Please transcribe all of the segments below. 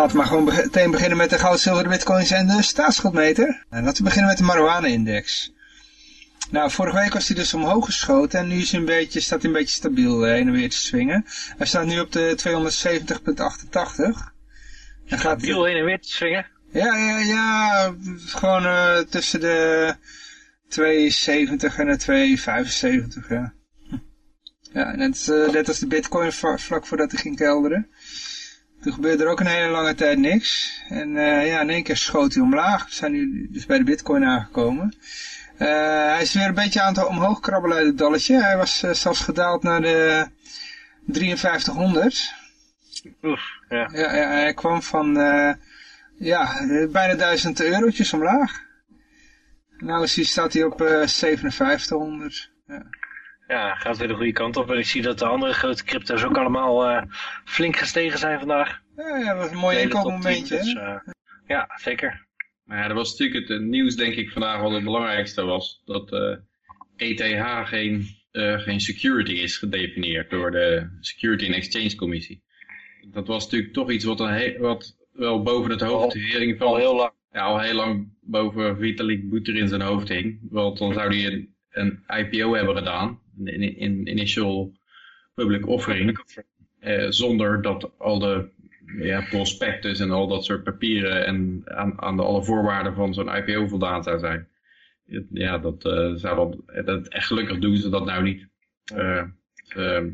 Laten we maar gewoon meteen beginnen met de goud, zilver, de bitcoins en de staatsschuldmeter. En laten we beginnen met de marijuana-index. Nou, vorige week was hij dus omhoog geschoten en nu is hij een beetje, staat hij een beetje stabiel uh, heen en weer te swingen. Hij staat nu op de 270.88. Hij gaat stabiel heen en weer te swingen? Ja, ja, ja, gewoon uh, tussen de 270 en de 275, ja. Ja, net, uh, net als de bitcoin vlak voordat hij ging kelderen. Toen gebeurde er ook een hele lange tijd niks. En uh, ja, in één keer schoot hij omlaag. We zijn nu dus bij de bitcoin aangekomen. Uh, hij is weer een beetje aan het omhoog krabbelen uit het dalletje. Hij was uh, zelfs gedaald naar de 5300. Oef, ja. Ja, ja hij kwam van ja, bijna 1000 eurotjes omlaag. Nou staat hij op 5700. Ja ja, gaat weer de goede kant op. En ik zie dat de andere grote crypto's ook allemaal uh, flink gestegen zijn vandaag. Ja, dat was een mooi inkoopmomentje. Dus, uh, ja, zeker. Maar ja, dat was natuurlijk het nieuws, denk ik, vandaag wat het belangrijkste was. Dat uh, ETH geen, geen security is gedefinieerd door de Security and Exchange Commissie. Dat was natuurlijk toch iets wat, een wat wel boven het hoofd hing. Al heel lang. Ja, al heel lang boven Vitalik Buterin zijn hoofd hing. Want dan zou hij een, een IPO hebben gedaan in, in initial public offering, eh, zonder dat al de ja, prospectus en al dat soort papieren en aan, aan de alle voorwaarden van zo'n IPO voldaan zou zijn. Ja, dat uh, zou dat, dat, echt gelukkig doen ze dat nou niet. Uh,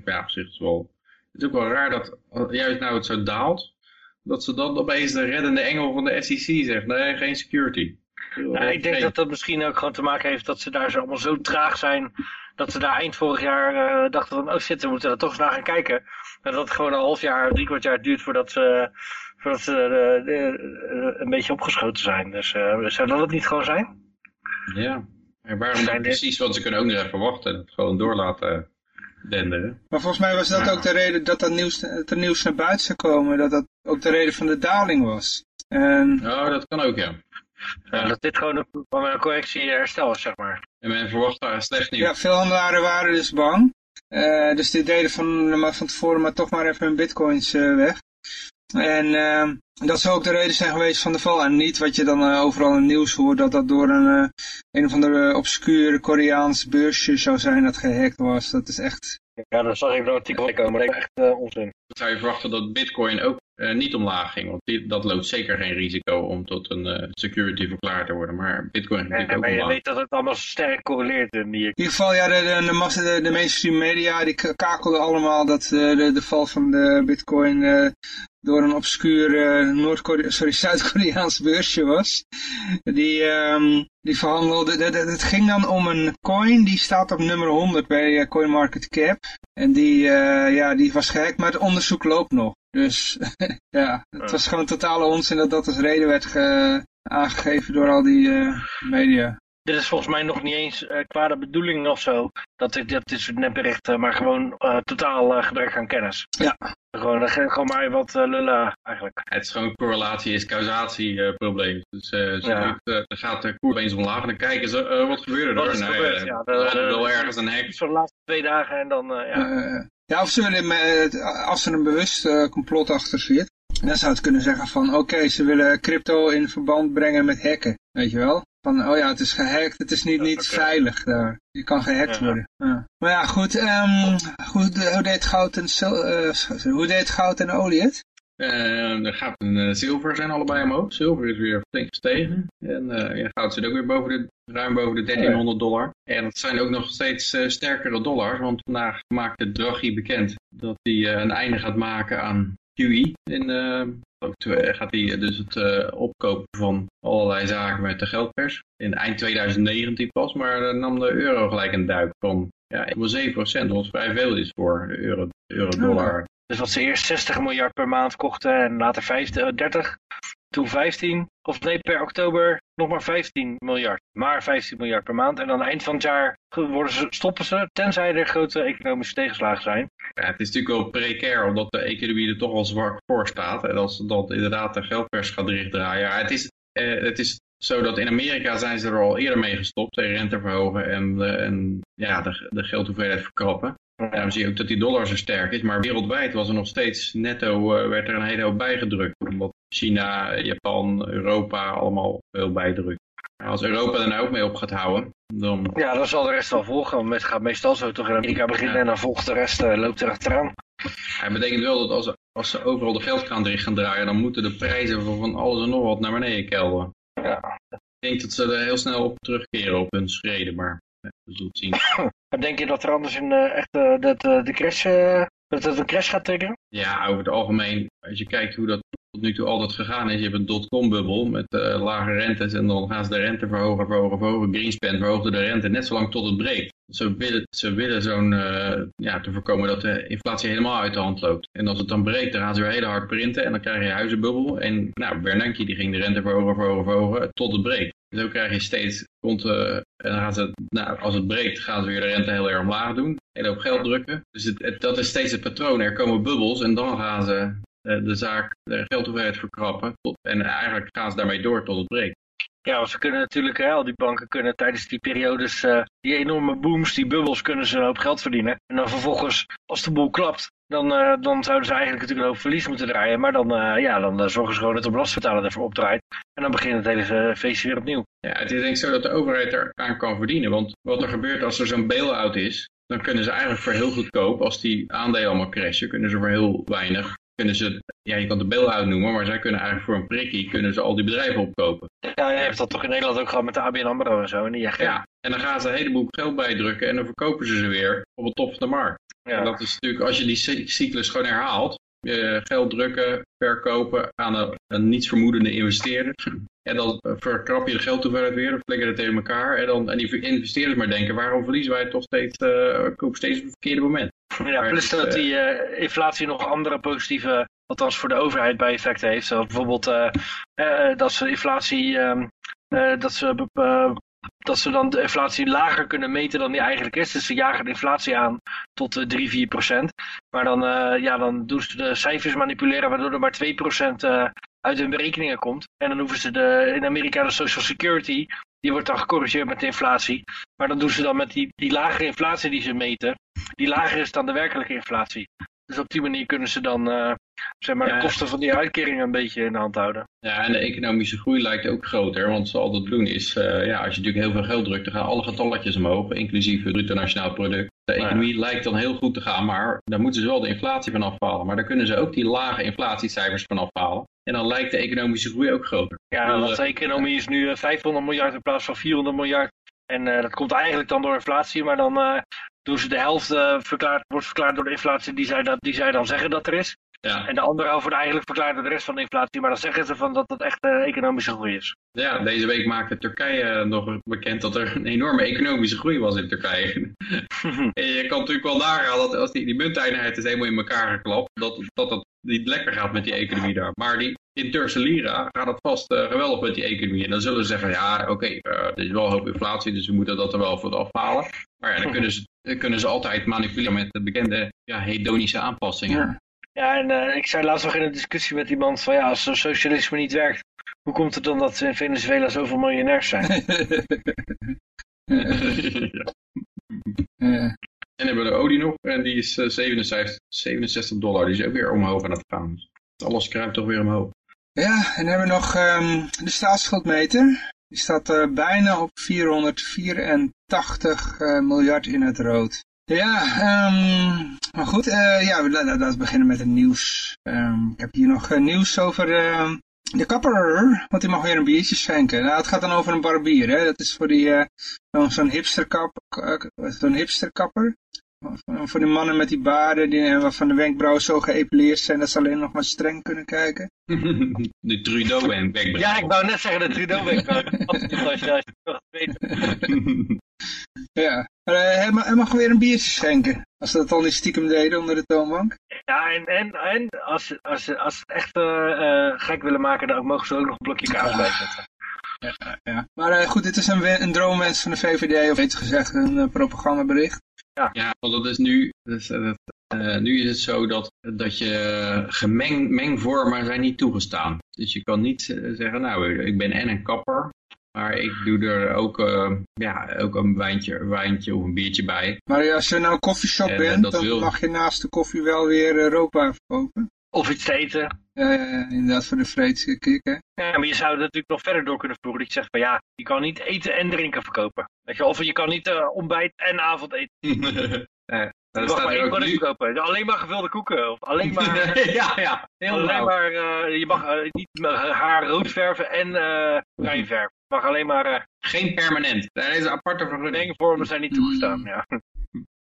ja, op zich is wel, het is ook wel raar dat juist nou het zo daalt, dat ze dan opeens de reddende engel van de SEC zegt, nee, geen security. Nou, ik denk dat dat misschien ook gewoon te maken heeft dat ze daar zo allemaal zo traag zijn dat ze daar eind vorig jaar uh, dachten van, oh shit, we moeten er toch eens naar gaan kijken. En dat het gewoon een half jaar, drie kwart jaar duurt voordat ze, voordat ze uh, een beetje opgeschoten zijn. Dus zou dat het niet gewoon zijn? Ja, en waarom dan precies? Want ze kunnen ook nog even wachten en het gewoon door laten denderen. Maar volgens mij was dat ook de reden dat dat nieuws, het nieuws naar buiten zou komen. Dat dat ook de reden van de daling was. En... Ja, dat kan ook, ja. Ja, dat dit gewoon een, een correctie herstel is, zeg maar. En men verwacht daar slecht nieuws. Ja, veel handelaren waren dus bang. Uh, dus die deden van, van tevoren maar toch maar even hun bitcoins uh, weg. En uh, dat zou ook de reden zijn geweest van de val. En niet wat je dan uh, overal in het nieuws hoort, dat dat door een, een of andere obscure Koreaans beursje zou zijn dat gehackt was. Dat is echt... Ja, daar zag ik een artikel komen, maar dat is echt onzin. Zou je verwachten dat bitcoin ook uh, niet omlaag ging. Want die, dat loopt zeker geen risico om tot een uh, security verklaard te worden. Maar bitcoin ging ja, ook maar omlaag. je weet dat het allemaal sterk correleert. In, die... in ieder geval, ja, de, de, de, de, de mainstream media die kakelden allemaal dat uh, de, de val van de bitcoin door een obscuur uh, Zuid-Koreaans beursje was. Die, um, die verhandelde, het ging dan om een coin die staat op nummer 100 bij uh, CoinMarketCap. En die, uh, ja, die was gehackt, maar het onderzoek loopt nog. Dus ja, het was gewoon totale onzin dat dat als reden werd aangegeven door al die media dit is volgens mij nog niet eens uh, qua de bedoeling of zo. Dat, dit, dat is netbericht, uh, maar gewoon uh, totaal gebrek aan kennis. Ja. Gewoon, gewoon maar wat lullen eigenlijk. Het is gewoon correlatie is causatie probleem. Dus ja. dan gaat de koer eens omlaag en dan kijken ze, wat gebeurt er? Wat is nou, gebeurd? Ja, er wel ergens een hack. Voor de laatste twee dagen en dan, ja. ja, of ze willen, als er een bewust complot achter zit, dan zou het kunnen zeggen van, oké, ze willen crypto in verband brengen met hacken, weet je wel? Van, oh ja, het is gehackt, het is niet, niet veilig daar. Je kan gehackt worden. Ja. Maar ja, goed, um, hoe, hoe, deed goud en, uh, hoe deed goud en olie het? Uh, er gaat een uh, zilver zijn allebei omhoog. Zilver is weer flink gestegen. En uh, ja, goud zit ook weer boven de, ruim boven de 1300 dollar. En het zijn ook nog steeds sterkere dollars. Want vandaag maakte Draghi bekend dat hij een einde gaat maken aan QE in gaat hij dus het uh, opkopen van allerlei zaken met de geldpers. In eind 2019 pas, maar dan nam de euro gelijk een duik van ja, 1,7 procent, wat vrij veel is voor de euro, euro dollar. Dus wat ze eerst 60 miljard per maand kochten en later 50, 30, toen 15, of nee, per oktober nog maar 15 miljard. Maar 15 miljard per maand. En aan het eind van het jaar ze, stoppen ze, tenzij er grote economische tegenslagen zijn. Het is natuurlijk wel precair, omdat de economie er toch al zwak voor staat. En als dat inderdaad de geldpers gaat dichtdraaien. Het, is, eh, het is zo dat in Amerika zijn ze er al eerder mee gestopt, de rente verhogen en, de, en ja, de, de geldhoeveelheid verkrappen. Ja, dan zie je ook dat die dollar zo sterk is, maar wereldwijd was er nog steeds netto, uh, werd er een hele hoop bijgedrukt. Omdat China, Japan, Europa allemaal veel bijdrukt. Als Europa er nou ook mee op gaat houden, dan... Ja, dan zal de rest wel volgen. Het gaat meestal zo toch in Amerika beginnen ja. en dan volgt de rest, uh, loopt er achteraan. Het betekent wel dat als, als ze overal de geldkraan dicht gaan draaien, dan moeten de prijzen van alles en nog wat naar beneden kelderen. Ja. Ik denk dat ze er heel snel op terugkeren op hun schreden, maar zullen het zien. Denk je dat er anders in uh, echt uh, dat, de crash, dat het een crash gaat triggeren? Ja, over het algemeen, als je kijkt hoe dat tot nu toe altijd gegaan is, je hebt een dotcom-bubbel met lage rentes en dan gaan ze de rente verhogen, verhogen, verhogen. Greenspan verhoogde de rente net zo lang tot het breekt. Ze willen, ze willen zo'n, ja, te voorkomen dat de inflatie helemaal uit de hand loopt. En als het dan breekt, dan gaan ze weer heel hard printen en dan krijg je huizenbubbel. En nou, Bernanke die ging de rente verhogen, verhogen, verhogen tot het breekt. Zo krijg je steeds, komt, uh, en dan gaan ze, nou, als het breekt, gaan ze weer de rente heel erg omlaag doen. Heel hoop geld drukken. Dus het, dat is steeds het patroon. Er komen bubbels en dan gaan ze uh, de zaak, de geldhoeveelheid verkrappen. En eigenlijk gaan ze daarmee door tot het breekt. Ja, want ze kunnen natuurlijk, al die banken kunnen tijdens die periodes, uh, die enorme booms, die bubbels, kunnen ze een hoop geld verdienen. En dan vervolgens, als de boel klapt, dan, uh, dan zouden ze eigenlijk natuurlijk een hoop verlies moeten draaien. Maar dan, uh, ja, dan zorgen ze gewoon dat de belastingbetaler ervoor opdraait. En dan begint het hele feestje weer opnieuw. Ja, het is denk ik zo dat de overheid er aan kan verdienen. Want wat er gebeurt als er zo'n bail-out is, dan kunnen ze eigenlijk voor heel goedkoop, als die aandelen allemaal crashen, kunnen ze voor heel weinig kunnen ze, ja, je kan de bail-out noemen, maar zij kunnen eigenlijk voor een prikkie, kunnen ze al die bedrijven opkopen. Ja, je hebt dat toch in Nederland ook gehad met de ABN AMRO en zo. En die ja, en dan gaan ze een heleboel geld bijdrukken en dan verkopen ze ze weer op het top van de markt. Ja. En dat is natuurlijk, als je die cyclus gewoon herhaalt, geld drukken, verkopen aan een, een nietsvermoedende investeerder. En dan verkrap je de geldhoeveelheid weer, dan flikker het tegen elkaar. En, dan, en die investeerders maar denken, waarom verliezen wij toch steeds, uh, kopen steeds op het verkeerde moment. Ja, plus dat die uh, inflatie nog andere positieve, althans voor de overheid, bijeffecten heeft. Zoals bijvoorbeeld uh, uh, dat ze inflatie, dat ze dat ze dan de inflatie lager kunnen meten dan die eigenlijk is. Dus ze jagen de inflatie aan tot uh, 3, 4 procent. Maar dan, uh, ja, dan doen ze de cijfers manipuleren waardoor er maar 2 procent uh, uit hun berekeningen komt. En dan hoeven ze de, in Amerika de Social Security, die wordt dan gecorrigeerd met de inflatie. Maar dan doen ze dan met die, die lagere inflatie die ze meten, die lager is dan de werkelijke inflatie. Dus op die manier kunnen ze dan uh, zeg maar, ja. de kosten van die uitkeringen een beetje in de hand houden. Ja, en de economische groei lijkt ook groter. Want ze altijd doen is, uh, ja, als je natuurlijk heel veel geld drukt, dan gaan alle getalletjes omhoog, inclusief het bruto nationaal product. De economie ja. lijkt dan heel goed te gaan, maar dan moeten ze wel de inflatie van afhalen. Maar dan kunnen ze ook die lage inflatiecijfers van afhalen. En dan lijkt de economische groei ook groter. Ja, want de economie is nu 500 miljard in plaats van 400 miljard. En uh, dat komt eigenlijk dan door inflatie, maar dan uh, doen ze de helft uh, verklaard, wordt verklaard door de inflatie die zij, dat, die zij dan zeggen dat er is. Ja. En de andere helft wordt eigenlijk verklaard door de rest van de inflatie, maar dan zeggen ze van dat dat echt uh, economische groei is. Ja, deze week maakte Turkije nog bekend dat er een enorme economische groei was in Turkije. en je kan natuurlijk wel nagaan dat als die, die munteinheid is helemaal in elkaar geklapt, dat dat, dat niet lekker gaat met die economie daar. Maar die, in Turkse lira gaat het vast uh, geweldig met die economie. En dan zullen ze zeggen, ja oké, okay, uh, er is wel een hoop inflatie, dus we moeten dat er wel voor afhalen. Maar ja, dan kunnen ze, kunnen ze altijd manipuleren met de bekende ja, hedonische aanpassingen. Ja, ja en uh, ik zei laatst nog in een discussie met iemand van ja, als socialisme niet werkt, hoe komt het dan dat in Venezuela zoveel miljonairs zijn? ja. En hebben we de olie nog, en die is 67, 67 dollar, die is ook weer omhoog aan het gaan. Dus alles kruipt toch weer omhoog. Ja, en dan hebben we nog um, de staatsschuldmeter. Die staat uh, bijna op 484 uh, miljard in het rood. Ja, um, maar goed, uh, ja, laten we beginnen met het nieuws. Um, ik heb hier nog nieuws over de kapper, want die mag weer een biertje schenken. Nou, het gaat dan over een barbier, hè. Dat is voor die, zo'n hipsterkap, zo'n hipsterkapper. Voor die mannen met die baarden, die, waarvan de wenkbrauwen zo geëpileerd zijn dat ze alleen nog maar streng kunnen kijken. De Trudeau-wenkbrauw. Ja, ik wou net zeggen de Trudeau-wenkbrauw. als je, als je het weet. Ja, maar eh, hij, mag, hij mag weer een biertje schenken. Als ze dat al niet stiekem deden onder de toonbank. Ja, en, en, en als, ze- als, ze- als ze het echt eh, eh, gek willen maken, dan mogen ze ook nog een blokje kaas bij zetten. Ja. Maar eh, goed, dit is een, een droomwens van de VVD, of beter gezegd een eh, propagandabericht. Ja, want dat is nu, dus, eh, dat, nu is het zo dat, dat je gemeng, mengvormen zijn niet toegestaan. Dus je kan niet eh, zeggen, nou, ik ben en een kapper, maar ik doe er ook, eh, ja, ook een wijntje, wijntje of een biertje bij. Maar als je nou een koffieshop En, bent, dan wil- mag je naast de koffie wel weer rookbaar verkopen. Of iets te eten. Ja, ja, ja, inderdaad, voor de vreedse kick, hè. Ja, maar je zou het natuurlijk nog verder door kunnen voeren. Dat je zegt van ja, je kan niet eten en drinken verkopen. Weet je, of je kan niet eh, ontbijt en avondeten. Eh, Je dat mag staat maar één ook product nu. verkopen. Alleen maar gevulde koeken. Of alleen maar, eh, ja, ja, heel alleen blauw. maar eh, je mag eh, niet haar rood verven en eh bruin verven. Je mag alleen maar eh Geen permanent. Daar is een aparte vergunning. mengvormen zijn niet toegestaan. Ja.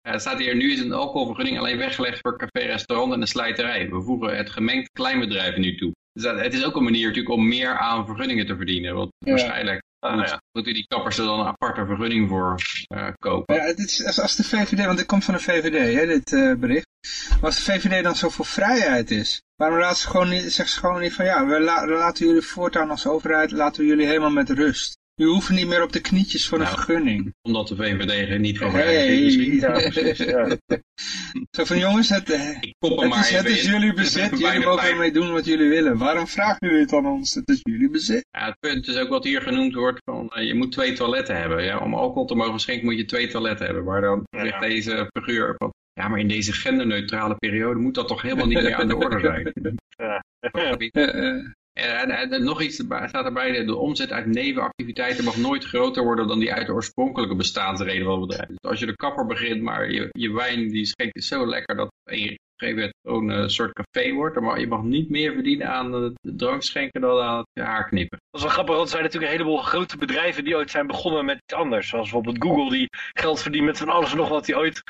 Ja, het staat hier, nu is een alcoholvergunning alleen weggelegd voor café, restaurant en de slijterij. We voegen het gemengd kleinbedrijf nu toe. Dus dat- het is ook een manier natuurlijk om meer aan vergunningen te verdienen. Want Ja. waarschijnlijk Ah, moet- ja. moeten die kappers er dan een aparte vergunning voor eh, kopen. Ja, dit is, als, als de VVD, want dit komt van de VVD, hè, dit eh, bericht. Maar als de VVD dan zo voor vrijheid is, waarom laten ze gewoon niet, zeggen ze gewoon niet van ja, we, la- we laten jullie voortaan als overheid, laten we jullie helemaal met rust. Je hoeft niet meer op de knietjes voor een Nou, vergunning. Omdat de VVD niet voor Hey. misschien. Ja, precies. Ja. Zo van jongens, het, eh, Ik het, maar is, het jullie bezit, jullie mogen ermee doen wat jullie willen. Waarom vragen jullie het aan ons? Het is jullie bezit. Ja, het punt is ook wat hier genoemd wordt, van, eh, je moet twee toiletten hebben. Ja, om alcohol te mogen schenken moet je twee toiletten hebben. Waar dan Ja. zegt deze figuur van, ja maar in deze genderneutrale periode moet dat toch helemaal niet meer aan de orde zijn. Ja. Eh, En, en, nog iets staat erbij, de, omzet uit nevenactiviteiten mag nooit groter worden dan die uit de oorspronkelijke bestaansreden van het bedrijf. Dus als je de kapper begint, maar je, je wijn die schenkt is zo lekker dat een gegeven gewoon een soort café wordt, mag, je mag niet meer verdienen aan eh, de drank schenken dan aan het haarknippen. Dat is wel grappig, want er zijn natuurlijk een heleboel grote bedrijven die ooit zijn begonnen met iets anders. Zoals bijvoorbeeld Google die geld verdient met van alles en nog wat die ooit...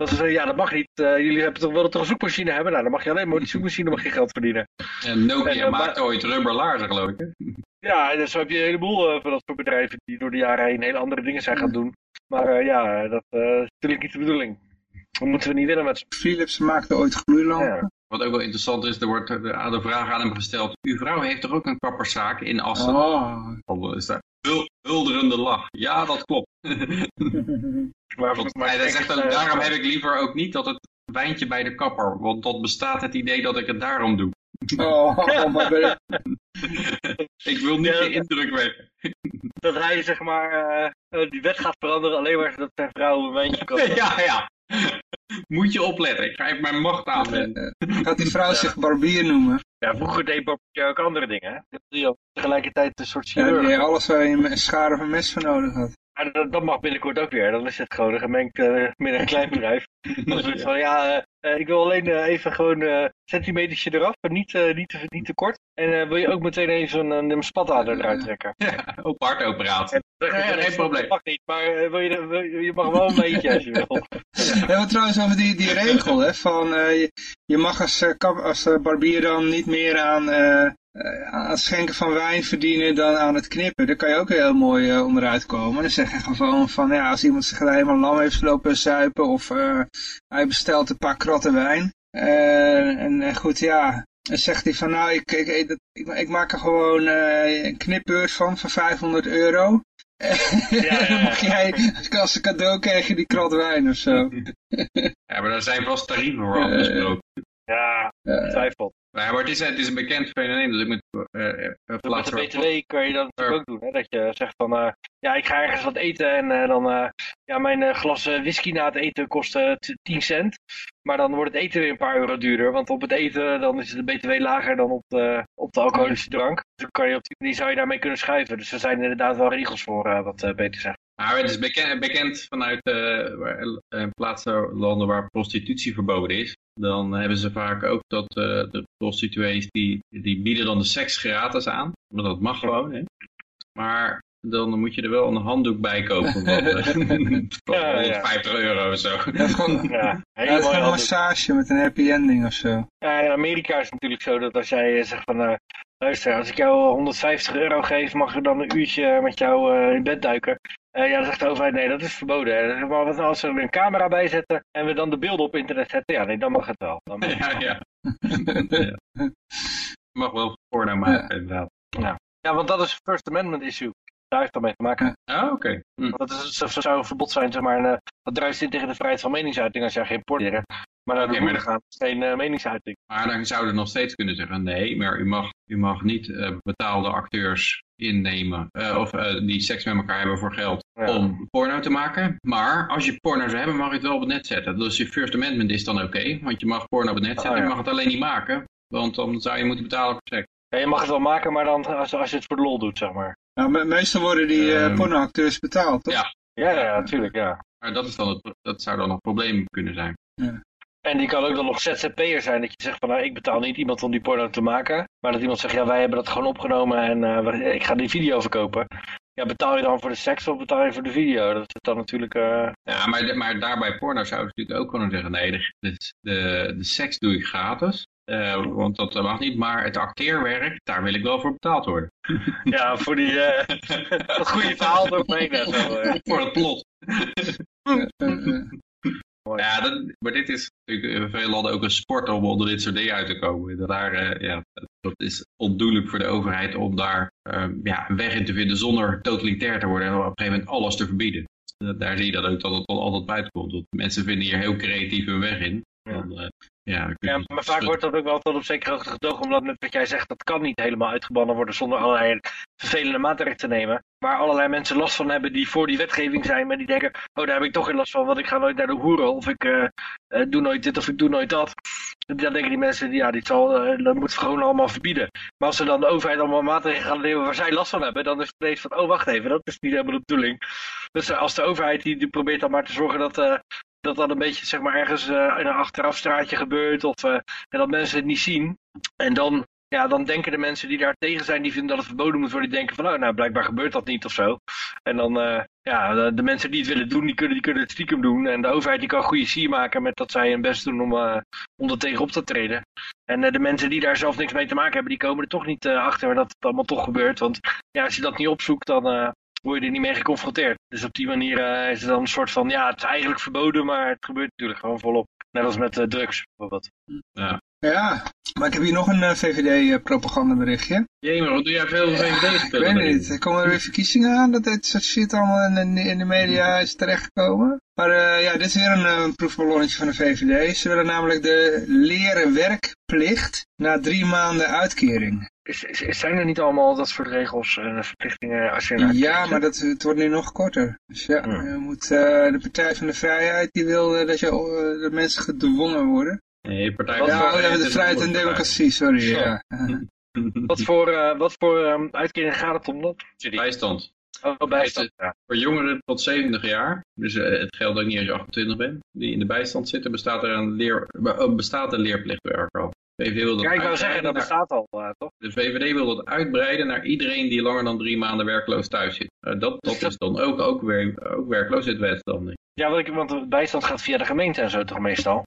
Dat ze zeggen, ja dat mag niet, Eh, jullie hebben toch wel toch een zoekmachine hebben? Nou dan mag je alleen maar die zoekmachine mag je geld verdienen. En Nokia En, eh, maakte ooit rubberlaarzen geloof ik. hè? Ja, en zo heb je een heleboel eh, van dat soort bedrijven die door de jaren heen hele andere dingen zijn gaan doen. Maar eh, ja, dat eh, is natuurlijk niet de bedoeling. Dat moeten we niet willen met Philips maakte ooit gloeilampen. Ja. Wat ook wel interessant is, er wordt de, vraag aan hem gesteld, uw vrouw heeft toch ook een kapperszaak in Assen? Oh. Dan is daar hul- hulderende lach. Ja, dat klopt. Maar, maar hij zegt ook, eh, daarom heb ik liever ook niet dat het wijntje bij de kapper. Want dat bestaat het idee dat ik het daarom doe. Oh, maar ben ik- Ik wil niet Ja, de indruk wekken. dat hij zeg maar eh, die wet gaat veranderen alleen maar dat zijn vrouw een wijntje kan. ja, ja. Moet je opletten. Ik ga even mijn macht aanwenden. eh, gaat die vrouw zich barbier noemen? Ja, vroeger deed Barbier ook andere dingen. Hè? Dat tegelijkertijd een soort chirurg. alles waar je een schaar of een mes voor nodig had. Maar dat, dat mag binnenkort ook weer. Dan is het gewoon een gemengd uh, midden- en kleinbedrijf. Is van, ja, uh, ik wil alleen uh, even gewoon uh, centimetertje eraf, maar niet, niet, te, niet te kort. En wil je ook meteen even een, een spatader eruit trekken. Ja, ook hartoperatie. Ja, ja, geen probleem. Dat mag niet, maar wil je, wil je, je mag wel een beetje als je wil. Ja, maar trouwens over die, die regel, hè, van je, je mag als, als barbier dan niet meer aan... Uh, aan het schenken van wijn verdienen dan aan het knippen. Daar kan je ook heel mooi uh, onderuit komen. Dan zeg je gewoon van, ja, als iemand zich helemaal lam heeft lopen zuipen of uh, hij bestelt een paar kratten wijn. Uh, en goed, ja, dan zegt hij van, nou, ik, ik, ik, maak er gewoon uh, een knipbeurt van, van 500 euro. Ja, ja, dan mag jij, als een cadeau krijg je die krat wijn of zo. ja, maar daar zijn vast tarieven voor afgesproken. Ja, twijfel. Ja, maar het is, het is een bekend fenomeen, dus ik moet uh, uh, Met de BTW kan je dat natuurlijk ook doen, hè? dat je zegt van, uh, ja, ik ga ergens wat eten en dan, ja, mijn glas whisky na het eten kost 10 cent, maar dan wordt het eten weer een paar euro duurder, want op het eten dan is de BTW lager dan op de, op de alcoholische drank. Dus kan je op die, die zou je daarmee kunnen schuiven, dus er zijn inderdaad wel regels voor, wat beter zegt. Maar het is bekend, bekend vanuit plaatsen, landen waar prostitutie verboden is. Dan hebben ze vaak ook dat uh, de prostituees die, die bieden dan de seks gratis aan. Want dat mag gewoon. Hè? Maar dan moet je er wel een handdoek bij kopen van, van Ja, ja. 150 euro of zo. Ja, gewoon, Ja, ja, een massage met een happy ending of zo. Ja, in Amerika is het natuurlijk zo dat als jij eh, zegt van, eh, luister, als ik jou 150 euro geef, mag je dan een uurtje met jou eh, in bed duiken. Eh, ja, dan zegt de overheid, nee, dat is verboden. Maar wat nou als we er een camera bij zetten en we dan de beelden op internet zetten? Ja, nee, dan mag het wel. Dan mag het Ja, wel. ja. ja. Mag wel porno maken, inderdaad. Ja, want dat is een First Amendment issue. Daar heeft dat mee te maken. Ah, oké. Hm. Dat is, zo zou een verbod zijn, zeg maar, en, eh, dat druist in tegen de vrijheid van meningsuiting als jij geen porno Maar gaat, is geen eh, meningsuiting. Maar dan zouden nog steeds kunnen zeggen, nee, maar u mag, u mag niet eh, betaalde acteurs innemen, eh, of eh, die seks met elkaar hebben voor geld, Ja. om porno te maken. Maar als je porno zou hebben, mag je het wel op het net zetten. Dus je First Amendment is dan oké, want je mag porno op het net zetten, Ah, ja. je mag het alleen niet maken, want dan zou je moeten betalen voor seks. Ja, je mag het wel maken, maar dan als, als je het voor de lol doet, zeg maar. Nou, me- meestal worden die eh Ehm, pornoacteurs betaald, toch? ja. Ja, ja, natuurlijk, ja. Maar dat, is dan het, dat zou dan een probleem kunnen zijn. En die kan ook dan nog ZZP'er zijn, dat je zegt van nou, ik betaal niet iemand om die porno te maken. Maar dat iemand zegt, ja, wij hebben dat gewoon opgenomen en eh, ik ga die video verkopen. Ja, betaal je dan voor de seks of betaal je voor de video? Dat is dan natuurlijk... eh, Ja, maar, maar daarbij porno zouden ze natuurlijk ook kunnen zeggen, nee, de, de, de, de seks doe ik gratis. eh, want dat mag niet, maar het acteerwerk, daar wil ik wel voor betaald worden. ja, voor die... dat goede verhaal eromheen en zo. eh. Voor het plot. Eh, eh, eh. Ja, dat, maar dit is natuurlijk in veel landen ook een sport om onder dit soort dingen uit te komen. Dat, daar, eh, ja, dat is ondoenlijk voor de overheid om daar eh, ja, een weg in te vinden zonder totalitair te worden en op een gegeven moment alles te verbieden. Eh, daar zie je dat ook dat het wel altijd buiten komt. Want mensen vinden hier heel creatief hun weg in. Ja. Dan, eh, ja, maar vaak schudden. wordt dat ook wel tot op zekere hoogte gedogen, omdat net wat jij zegt, dat kan niet helemaal uitgebannen worden zonder allerlei vervelende maatregelen te nemen. Waar allerlei mensen last van hebben die voor die wetgeving zijn, maar die denken, oh daar heb ik toch geen last van, want ik ga nooit naar de hoeren, of ik eh, eh, doe nooit dit of ik doe nooit dat. Dan denken die mensen, ja, dit zal, eh, dat moeten we gewoon allemaal verbieden. Maar als ze dan de overheid allemaal maatregelen gaan nemen waar zij last van hebben, dan is het ineens van, oh wacht even, dat is niet helemaal de bedoeling. Dus als de overheid die, die probeert dan maar te zorgen dat... dat dat een beetje zeg maar ergens eh, in een achterafstraatje gebeurt of eh, en dat mensen het niet zien. En dan, ja, dan denken de mensen die daar tegen zijn, die vinden dat het verboden moet worden, die denken van, oh, nou, blijkbaar gebeurt dat niet of zo. En dan, eh, ja, de, mensen die het willen doen, die kunnen, die kunnen het stiekem doen. En de overheid die kan goede sier maken met dat zij hun best doen om, om er tegen op te treden. En de mensen die daar zelf niks mee te maken hebben, die komen er toch niet achter dat het allemaal toch gebeurt. Want ja, als je dat niet opzoekt, dan word je er niet mee geconfronteerd. Dus op die manier eh, is het dan een soort van, ja, het is eigenlijk verboden, maar het gebeurt natuurlijk gewoon volop. Net als met eh, drugs bijvoorbeeld. Ja, maar ik heb hier nog een eh, VVD-propagandaberichtje. Jee, maar wat doe jij veel VVD ik weet het niet. Er komen er weer verkiezingen aan dat dit soort shit allemaal in de, in de media is terechtgekomen. Maar eh, ja, dit is weer een eh, proefballonnetje van de VVD. Ze willen namelijk de leren werkplicht na drie maanden uitkering. Is, is, is- zijn er niet allemaal dat soort regels en verplichtingen als je een Ja, maar dat, het wordt nu nog korter. Dus ja, Ja. je moet, eh, de Partij van de Vrijheid die wil eh, dat, je, eh, dat mensen gedwongen worden. Nee, Partij Wat van Ja, we hebben de vrijheid en democratie, sorry. Zo. Ja. Wat voor, eh, wat voor ehm, uitkering gaat het om dat? Bijstand. Oh, bijstand. Ja. Voor jongeren tot 70 jaar, dus eh, het geldt ook niet als je 28 bent, die in de bijstand zitten, bestaat er een, leer, eh, bestaat een leerplichtwerk al. De VVD wil dat ja, ik wou zeggen, uitbreiden dat naar- bestaat al, eh, toch? De VVD wil dat uitbreiden naar iedereen die langer dan drie maanden werkloos thuis zit. Eh, dat, dat is dan ook, ook, weer, ook werkloosheidswet dan. Ja, want, ik, want bijstand gaat via de gemeente en zo toch meestal?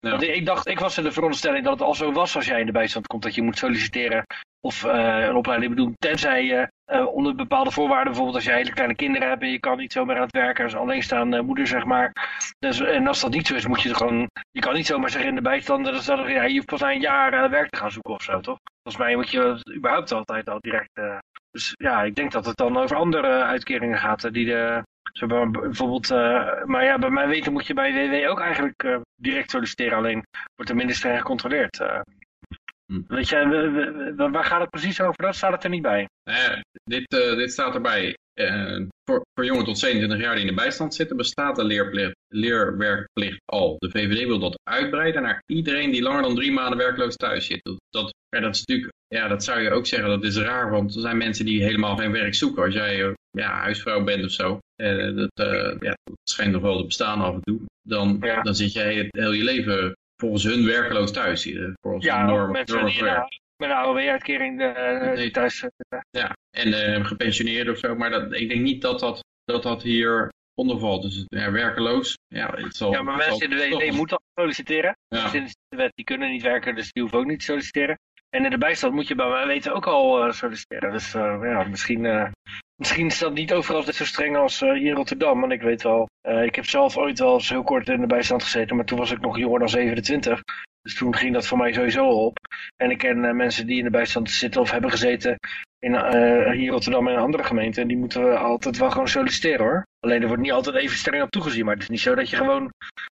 Want ik, dacht, ik was in de veronderstelling dat het al zo was als jij in de bijstand komt, dat je moet solliciteren of eh, een opleiding bedoelen, tenzij je eh, onder bepaalde voorwaarden, bijvoorbeeld als je hele kleine kinderen hebt en je kan niet zomaar aan het werken als alleenstaande moeder, zeg maar. Dus, en als dat niet zo is, moet je er gewoon, je kan niet zomaar zeggen in de bijstand, dat is dat, ja, je hoeft pas na een jaar eh, werk te gaan zoeken of zo, toch? Volgens mij moet je überhaupt altijd al direct, dus ja, ik denk dat het dan over andere uitkeringen gaat, die de, zo bij- bijvoorbeeld, eh, maar ja, bij mijn weten moet je bij WW ook eigenlijk eh, direct solliciteren, alleen wordt er minder streng gecontroleerd. eh. Hm. Weet je, waar gaat het precies over? Dat staat het er niet bij. Dit, dit staat erbij. Voor, voor jongeren tot 27 jaar die in de bijstand zitten, bestaat de leerplicht, leerwerkplicht al. De VVD wil dat uitbreiden naar iedereen die langer dan drie maanden werkloos thuis zit. Dat, dat, ja, dat is natuurlijk, ja, dat zou je ook zeggen, dat is raar, want er zijn mensen die helemaal geen werk zoeken. Als jij ja, huisvrouw bent of zo, eh, dat, eh, ja, dat schijnt nog wel te bestaan af en toe, dan, Ja. dan zit jij het heel je leven volgens hun werkloos thuis. eh, Volgens Ja, norm, mensen norm die een- met een AOW-uitkering uh, thuis. Ja, en gepensioneerden of zo. Maar dat, ik denk niet dat dat, dat, dat hier onder valt. Dus ja, werkeloos. Ja, het zal, ja, maar het mensen in de WW moeten al solliciteren. Ja. Sinds de wet, die kunnen niet werken, dus die hoeven ook niet te solliciteren. En in de bijstand moet je bij mij weten ook al solliciteren. Dus ja, misschien, misschien is dat niet overal zo streng als eh, hier in Rotterdam. Want ik weet wel, eh, ik heb zelf ooit wel eens heel kort in de bijstand gezeten, maar toen was ik nog jonger dan 27. Dus toen ging dat voor mij sowieso op. En ik ken eh, mensen die in de bijstand zitten of hebben gezeten in, hier in Rotterdam en andere gemeenten. En die moeten we altijd wel gewoon solliciteren hoor. Alleen er wordt niet altijd even streng op toegezien. Maar het is niet zo dat je gewoon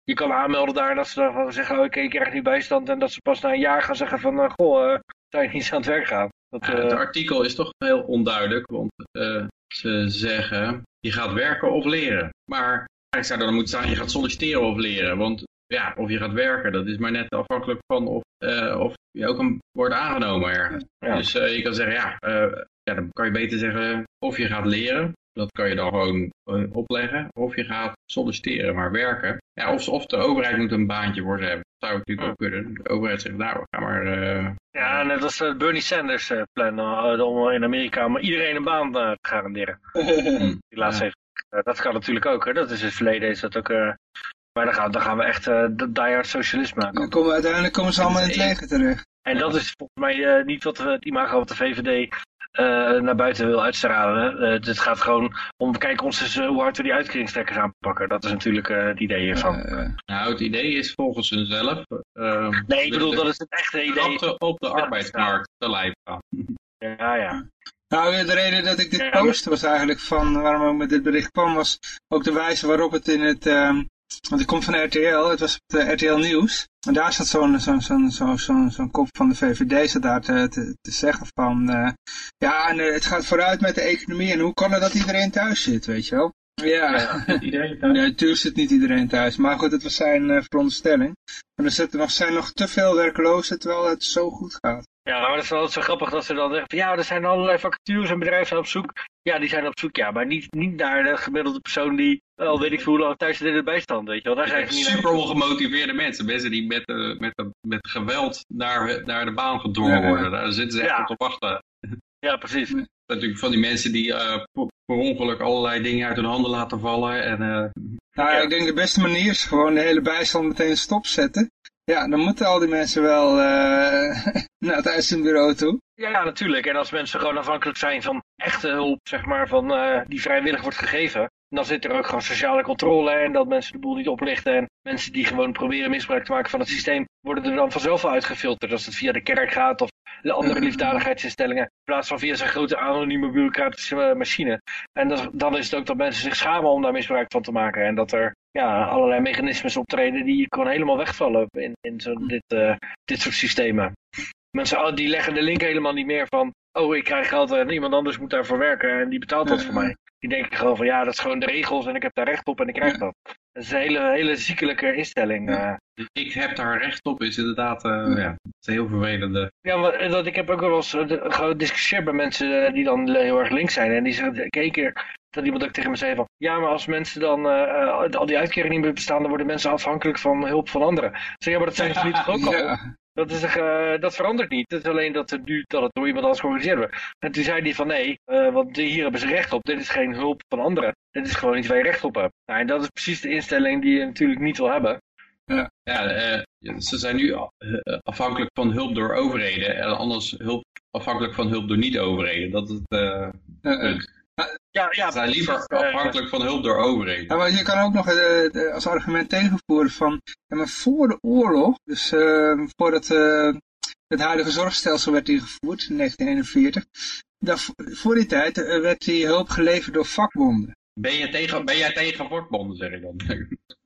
je kan aanmelden daar en dat ze dan zeggen, oh, oké, ik krijg nu bijstand. En dat ze pas na een jaar gaan zeggen van, goh, je niet aan het werk gaan? Dat, Ja, eh, het artikel is toch heel onduidelijk, want eh, ze zeggen je gaat werken of leren. Maar eigenlijk zou dan moeten staan je gaat solliciteren of leren. Want ja, of je gaat werken, dat is maar net afhankelijk van of, eh, of je ook een, wordt aangenomen ergens. ja. Dus je kan zeggen, ja, ja, dan kan je beter zeggen of je gaat leren. Dat kan je dan gewoon opleggen. Of je gaat solliciteren, maar werken. Ja, of, of de overheid moet een baantje voor ze hebben. Dat zou natuurlijk ook kunnen. De overheid zegt, nou, we gaan maar... eh, ja, net als het Bernie Sanders eh, plan eh, om in Amerika om iedereen een baan eh, te garanderen. Die laatste Ja. heeft. Eh, dat kan natuurlijk ook, hè. dat is in het verleden is dat ook... eh, maar dan gaan, dan gaan we echt eh de diehard socialisme Dan aankomen. komen, uiteindelijk komen ze allemaal in het leger terecht. En dat is volgens mij eh, niet wat we, het imago wat de VVD eh, naar buiten wil uitstralen. Eh het gaat gewoon om, kijk ons eens eh, hoe hard we die uitkeringstrekkers aanpakken. Dat is natuurlijk eh, het idee hiervan. Eh, nou, het idee is volgens hunzelf... eh, nee, ik bedoel, de- dat is het echte idee. krapte op de arbeidsmarkt te lijf gaan. Ja, ja. Nou, de reden dat ik dit postte was eigenlijk van, waarom ik met dit bericht kwam, was ook de wijze waarop het in het, ehm, want ik kom van RTL, het was de RTL Nieuws. En daar zat zo'n zo'n zo'n zo'n zo'n zo'n kop van de VVD zat daar te zeggen van, eh, ja, en, eh, het gaat vooruit met de economie en hoe kan het dat iedereen thuis zit, weet je wel? Ja, Iedereen nee, natuurlijk zit niet iedereen thuis, maar goed, het was zijn eh, veronderstelling. Maar er zitten nog, zijn nog te veel werklozen terwijl het zo goed gaat. Ja, maar dat is altijd zo grappig dat ze dan zeggen van ja, er zijn allerlei vacatures en bedrijven zijn op zoek. Ja, die zijn op zoek, ja, maar niet, niet naar de gemiddelde persoon die al weet ik veel hoe lang thuis zit in de bijstand, weet je wel. Daar zijn ze niet naar super ongemotiveerde mensen. Mensen die met, eh, met, met geweld naar, naar de baan gedrongen Ja. worden. Daar zitten ze echt Ja. op te wachten. Ja, precies. Natuurlijk van die mensen die eh, per ongeluk allerlei dingen uit hun handen laten vallen. En, eh, Nou, Ja. ik denk de beste manier is gewoon de hele bijstand meteen stopzetten. Ja, dan moeten al die mensen wel eh naar het uitzendbureau toe. Ja, natuurlijk. En als mensen gewoon afhankelijk zijn van echte hulp, zeg maar, van, eh, die vrijwillig wordt gegeven, dan zit er ook gewoon sociale controle en dat mensen de boel niet oplichten. En mensen die gewoon proberen misbruik te maken van het systeem, worden er dan vanzelf wel uitgefilterd. Als het via de kerk gaat of de andere liefdadigheidsinstellingen, in plaats van via zo'n grote anonieme bureaucratische eh, machine. En dat, dan is het ook dat mensen zich schamen om daar misbruik van te maken. En dat er ja, allerlei mechanismes optreden die gewoon helemaal wegvallen in, in zo, dit, eh, dit soort systemen. Mensen oh, die leggen de link helemaal niet meer van, oh ik krijg geld en iemand anders moet daarvoor werken en die betaalt dat voor mij. Die denken gewoon van ja, dat is gewoon de regels en ik heb daar recht op en ik krijg dat. Dat is een hele, hele ziekelijke instelling. Ja. eh. ik heb daar recht op, is inderdaad eh, Ja. ja. het is een heel vervelende. Ja, maar eh, dat, ik heb ook wel eens gediscussieerd bij mensen die dan heel erg links zijn. En die zeggen, keer keer dat iemand ook tegen me zei van, ja, maar als mensen dan al die uitkeringen niet meer bestaan, dan worden mensen afhankelijk van hulp van anderen. Zeg, ja, maar dat zijn ze nu toch ook al? Ja, Dat, is, eh, dat verandert niet. Het is alleen dat het nu dat het door iemand anders georganiseerd wordt. En toen zei hij van nee, eh, want hier hebben ze recht op. Dit is geen hulp van anderen. Dit is gewoon iets waar je recht op hebt. Nou, en dat is precies de instelling die je natuurlijk niet wil hebben. Ja, eh, ze zijn nu eh, afhankelijk van hulp door overheden. En anders hulp, afhankelijk van hulp door niet-overheden. Dat is het eh, eh, eh. punt. Ja, ja, Ze zijn liever eh, afhankelijk van hulp door overheden. Ja, maar je kan ook nog eh, als argument tegenvoeren van, ja, maar voor de oorlog, dus eh, voordat eh, het huidige zorgstelsel werd ingevoerd in 1941, dan, voor die tijd werd die hulp geleverd door vakbonden. Ben, je tegen, ben jij tegen vakbonden, zeg ik dan?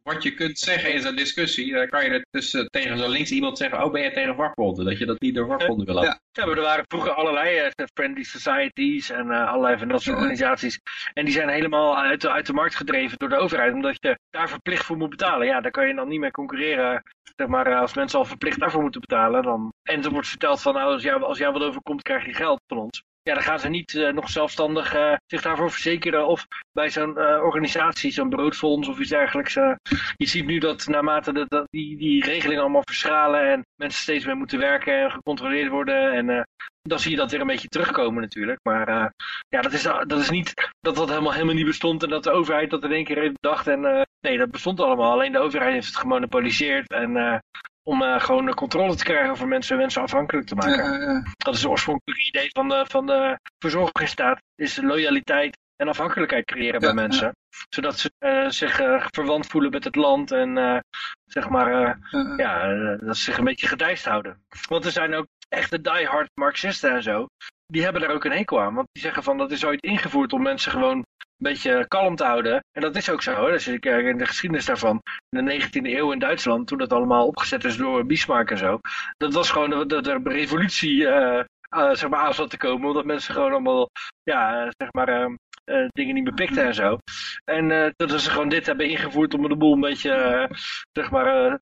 Wat je kunt zeggen in zo'n discussie, dan kan je er tussen, tegen zo links iemand zeggen, oh ben jij tegen vakbonden? Dat je dat niet door vakbonden wil laten. Ja, maar er waren vroeger allerlei eh, friendly societies en eh, allerlei van dat soort organisaties. En die zijn helemaal uit de, uit de markt gedreven door de overheid, omdat je daar verplicht voor moet betalen. Ja, daar kan je dan niet meer concurreren. Zeg maar, eh, als mensen al verplicht daarvoor moeten betalen, dan... En er wordt verteld van, nou, als jou, als jou wat overkomt, krijg je geld van ons. Ja, dan gaan ze niet nog zelfstandig zich daarvoor verzekeren of bij zo'n organisatie, zo'n broodfonds of iets dergelijks. je ziet nu dat naarmate dat die, die regelingen allemaal verschalen en mensen steeds meer moeten werken en gecontroleerd worden en dan zie je dat weer een beetje terugkomen natuurlijk. Maar ja, dat is, dat is niet dat dat helemaal, helemaal niet bestond en dat de overheid dat in één keer heeft bedacht. En nee, dat bestond allemaal. Alleen de overheid heeft het gemonopoliseerd en om gewoon de controle te krijgen over mensen en mensen afhankelijk te maken. Dat is het oorspronkelijke idee van de, van de verzorgingsstaat, is loyaliteit en afhankelijkheid creëren bij mensen. Zodat ze uh, zich uh, verwant voelen met het land en zeg maar, ja, dat ze zich een beetje gedijst houden. Want er zijn ook echte diehard Marxisten en zo, die hebben daar ook een hekel aan. Want die zeggen van dat is ooit ingevoerd om mensen gewoon beetje kalm te houden. En dat is ook zo. Hè? Als je kijkt in de geschiedenis daarvan, in de 19e eeuw in Duitsland, toen dat allemaal opgezet is door Bismarck en zo. Dat was gewoon de, de revolutie uh, uh, zeg maar, aan zat te komen. Omdat mensen gewoon allemaal, ja, zeg maar, uh, uh, dingen niet bepikten en zo. En dat ze gewoon dit hebben ingevoerd om de boel een beetje, zeg maar,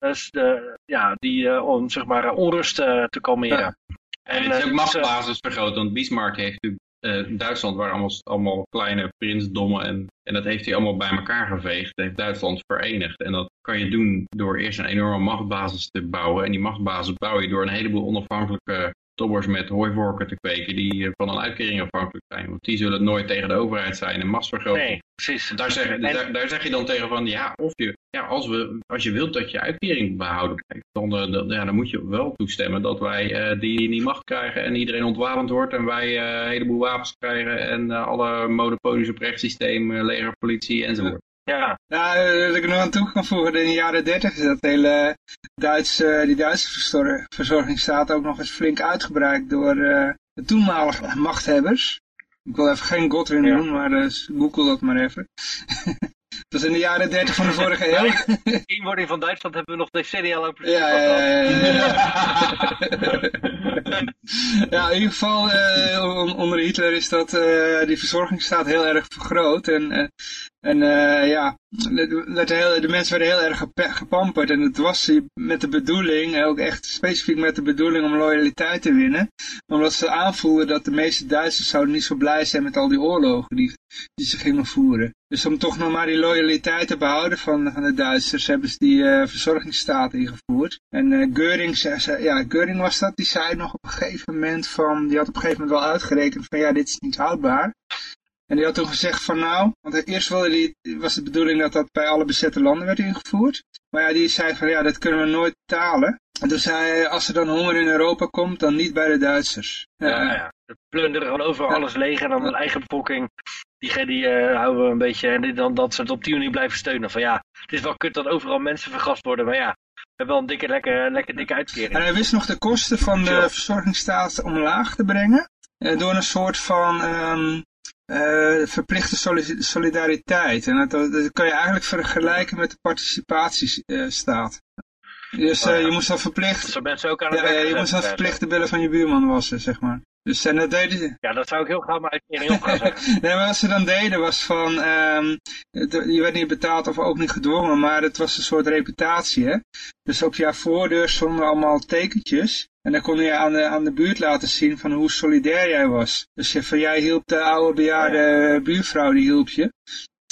ja, die om, zeg maar, onrust te kalmeren. Ja. En, het is ook machtsbasis vergroot, want Bismarck heeft natuurlijk Duitsland waren allemaal, allemaal kleine prinsdommen en, en dat heeft hij allemaal bij elkaar geveegd. Dat heeft Duitsland verenigd. En dat kan je doen door eerst een enorme machtsbasis te bouwen. En die machtsbasis bouw je door een heleboel onafhankelijke tobbers met hooivorken te kweken die eh, van een uitkering afhankelijk zijn. Want die zullen nooit tegen de overheid zijn en machtsvergroting. Nee, precies. Daar zeg, daar, daar, zeg je dan tegen van, ja, of je, ja als, we, als je wilt dat je uitkering behouden blijft, dan, eh, dan, ja, dan moet je wel toestemmen dat wij uh, die, die macht krijgen en iedereen ontwapend wordt en wij uh, een heleboel wapens krijgen en alle monopolies op rechtssysteem, leger, politie enzovoort. Ja. Nou, dat ik nog aan toe kan voegen, in de jaren dertig is dat hele Duitse, die Duitse verzorgingsstaat ook nog eens flink uitgebreid door uh, de toenmalige machthebbers. Ik wil even geen Godwin ja. doen, maar google dat maar even. dat is in de jaren 30 van de vorige eeuw. De inwording van Duitsland hebben we nog decennia lang precies ja, ja, ja, ja, in ieder geval onder Hitler is dat die verzorgingsstaat heel erg vergroot. En, en ja, de, de, mensen werden heel erg gepamperd. En het was met de bedoeling, ook echt specifiek met de bedoeling om loyaliteit te winnen. Omdat ze aanvoelden dat de meeste Duitsers zouden niet zo blij zijn met al die oorlogen die, die ze gingen voeren. Dus om toch nog maar die loyaliteit te behouden van, van de Duitsers hebben ze die uh, verzorgingsstaat ingevoerd. En uh, ja, was dat, die zei nog op een gegeven moment van, die had op een gegeven moment wel uitgerekend van ja, dit is niet houdbaar. En die had toen gezegd van nou, want eerst wilde die, was de bedoeling dat dat bij alle bezette landen werd ingevoerd. Maar ja, die zei van ja, dat kunnen we nooit betalen. En toen zei hij, als er dan honger in Europa komt, dan niet bij de Duitsers. Ja, ja. ja. plunderen gewoon overal alles leeg en dan de eigen bevolking, die, die uh, houden we een beetje. En dan dat ze het op die manier blijven steunen. Van ja, het is wel kut dat overal mensen vergast worden, maar ja, we hebben wel een dikke, lekker, lekker dikke uitkering. En hij wist nog de kosten van de verzorgingsstaat omlaag te brengen. Uh, door een soort van um, uh, verplichte solidariteit. En dat, dat, kan je eigenlijk vergelijken met de participatiestaat. Dus uh, je moest dan verplicht... Zo mensen ook aan het ja, je moest dan verplicht de billen van je buurman wassen, zeg maar. Dus en dat deden ze. Ja, dat zou ik heel graag maar uitkering op gaan zeggen. nee, maar wat ze dan deden was van, um, je werd niet betaald of ook niet gedwongen, maar het was een soort reputatie, hè. Dus op jouw voordeur stonden allemaal tekentjes. En dan kon je aan de, aan de buurt laten zien van hoe solidair jij was. Dus van jij hielp de oude bejaarde buurvrouw, die hielp je.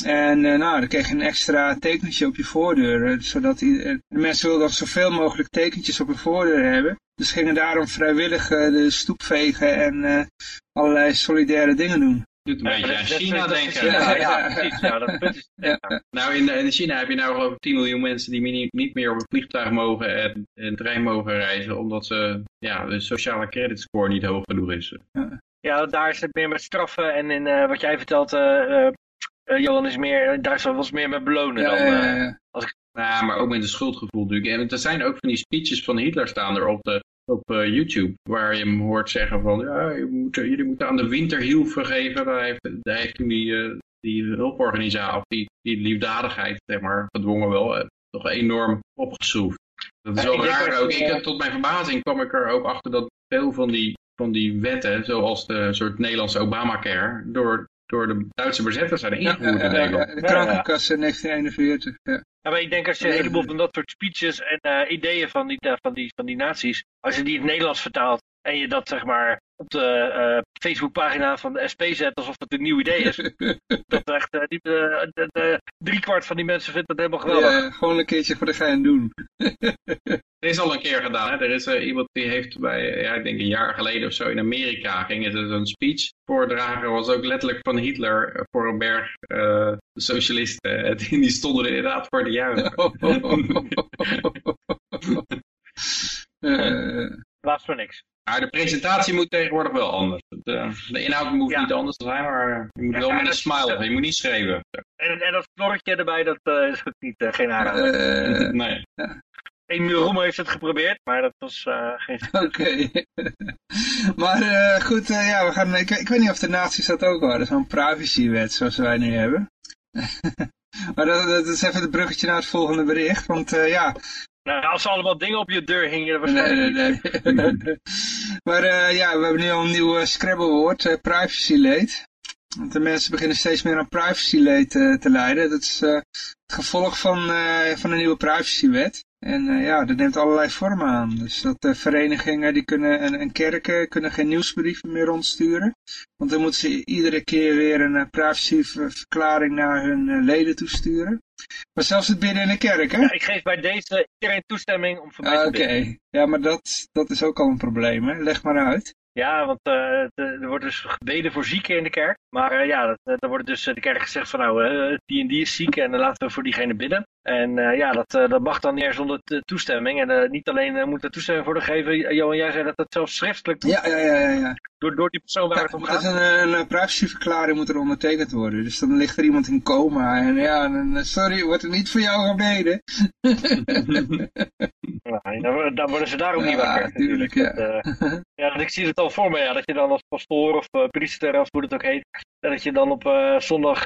En uh, nou, dan kreeg je een extra tekentje op je voordeur. Uh, zodat die, uh, de mensen wilden zoveel mogelijk tekentjes op hun voordeur hebben. Dus gingen daarom vrijwillig de stoep vegen en allerlei solidaire dingen doen. Doet een beetje aan China denken. Ja, ja, precies. Ja, dat is, ja. Nou, in, in China heb je nou over 10 miljoen mensen die niet meer op een vliegtuig mogen en een trein mogen reizen, omdat ze, ja, de sociale creditscore niet hoog genoeg is. Ja, daar is het meer met straffen en in uh, wat jij vertelt, uh, uh, Johan is meer, daar was meer met belonen dan... Als ik... Ja, maar ook met een schuldgevoel natuurlijk. En er zijn ook van die speeches van Hitler staan er op, de, op uh, YouTube, waar je hem hoort zeggen van, ja, je moet, jullie moeten aan de winterhiel vergeven. Hij heeft, hij heeft toen die, die hulporganisatie, of die, die liefdadigheid, zeg maar, gedwongen wel, toch enorm opgeschroefd. Dat is wel raar ook. Ik, tot mijn verbazing kwam ik er ook achter dat veel van die, van die wetten, zoals de soort Nederlandse Obamacare, door door de Duitse bezetters zijn ingevoerd in Nederland. de krankenkassen in 1941. Ja. Ja, maar ik denk als je een heleboel van dat soort speeches en uh, ideeën van die, van, die, van die naties, als je die in het Nederlands vertaalt, en je dat zeg maar op de uh, Facebookpagina van de SP zet alsof het een nieuw idee is. dat echt uh, die, de, de, de, driekwart van die mensen vindt dat helemaal geweldig. Ja, gewoon een keertje voor de gein doen. Er is al een keer gedaan. Hè? Er is uh, iemand die heeft bij, ja, ik denk een jaar geleden of zo in Amerika ging het een speech voordragen. was ook letterlijk van Hitler voor een berg uh, socialisten. Die, die stonden er inderdaad voor de juichen. uh, Laatst voor niks. Maar de presentatie moet tegenwoordig wel anders. De, de inhoud moet ja. niet anders zijn, maar je moet ja, wel met een smile, je moet niet schreeuwen. En, en dat knorretje erbij, dat uh, is ook niet uh, geen aanrader. Uh, nee. Roemer heeft het geprobeerd, maar dat was geen... Oké. Okay. maar goed, ja, we gaan, ik, ik, weet niet of de nazi's dat ook hadden, zo'n privacywet zoals wij nu hebben. maar dat, dat, is even het bruggetje naar het volgende bericht, want ja... Nou, als allemaal dingen op je deur hingen, waarschijnlijk nee, nee, nee. maar ja, we hebben nu al een nieuw Scrabble woord, privacy-leed. Want de mensen beginnen steeds meer aan privacy-leed uh, te leiden. Dat is uh, het gevolg van, uh, van een nieuwe privacywet. En ja, dat neemt allerlei vormen aan. Dus dat verenigingen die kunnen, en, en, kerken kunnen geen nieuwsbrieven meer rondsturen. Want dan moeten ze iedere keer weer een privacyverklaring naar hun leden toesturen. Maar zelfs het binnen in de kerk, hè? Ja, ik geef bij deze iedereen toestemming om voor mij ah, te Oké, ja, maar dat, dat is ook al een probleem, hè? Leg maar uit. Ja, want uh, er wordt dus gebeden voor zieken in de kerk. Maar uh, ja, dat, dan wordt dus de kerk gezegd van nou, uh, die en die is ziek en dan laten we voor diegene bidden. En ja, dat, dat mag dan niet zonder toestemming. En niet alleen moet er toestemming worden gegeven, Johan, jij zei dat dat zelfs schriftelijk doet. Ja, ja, ja. ja. Door, door die persoon waar ja, het om gaat. Een, een privacyverklaring moet er ondertekend worden. Dus dan ligt er iemand in coma. En ja, dan, sorry, wordt er niet voor jou gebeden. nou, dan, dan worden ze daarom niet wakker. Natuurlijk, ja. Dat, ja, ik zie het al voor me, ja, dat je dan als pastoor of priester, of hoe het ook heet, dat je dan op zondag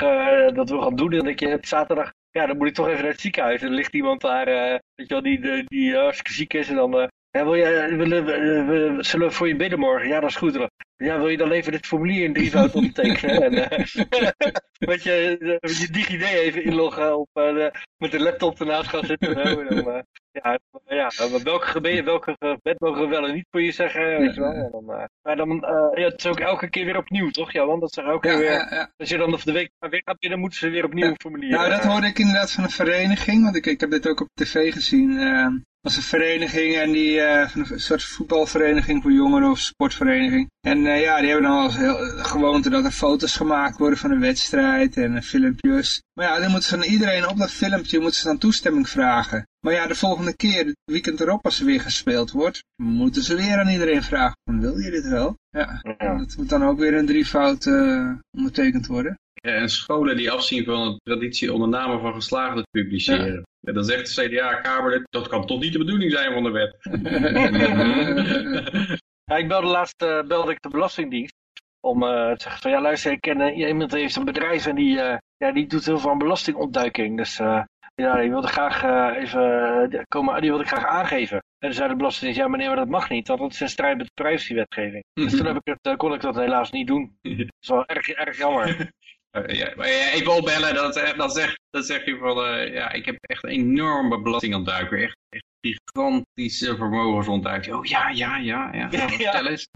dat wil gaan doen en dat je op zaterdag, ja, dan moet ik toch even naar het ziekenhuis. En er ligt iemand daar, weet je wel, die, die, die hartstikke ziek is en dan, ja, wil je, willen, we, we, zullen we voor je bidden morgen? Ja, dat is goed. Ja, wil je dan even dit formulier in drievoud ondertekenen? en, met je, je DigiD even inloggen op, met de laptop ernaast gaan zitten. ja, ja, welke gebeden, welke gebed mogen we wel en niet voor je zeggen, weet je wel. En dan, maar dan, ja, het is ook elke keer weer opnieuw, toch? Ja, want dat is elke keer weer, als je dan of de week weer gaat binnen, moeten ze weer opnieuw een formulier. Nou, dat hoorde ik inderdaad van een vereniging, want ik, ik heb dit ook op tv gezien. Was een vereniging en die, uh, een soort voetbalvereniging voor jongeren of sportvereniging. En uh, ja, die hebben dan als heel, gewoonte dat er foto's gemaakt worden van een wedstrijd en filmpjes. Maar ja, dan moeten ze van iedereen op dat filmpje moeten ze dan toestemming vragen. Maar ja, de volgende keer, het weekend erop als er weer gespeeld wordt, moeten ze weer aan iedereen vragen, wil je dit wel? Ja, ja. dat moet dan ook weer een drievoud uh, ondertekend worden. Ja, en scholen die afzien van de traditie onder namen van geslaagden te publiceren. Ja. Ja, dan zegt de CDA-kamer, dat kan toch niet de bedoeling zijn van de wet. ja, ik belde laatst uh, belde ik de Belastingdienst om uh, te zeggen van ja luister, ik ken uh, iemand heeft een bedrijf en die, ja, die doet heel veel aan belastingontduiking. Dus ja, die wilde graag even komen, die wilde ik graag aangeven. En toen zei de Belastingdienst, ja meneer, maar dat mag niet, want dat is in strijd met de privacywetgeving. dus toen heb ik het, kon ik dat helaas niet doen. Dat is wel erg, erg jammer. Uh, ja, maar even opbellen, dan, dan, zeg, je van, uh, ja, ik heb echt een enorme belastingontduiker. Echt, echt gigantische vermogensontduiking. Oh ja, ja, ja, ja. ja. Vertel eens.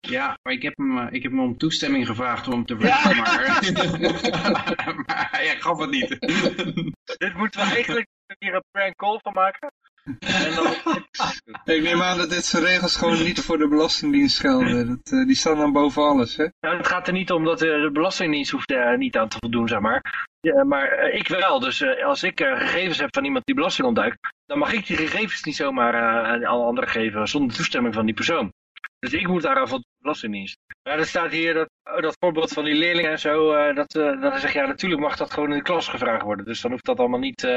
Ja, maar ik heb, hem, ik heb hem om toestemming gevraagd om te vertellen, ja. maar, maar hij gaf het niet. Dit moeten we eigenlijk hier een prank call van maken. Ik neem aan dat dit soort regels gewoon niet voor de Belastingdienst gelden. Dat, uh, die staan dan boven alles, hè? Nou, het gaat er niet om dat de Belastingdienst hoeft er niet aan te voldoen, zeg maar. Ja, maar uh, ik wel. Dus als ik gegevens heb van iemand die belasting ontduikt, dan mag ik die gegevens niet zomaar aan anderen geven zonder toestemming van die persoon. Dus ik moet daar van de Belastingdienst. Ja, er staat hier dat, dat voorbeeld van die leerlingen en zo, dat, dat hij zegt, ja natuurlijk mag dat gewoon in de klas gevraagd worden. Dus dan hoeft dat allemaal niet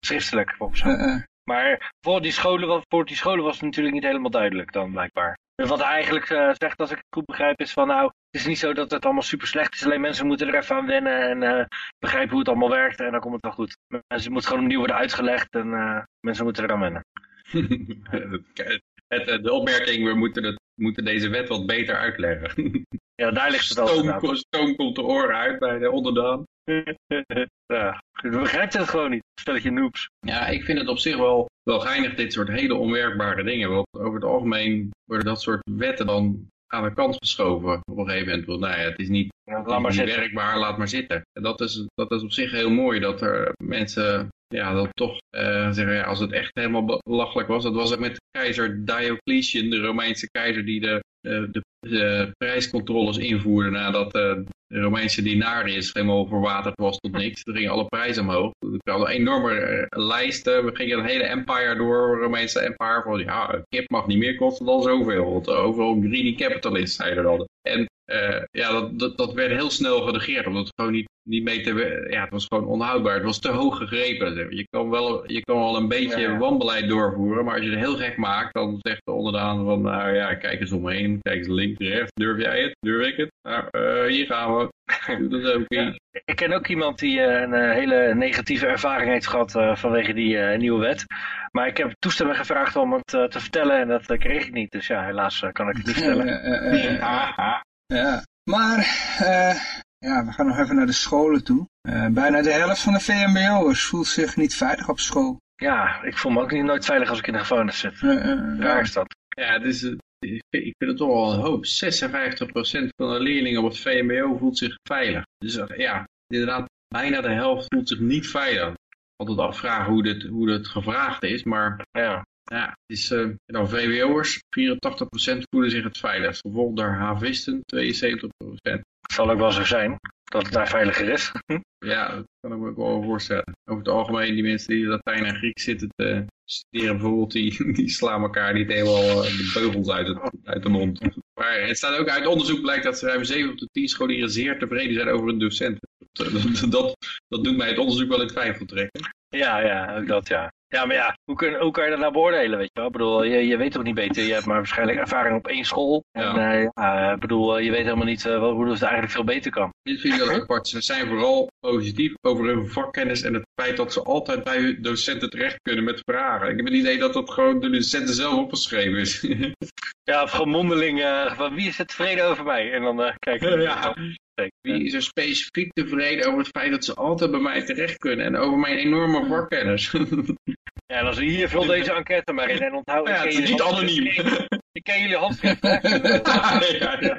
schriftelijk volgens mij. Maar voor die, scholen, voor die scholen was het natuurlijk niet helemaal duidelijk dan blijkbaar. Dus wat hij eigenlijk uh, zegt, als ik het goed begrijp, is van nou, het is niet zo dat het allemaal super slecht is. Alleen mensen moeten er even aan wennen en uh, begrijpen hoe het allemaal werkt en dan komt het wel goed. Mensen moeten gewoon opnieuw worden uitgelegd en uh, mensen moeten eraan wennen. het, de opmerking, we moeten, het, moeten deze wet wat beter uitleggen. ja, daar ligt het al. Stoom, stoom komt de oren uit bij de onderdaan. ja, je begrijpt het gewoon niet, stelletje noobs. Ja, ik vind het op zich wel, wel geinig, dit soort hele onwerkbare dingen. Want over het algemeen worden dat soort wetten dan aan de kant geschoven op een gegeven moment. Want nou ja, het is niet, Ja, het laat is maar niet werkbaar, laat maar zitten. En dat is, dat is op zich heel mooi, dat er mensen ja, dat toch eh, zeggen, ja, als het echt helemaal belachelijk was. Dat was het met keizer Diocletian, de Romeinse keizer, die de, de, de, de prijscontroles invoerde nadat eh, de Romeinse denarius helemaal verwaterd was tot niks. Toen gingen alle prijzen omhoog. We hadden enorme eh, lijst. eh, we gingen het hele empire door, het Romeinse empire. Van ja, kip mag niet meer kosten dan zoveel. Want overal greedy capitalists zeiden dan. En eh, ja, dat, dat, dat werd heel snel genegeerd. Omdat het gewoon niet, niet mee te... Ja, het was gewoon onhoudbaar. Het was te hoog gegrepen. Je kan wel, je kan wel een beetje Ja. wanbeleid doorvoeren. Maar als je het heel gek maakt, dan zegt de onderdaan van... Nou ja, kijk eens omheen. Kijk eens links, rechts. Durf jij het? Durf ik het? Nou, eh, hier gaan we. Doe dat ook Ja. niet. Ik ken ook iemand die eh, een hele negatieve ervaring heeft gehad eh, vanwege die eh, nieuwe wet. Maar ik heb toestemming gevraagd om het te vertellen en dat kreeg ik niet. Dus ja, helaas kan ik het niet vertellen. Ja, maar eh, ja, we gaan nog even naar de scholen toe. Eh, bijna de helft van de VMBO'ers voelt zich niet veilig op school. Ja, ik voel me ook niet nooit veilig als ik in de gevangenis zit. Eh, eh, Raar ja. is dat. Ja, eh, ik vind het toch wel een hoop. 56% van de leerlingen op het VMBO voelt zich veilig. Dus ja, inderdaad, bijna de helft voelt zich niet veilig. Altijd afvragen hoe dit, hoe dit gevraagd is, maar Ja. Ja, het is, eh nou, VWO'ers, 84% voelen zich het veiligst. Gevolgd door havisten, 72%. Het zal ook wel zo zijn dat het daar veiliger is. Ja, dat kan ik me ook wel voorstellen. Over het algemeen, die mensen die Latijn en Grieks zitten te studeren bijvoorbeeld, die, die slaan elkaar niet helemaal eh, de beugels uit, het, uit de mond. Maar het staat ook uit onderzoek blijkt dat ruim 7 op de 10 scholieren zeer tevreden zijn over hun docenten. Dat, dat, dat, dat doet mij het onderzoek wel in twijfel trekken. Ja, ja, ook dat ja. Ja, maar ja, hoe, kun, hoe kan je dat nou beoordelen, weet je wel? Ik bedoel, je, je weet toch niet beter, je hebt maar waarschijnlijk ervaring op één school. En Ja. eh, ik bedoel, eh, je weet helemaal niet wel- hoe het eigenlijk veel beter kan. Dit vind ik wel apart. Ze zijn vooral positief over hun vakkennis en het feit dat ze altijd bij hun docenten terecht kunnen met vragen. Ik heb het idee dat dat gewoon door de docenten zelf opgeschreven is. Ja, of gewoon mondeling van wie is er tevreden over mij? En dan kijk Ja. Wie is er specifiek tevreden over het feit dat ze altijd bij mij terecht kunnen en over mijn enorme vakkennis? Ja, we hier vul deze enquête maar in en onthoud... ja, ik het is niet anoniem. Ik ken jullie handschrift, hè? ja, ja.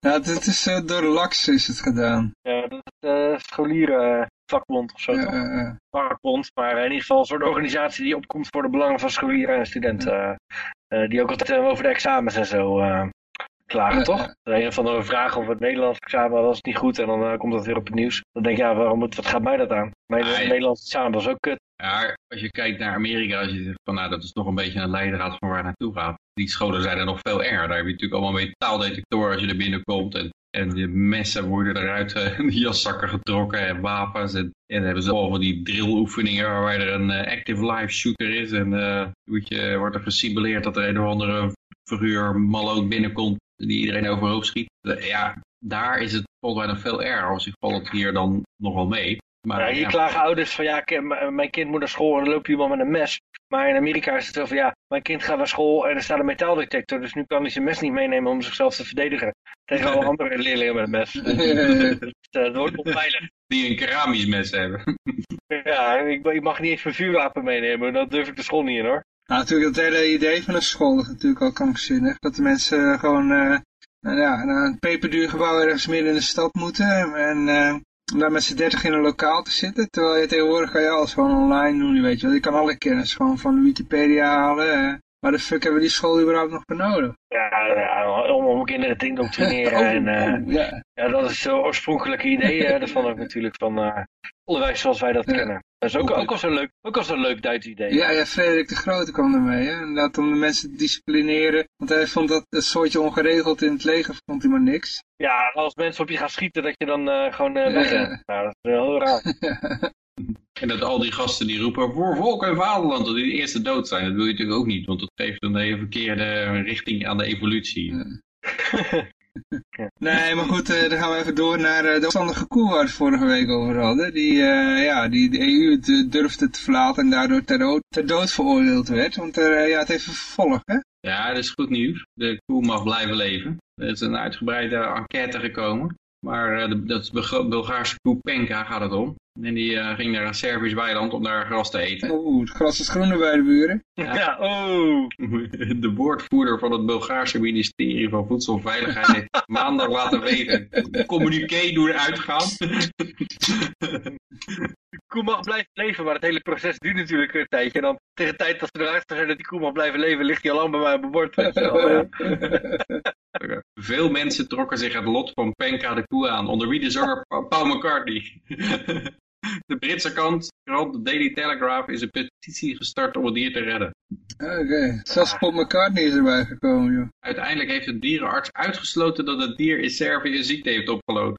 Ja, het is eh, door LAX is het gedaan. Ja, dat is uh, scholierenvakbond of zo, Ja, eh, eh. vakbond, maar in ieder geval een soort organisatie die opkomt voor de belangen van scholieren en studenten. eh, eh, die ook altijd eh, over de examens en zo eh, klagen, Ja, toch? ja. Er Een of andere vraag over het Nederlands examen was niet goed en dan eh, komt dat weer op het nieuws. Dan denk je, ja, waarom, wat gaat mij dat aan? Mijn Ah, ja. Nederlands examen was ook kut. Ja, als je kijkt naar Amerika, als je zegt van nou dat is toch een beetje een leidraad van waar het naartoe gaat. Die scholen zijn er nog veel erger. Daar heb je natuurlijk allemaal mee taaldetectoren als je er binnenkomt. En, en de messen worden eruit eh, de jaszakken getrokken en wapens. En, en dan hebben ze allemaal van die drilloefeningen waarbij er een eh, active live shooter is. En eh, moet je, wordt er gesimuleerd dat er een of andere figuur maloot binnenkomt die iedereen overhoop schiet. Eh, Ja, daar is het volgens mij nog veel erger. Op zich valt het hier dan nog wel mee. Maar Ja, hier ja. klagen ouders van, ja, ik- m- mijn kind moet naar school en dan loopt iemand met een mes. Maar in Amerika is het zo van, ja, mijn kind gaat naar school en er staat een metaaldetector. Dus nu kan hij zijn mes niet meenemen om zichzelf te verdedigen. Tegen alle andere leerlingen met een mes. Dus, eh, het wordt onveilig. die een keramisch mes hebben. Ja, ik, ik mag niet eens mijn vuurwapen meenemen. Dat durf ik de school niet in hoor. Nou, natuurlijk het hele idee van een school is natuurlijk al krankzinnig. Dat de mensen eh, gewoon eh, nou ja, naar een peperduur gebouw ergens midden in de stad moeten. En eh, om daar met z'n dertig in een lokaal te zitten. Terwijl je tegenwoordig kan je alles gewoon online doen, weet je wel. Je kan alle kennis gewoon van Wikipedia halen. Waar de fuck hebben we die school überhaupt nog voor nodig? Ja, ja, om, om kinderen te indoctrineren. Oh, en, oh, ja. ja, dat is het oorspronkelijke idee daarvan ook natuurlijk. Van eh, onderwijs zoals wij dat Ja. kennen. Dat is ook, ook al zo'n leuk, ook al zo'n leuk Duits idee. Ja, ja, Frederik de Grote kwam ermee. Hè? Inderdaad, om de mensen te disciplineren. Want hij vond dat een soortje ongeregeld in het leger, vond hij maar niks. Ja, als mensen op je gaan schieten, dat je dan eh, gewoon weg Ja. bent. Nou, dat is wel heel raar. En dat al die gasten die roepen voor volk en vaderland, dat die de eerste dood zijn. Dat wil je natuurlijk ook niet, want dat geeft een hele verkeerde richting aan de evolutie. Nee, maar goed, eh, dan gaan we even door naar eh, de opstandige koe waar we het vorige week over hadden. Die, eh, ja, die de EU durfde te verlaten en daardoor ter dood, ter dood veroordeeld werd. Want eh, ja, het heeft een vervolg, hè? Ja, dat is goed nieuws. De koe mag blijven leven. Er is een uitgebreide enquête gekomen. Maar uh, de, dat is Bulgaarse koe Penka gaat het om. En die uh, ging naar een Servisch weiland om daar gras te eten. Oeh, het gras is groener bij de buren. Ja, ja oh. De woordvoerder van het Bulgaarse ministerie van Voedselveiligheid heeft maandag laten weten. Communiqué doen uitgaan. De koe mag blijven leven, maar het hele proces duurt natuurlijk een tijdje. En dan tegen de tijd dat ze eruit zijn dat die koe mag blijven leven, ligt hij al lang bij mij op mijn bord. Veel mensen trokken zich het lot van Penka de koe aan, onder wie de zanger Paul McCartney. De Britse kant, de Daily Telegraph, is een petitie gestart om het dier te redden. Oké, okay. zelfs Paul McCartney is erbij gekomen, joh. Uiteindelijk heeft de dierenarts uitgesloten dat het dier in Servië een ziekte heeft opgelopen.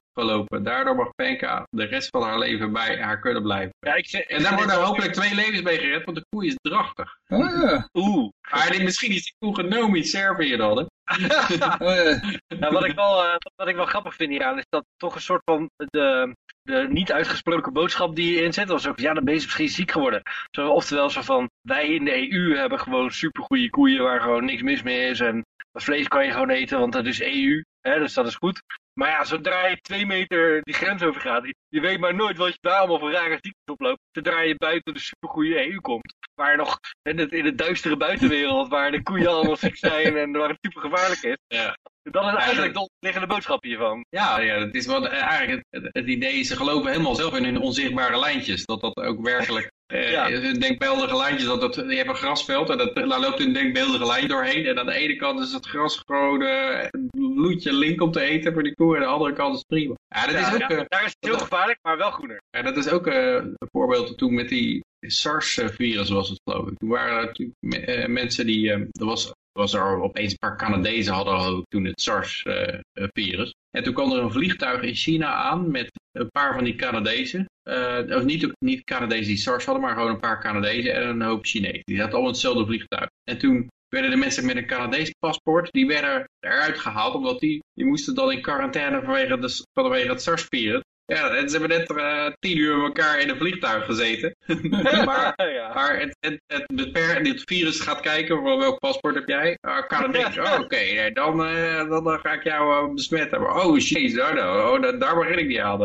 Daardoor mag Penka de rest van haar leven bij haar kunnen blijven. Ja, ik zeg, en daar worden hopelijk twee levens mee gered, want de koe is drachtig. Ja. Oeh. Maar misschien is die koe genomen in Servië dan, hè? oh, ja. nou, wat, ik wel, uh, wat ik wel grappig vind hieraan is dat toch een soort van de, de niet uitgesproken boodschap die je inzet was ook, ja dan ben je misschien ziek geworden. Zo, oftewel zo van, wij in de EU hebben gewoon supergoeie koeien waar gewoon niks mis mee is en vlees kan je gewoon eten, want dat is EU, hè, dus dat is goed. Maar ja, zodra je twee meter die grens over gaat, je weet maar nooit wat je daar allemaal voor rare ziektes oploopt. Zodra je buiten de supergoeie EU komt, waar nog in, het, in de duistere buitenwereld, waar de koeien allemaal ziek zijn en waar het super gevaarlijk is. Ja. Dat is eigenlijk de onderliggende boodschap hiervan. Ja, ja dat is wat eigenlijk het, het, idee, ze geloven helemaal zelf in hun onzichtbare lijntjes. Dat dat ook werkelijk ja. denkbeeldige lijntjes. Dat, dat, je hebt een grasveld en dat, daar loopt een denkbeeldige lijn doorheen. En aan de ene kant is het gras gewoon uh, bloedje link om te eten voor die koe. En aan de andere kant is het prima. Ja, dat is ook, uh, daar is het heel gevaarlijk, maar wel groener. Ja, dat is ook een voorbeeld toen met die SARS-virus was het geloof ik. Toen waren er natuurlijk mensen die, er was was er opeens een paar Canadezen hadden toen het SARS-virus. en toen kwam er een vliegtuig in China aan met een paar van die Canadezen. Uh, of niet, niet Canadezen die SARS hadden, maar gewoon een paar Canadezen en een hoop Chinezen. Die zaten allemaal hetzelfde vliegtuig. En toen werden de mensen met een Canadees paspoort, die werden eruit gehaald, omdat die, die moesten dan in quarantaine vanwege, de, vanwege het SARS-virus. Ja, en ze hebben net uh, tien uur met elkaar in een vliegtuig gezeten. maar ja. maar het, het, virus gaat kijken voor welk paspoort heb jij. Uh, Canadees. Oh, oké, okay. dan, uh, dan, ga ik jou uh, besmetten. Oh, jeez, no. oh, daar begin ik niet aan.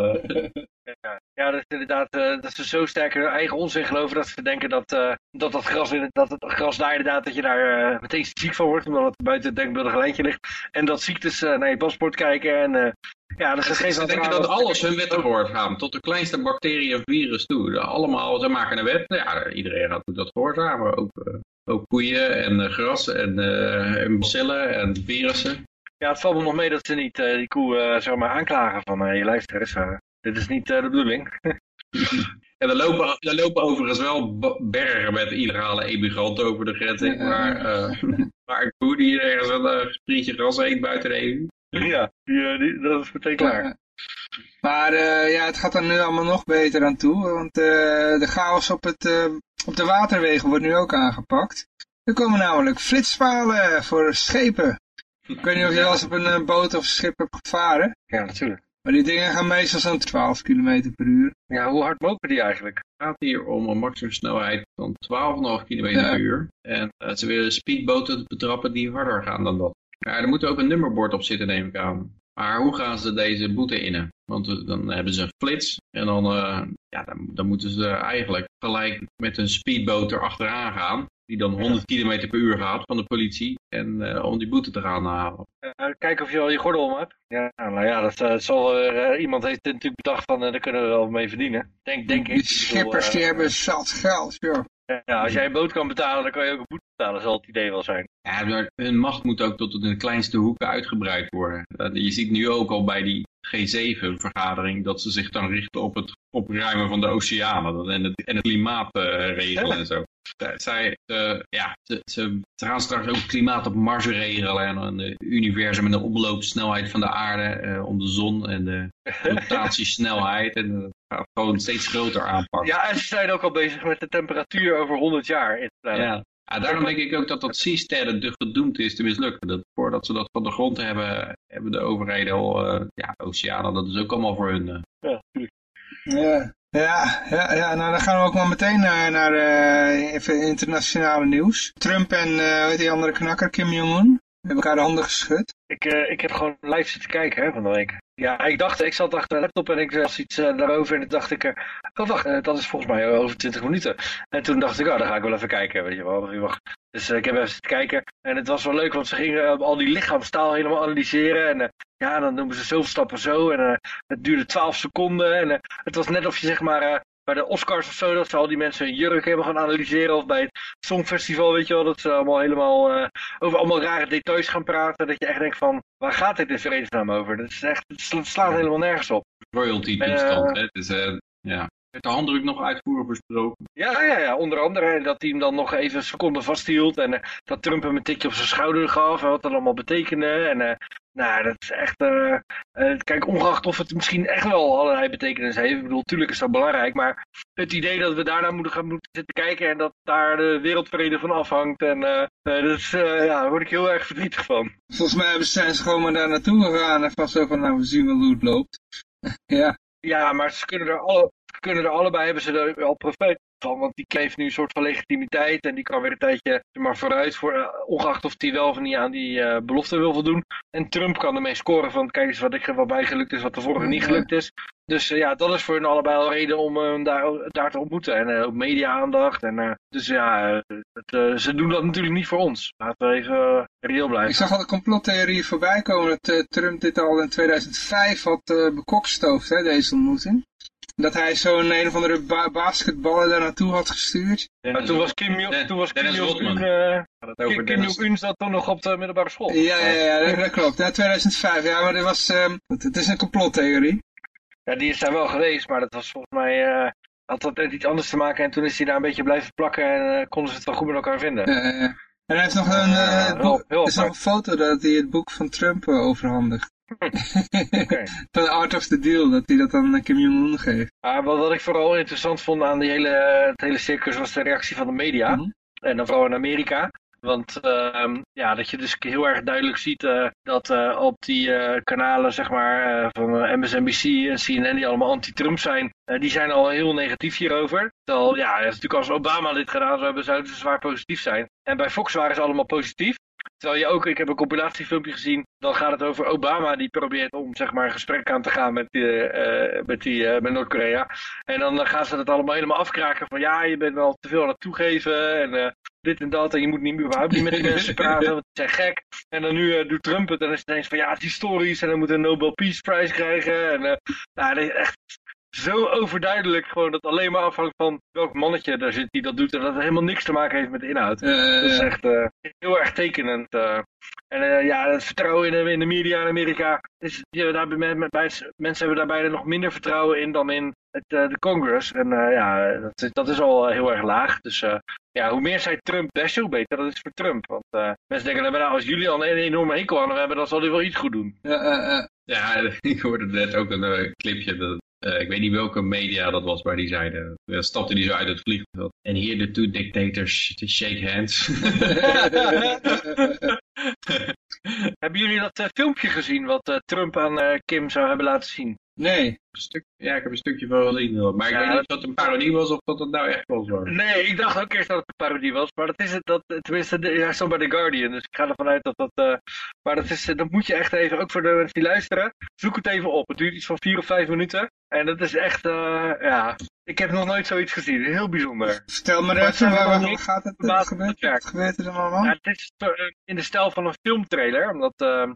Ja, ja, dat is inderdaad dat ze zo sterk hun eigen onzin geloven dat ze denken dat, dat, dat, gras, dat het gras daar inderdaad dat je daar meteen ziek van wordt, omdat het buiten het denkbeeldige lijntje ligt. En dat ziektes naar je paspoort kijken en ja, geen Ze denken dat alles hun wetten gehoorzamen, tot de kleinste bacterie en virus toe. Allemaal, ze maken een wet, ja, iedereen gaat dat gehoorzamen. Ook, ook koeien en gras en, en bacillen en virussen. Ja, het valt me nog mee dat ze niet die koe zeg maar aanklagen van je luister eens, dit is niet de bedoeling. En er lopen, er lopen overigens wel bergen met illegale immigranten over de grens. Maar, uh, maar een koe die ergens een sprietje gras eet buiten de EU. Ja, die, die, dat is meteen klaar. Maar uh, ja, het gaat er nu allemaal nog beter aan toe. Want uh, de chaos op, het, uh, op de waterwegen wordt nu ook aangepakt. Er komen namelijk flitspalen voor schepen. Ik weet niet of je wel eens op een boot of schip hebt gevaren. Ja, natuurlijk. Maar die dingen gaan meestal zo'n 12 km per uur. Ja, hoe hard mogen die eigenlijk? Het gaat hier om een maximumsnelheid van 12,5 km per uur. En uh, ze willen speedboten betrappen die harder gaan dan dat. Ja, er moet ook een nummerbord op zitten, neem ik aan. Maar hoe gaan ze deze boete innen? Want eh, dan hebben ze een flits en dan, uh, ja, dan, dan, moeten ze eigenlijk gelijk met een speedboot erachteraan gaan die dan 100 km per uur gaat van de politie en uh, om die boete te gaan halen. Uh, kijken of je al je gordel om hebt. Ja, nou ja, dat, zal, iemand heeft natuurlijk bedacht van, daar kunnen we wel mee verdienen. Denk, denk ik. Die schippers die hebben zat geld, joh. Ja, als jij een boot kan betalen, dan kan je ook een boete betalen, zal het idee wel zijn. Ja, hun macht moet ook tot in de kleinste hoeken uitgebreid worden. Je ziet nu ook al bij die G7-vergadering dat ze zich dan richten op het opruimen van de oceanen en het, en het klimaat regelen en zo. Zij, uh, ja, ze, ze, gaan straks ook het klimaat op Mars regelen en het universum en de omloopsnelheid van de aarde uh, om de zon en de rotatiesnelheid. En dat gaat gewoon steeds groter aanpakken. Ja, en ze zijn ook al bezig met de temperatuur over 100 jaar ja. Ja. daarom denk ik ook dat dat seasterren de gedoemd is te mislukken. Dat, voordat ze dat van de grond hebben, hebben de overheden al, uh, ja, oceanen, dat is ook allemaal voor hun. Ja, natuurlijk. Ja, ja, ja, ja, nou dan gaan we ook maar meteen naar, naar uh, even internationale nieuws. Trump en uh, die andere knakker, Kim Jong-un, hebben elkaar de handen geschud. Ik, uh, ik heb gewoon live zitten kijken hè, van de week. Ja, ik dacht, ik zat achter de laptop en ik las iets uh, daarover en toen dacht ik, uh, oh wacht, uh, dat is volgens mij over 20 minuten. En toen dacht ik, oh, dan ga ik wel even kijken, weet je wel. Dus ik heb even zitten kijken en het was wel leuk, want ze gingen al die lichaamstaal helemaal analyseren. En ja, dan noemen ze zoveel stappen zo en het duurde 12 seconden. En het was net of je zeg maar bij de Oscars of zo, dat ze al die mensen hun jurk hebben gaan analyseren. Of bij het Songfestival, weet je wel, dat ze allemaal helemaal uh, over allemaal rare details gaan praten. Dat je echt denkt van, waar gaat dit in vredesnaam over? Dat is echt, het slaat helemaal nergens op. Royalty toestand, uh, hè? Dus, uh, ja. Werd de handdruk nog uitvoerig besproken? Ja, ja, ja, onder andere dat hij hem dan nog even een seconde vasthield. En dat Trump hem een tikje op zijn schouder gaf. En wat dat allemaal betekende. En nou, dat is echt... Uh, uh, kijk, ongeacht of het misschien echt wel allerlei betekenis heeft. Ik bedoel, natuurlijk is dat belangrijk. Maar het idee dat we daarna moeten gaan moeten zitten kijken... en dat daar de wereldvrede van afhangt... en uh, dat is, ja, daar word ik heel erg verdrietig van. Volgens mij zijn ze gewoon maar daar naartoe gegaan... en van zo van, nou, we zien wel hoe het loopt. ja. Ja, maar ze kunnen er, alle, kunnen er allebei, hebben ze er al profijt van, want die heeft nu een soort van legitimiteit en die kan weer een tijdje maar vooruit, voor, uh, ongeacht of hij wel of niet aan die uh, belofte wil voldoen. En Trump kan ermee scoren van, kijk eens wat ik er wel bij gelukt is, wat de vorige niet gelukt is. Dus uh, ja, dat is voor hen allebei al reden om hem daar, daar te ontmoeten. En ook media-aandacht. En, dus ja, het, ze doen dat natuurlijk niet voor ons. Laten we even reëel blijven. Ik zag al de complottheorie voorbij komen dat Trump dit al in 2005 had bekokstoofd, hè, deze ontmoeting dat hij zo'n een of andere ba basketballer daar naartoe had gestuurd. Ja, toen was Kim Jong-un toen was Kim Jong-un uh, Kim Jong-un zat toen nog op de middelbare school. Ja, ja, ja, dat, dat klopt. Ja, 2005. Ja, maar dit was, um, het, het, is een complottheorie. Ja, die is daar wel geweest, maar dat was volgens mij... Uh, had dat net iets anders te maken en toen is hij daar een beetje blijven plakken en uh, konden ze het wel goed met elkaar vinden. Ja, ja. En hij heeft nog een, uh, boek, heel, is nog een foto dat hij het boek van Trump overhandigt. Okay. Van Art of the Deal, dat hij dat aan Kim Jong-un geeft. Ah, wat, ik vooral interessant vond aan die hele, het hele circus was de reactie van de media. Mhm. En dan vooral in Amerika. Want uh, ja, dat je dus heel erg duidelijk ziet uh, dat uh, op die kanalen zeg maar, van MSNBC en CNN die allemaal anti-Trump zijn, die zijn al heel negatief hierover. Terwijl ja, natuurlijk als Obama dit gedaan zou hebben, zouden ze zwaar positief zijn. En bij Fox waren ze allemaal positief. Terwijl je ook, ik heb een compilatiefilmpje gezien, dan gaat het over Obama die probeert om zeg maar een gesprek aan te gaan met, uh, met, die, uh, met Noord-Korea. En dan gaan ze het allemaal helemaal afkraken van ja, je bent wel te veel aan het toegeven en dit en dat en je moet niet überhaupt niet met die mensen praten, want die zijn gek. En dan nu doet Trump het en dan is het ineens van ja, het is historisch en dan moet een Nobel Peace Prize krijgen. En nou, dat echt zo overduidelijk gewoon dat alleen maar afhangt van welk mannetje daar zit die dat doet en dat het helemaal niks te maken heeft met de inhoud. Uh, dat is echt uh, heel erg tekenend. Uh. En ja, het vertrouwen in de, in de media in Amerika, is, ja, daar, met, met, bij, mensen hebben daar bijna nog minder vertrouwen in dan in het, de Congress. En ja, dat, dat is al heel erg laag. Dus ja, hoe meer zij Trump best, hoe beter dat is voor Trump. Want mensen denken, nou, als jullie al een enorme hekel aan hem hebben, dan zal hij wel iets goed doen. Ja, ik hoorde net ook een clipje dat uh, ik weet niet welke media dat was waar die zeiden. Uh, stapte die zo uit het vliegveld. En hier de two dictators to shake hands. hebben jullie dat uh, filmpje gezien wat Trump aan Kim zou hebben laten zien? Nee. Stuk, ja, ik heb een stukje van gezien. Maar ik weet niet of dat een parodie was of dat het nou echt was. Hoor. Nee, ik dacht ook eerst dat het een parodie was. Maar dat is het, dat, tenminste, hij stond bij The Guardian. Dus ik ga ervan uit dat dat... Uh, maar dat, is, dat moet je echt even, ook voor de mensen die luisteren, zoek het even op. Het duurt iets van vier of vijf minuten. En dat is echt, uh, ja... Ik heb nog nooit zoiets gezien. Heel bijzonder. Vertel me even, waar, waar gaat het? Gebeurt, gebeurt er dan allemaal? Ja, het is in de stijl van een filmtrailer. Omdat... Uh,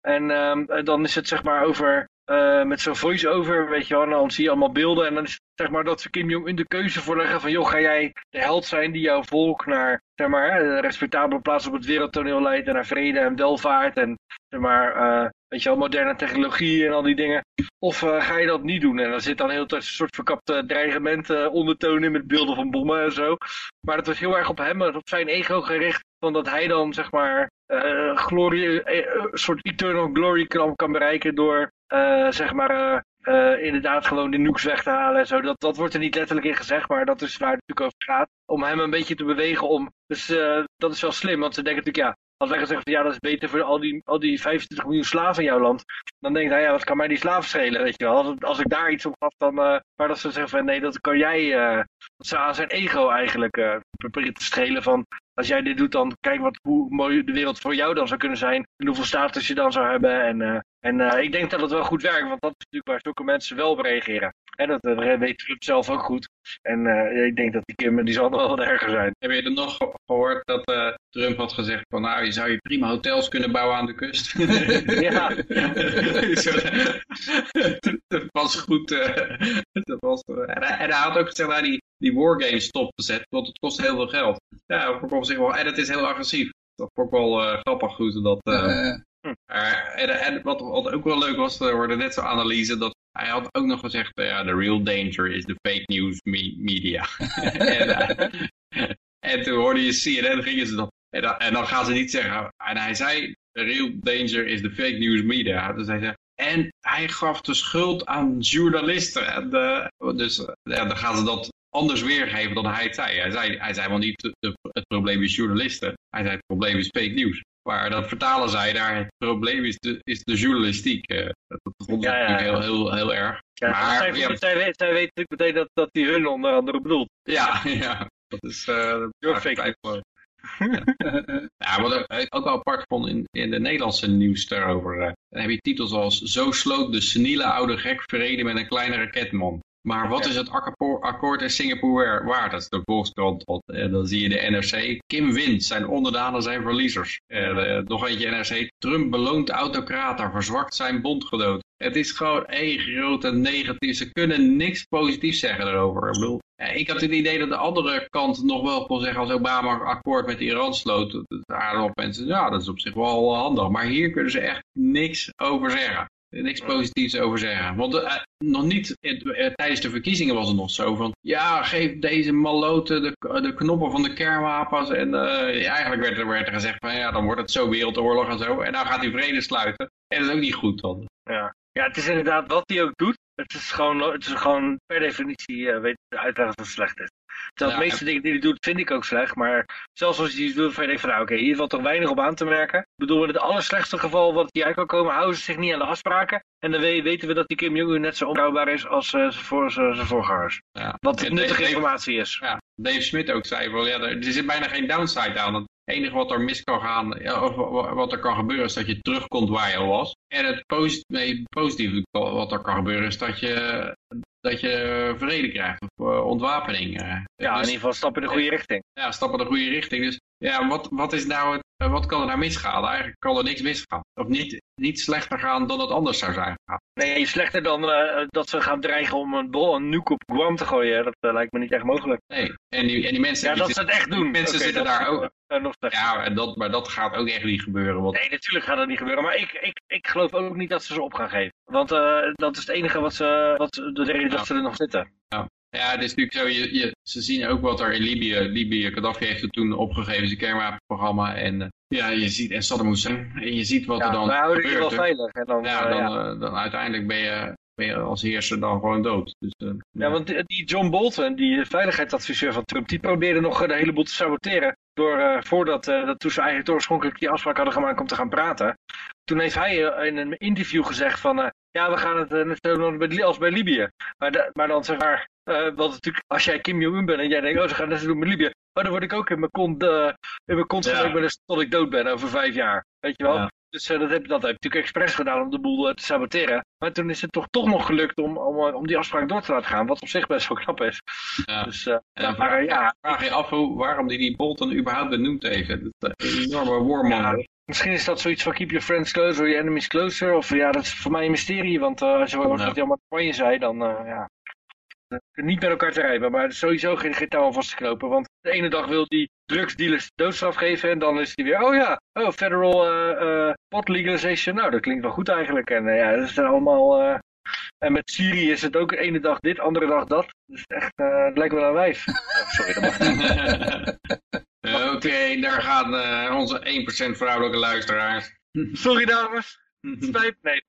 en um, dan is het zeg maar over uh, met zo'n voice-over, weet je wel, dan zie je allemaal beelden en dan is zeg maar dat ze Kim Jong-un de keuze voorleggen van, joh, ga jij de held zijn die jouw volk naar, zeg maar, een respectabele plaats op het wereldtoneel leidt en naar vrede en welvaart en, zeg maar, uh, weet je wel, moderne technologie en al die dingen. Of uh, ga je dat niet doen? En dan zit dan heel tijd een soort verkapte dreigement uh, ondertonen met beelden van bommen en zo. Maar dat was heel erg op hem, op zijn ego gericht, van dat hij dan, zeg maar, glorie, een soort eternal glory kan, bereiken door zeg maar, inderdaad gewoon de nukes weg te halen en zo. Dat, dat wordt er niet letterlijk in gezegd, maar dat is waar het natuurlijk over gaat. Om hem een beetje te bewegen om. Dus dat is wel slim, want ze denken natuurlijk, ja, als wij zeggen van ja, dat is beter voor al die, al die 25 miljoen slaven in jouw land. Dan denkt hij, ja, wat kan mij die slaven schelen, weet je wel. Als, als ik daar iets op gaf, dan... Maar dat ze zeggen van nee, dat kan jij... Dat ze aan zijn ego eigenlijk uh, proberen te schelen van... als jij dit doet, dan kijk wat, hoe mooi de wereld voor jou dan zou kunnen zijn. En hoeveel status je dan zou hebben. En, en ik denk dat het wel goed werkt, want dat is natuurlijk waar zulke mensen wel op reageren. En dat weet Trump zelf ook goed. En ik denk dat die Kim, die zal wel wat erger zijn. Heb je er nog gehoord dat Trump had gezegd van nou, je zou je prima hotels kunnen bouwen aan de kust? ja. dat was goed. dat was, en, hij, had ook gezegd, nou, die, die wargames stopgezet, want het kost heel veel geld. Ja, ik zich wel. En het is heel agressief. Dat vond ik wel uh, grappig goed. Dat, uh, en, en wat, ook wel leuk was, er hoorde net zo'n analyse, dat hij had ook nog gezegd, ja, the real danger is the fake news me media. en, en, toen hoorde je CNN, gingen ze dat, en dan, gaan ze niet zeggen, en hij zei, the real danger is the fake news media. Dus hij en hij gaf de schuld aan journalisten. Dus ja, dan gaan ze dat anders weergeven dan hij het zei. Hij zei, hij zei wel niet het probleem is journalisten. Hij zei het probleem is fake news. Maar dat vertalen zij daar, het probleem is de, is de journalistiek. Uh, dat, vond ik natuurlijk heel, heel, heel erg. Ja, maar, zij, ja, zij, weet, zij weet natuurlijk meteen dat, dat hij hun onder andere bedoelt. Ja, ja. Dat is uh, fake news. ja, wat ik ook wel apart vond in, in de Nederlandse nieuws daarover. Uh, dan heb je titels als Zo sloot de seniele oude gek vrede met een kleine raketman. Maar wat is het akkoord in Singapore waard? Dat is de Volkskrant. En dan zie je de NRC. Kim wint, zijn onderdanen zijn verliezers. Uh, nog eentje NRC. Trump beloont autocraten, verzwakt zijn bondgenoot. Het is gewoon één grote negatief. Ze kunnen niks positiefs zeggen erover. Ik bedoel, ik had het idee dat de andere kant nog wel kon zeggen als Obama akkoord met Iran sloot. Daar op mensen, ja, dat is op zich wel handig. Maar hier kunnen ze echt niks over zeggen niks positiefs over zeggen. Want uh, nog niet, uh, tijdens de verkiezingen was het nog zo van, ja, geef deze maloten de, de knoppen van de kernwapens. En eigenlijk werd er, werd er gezegd van, ja, dan wordt het zo wereldoorlog en zo. En dan gaat hij vrede sluiten. En dat is ook niet goed dan. Ja, ja het is inderdaad wat hij ook doet. Het is gewoon, het is gewoon per definitie weet uitleggen dat het slecht is. De meeste dingen die hij doet, vind ik ook slecht. Maar zelfs als hij iets doet, van je denkt van, nou oké, hier valt toch weinig op aan te merken. Ik bedoel, in het allerslechtste geval wat hij uit kan komen, houden ze zich niet aan de afspraken. En dan weten we dat die Kim Jong-un net zo onbouwbaar is als uh, zijn, zijn voorgangers. Ja. Wat nuttige informatie is. Ja, Dave Smith ook zei, wel, ja, er zit bijna geen downside aan. Het enige wat er mis kan gaan, of wat er kan gebeuren, is dat je terugkomt waar je al was. En het positieve wat er kan gebeuren, is dat je dat je vrede krijgt of uh, ontwapening. Uh. Ja, dus, in ieder geval stappen in de goede richting. Ja, stappen in de goede richting. Dus ja, wat, wat, is nou het, uh, wat kan er nou misgaan? Eigenlijk kan er niks misgaan. Of niet, niet slechter gaan dan het anders zou zijn gegaan. Nee, slechter dan dat ze gaan dreigen om een, bol, een nuke op Guam te gooien. Dat lijkt me niet echt mogelijk. Nee, en die, en die mensen... Ja, dat ze het echt doen. Mensen okay, zitten daar ook... nog ja, en dat, maar dat gaat ook echt niet gebeuren. Want... Nee, natuurlijk gaat dat niet gebeuren. Maar ik, ik, ik geloof ook niet dat ze ze op gaan geven. Want dat is het enige wat ze, wat de reden dat ze er nog zitten. Ja. Ja, het is natuurlijk zo, je, je, ze zien ook wat er in Libië, Libië, Gaddafi heeft er toen opgegeven, zijn kernwapenprogramma. En uh, ja, je ziet, en Saddam Hussein, en je ziet wat ja, er dan we houden je wel veilig. En dan, ja, dan, ja. Uh, dan uiteindelijk ben je, ben je als heerser dan gewoon dood. Dus, uh, ja, want die John Bolton, die veiligheidsadviseur van Trump, die probeerde nog een heleboel te saboteren. Door, voordat, dat toen ze eigenlijk oorspronkelijk die afspraak hadden gemaakt om te gaan praten. Toen heeft hij in een interview gezegd van, ja, we gaan het net zo doen als bij Libië. Maar, de, maar dan zeg maar, uh, want natuurlijk, als jij Kim Jong-un bent en jij denkt, oh, ze gaan net zo doen met Libië. Oh, dan word ik ook in mijn kont, uh, in mijn kont ja. Dus tot ik dood ben over vijf jaar. Weet je wel? Ja. Dus uh, dat, heb, dat heb ik natuurlijk expres gedaan om de boel te saboteren. Maar toen is het toch, toch nog gelukt om, om, om die afspraak door te laten gaan. Wat op zich best wel knap is. Ja. Dus, uh, ja, maar, ja. vraag je af hoe, waarom die die Bolton überhaupt benoemd heeft. Dat is een enorme warmonger. Misschien is dat zoiets van keep your friends closer, your enemies closer. Of ja, dat is voor mij een mysterie. Want uh, als je hoort wat hij allemaal van je zei, dan uh, ja. Niet met elkaar te rijden, maar sowieso geen, geen touw aan vast te knopen. Want de ene dag wil die drugsdealers doodstraf geven en dan is hij weer, oh ja, oh, federal uh, pot legalization. Nou, dat klinkt wel goed eigenlijk. En ja, dat is allemaal... en met Syrië is het ook de ene dag dit, andere dag dat. Dus echt, het lijkt wel een wijf. Oh, sorry, dat mag. Oké, okay, daar gaan onze 1% vrouwelijke luisteraars. Sorry dames. Spijt, nee.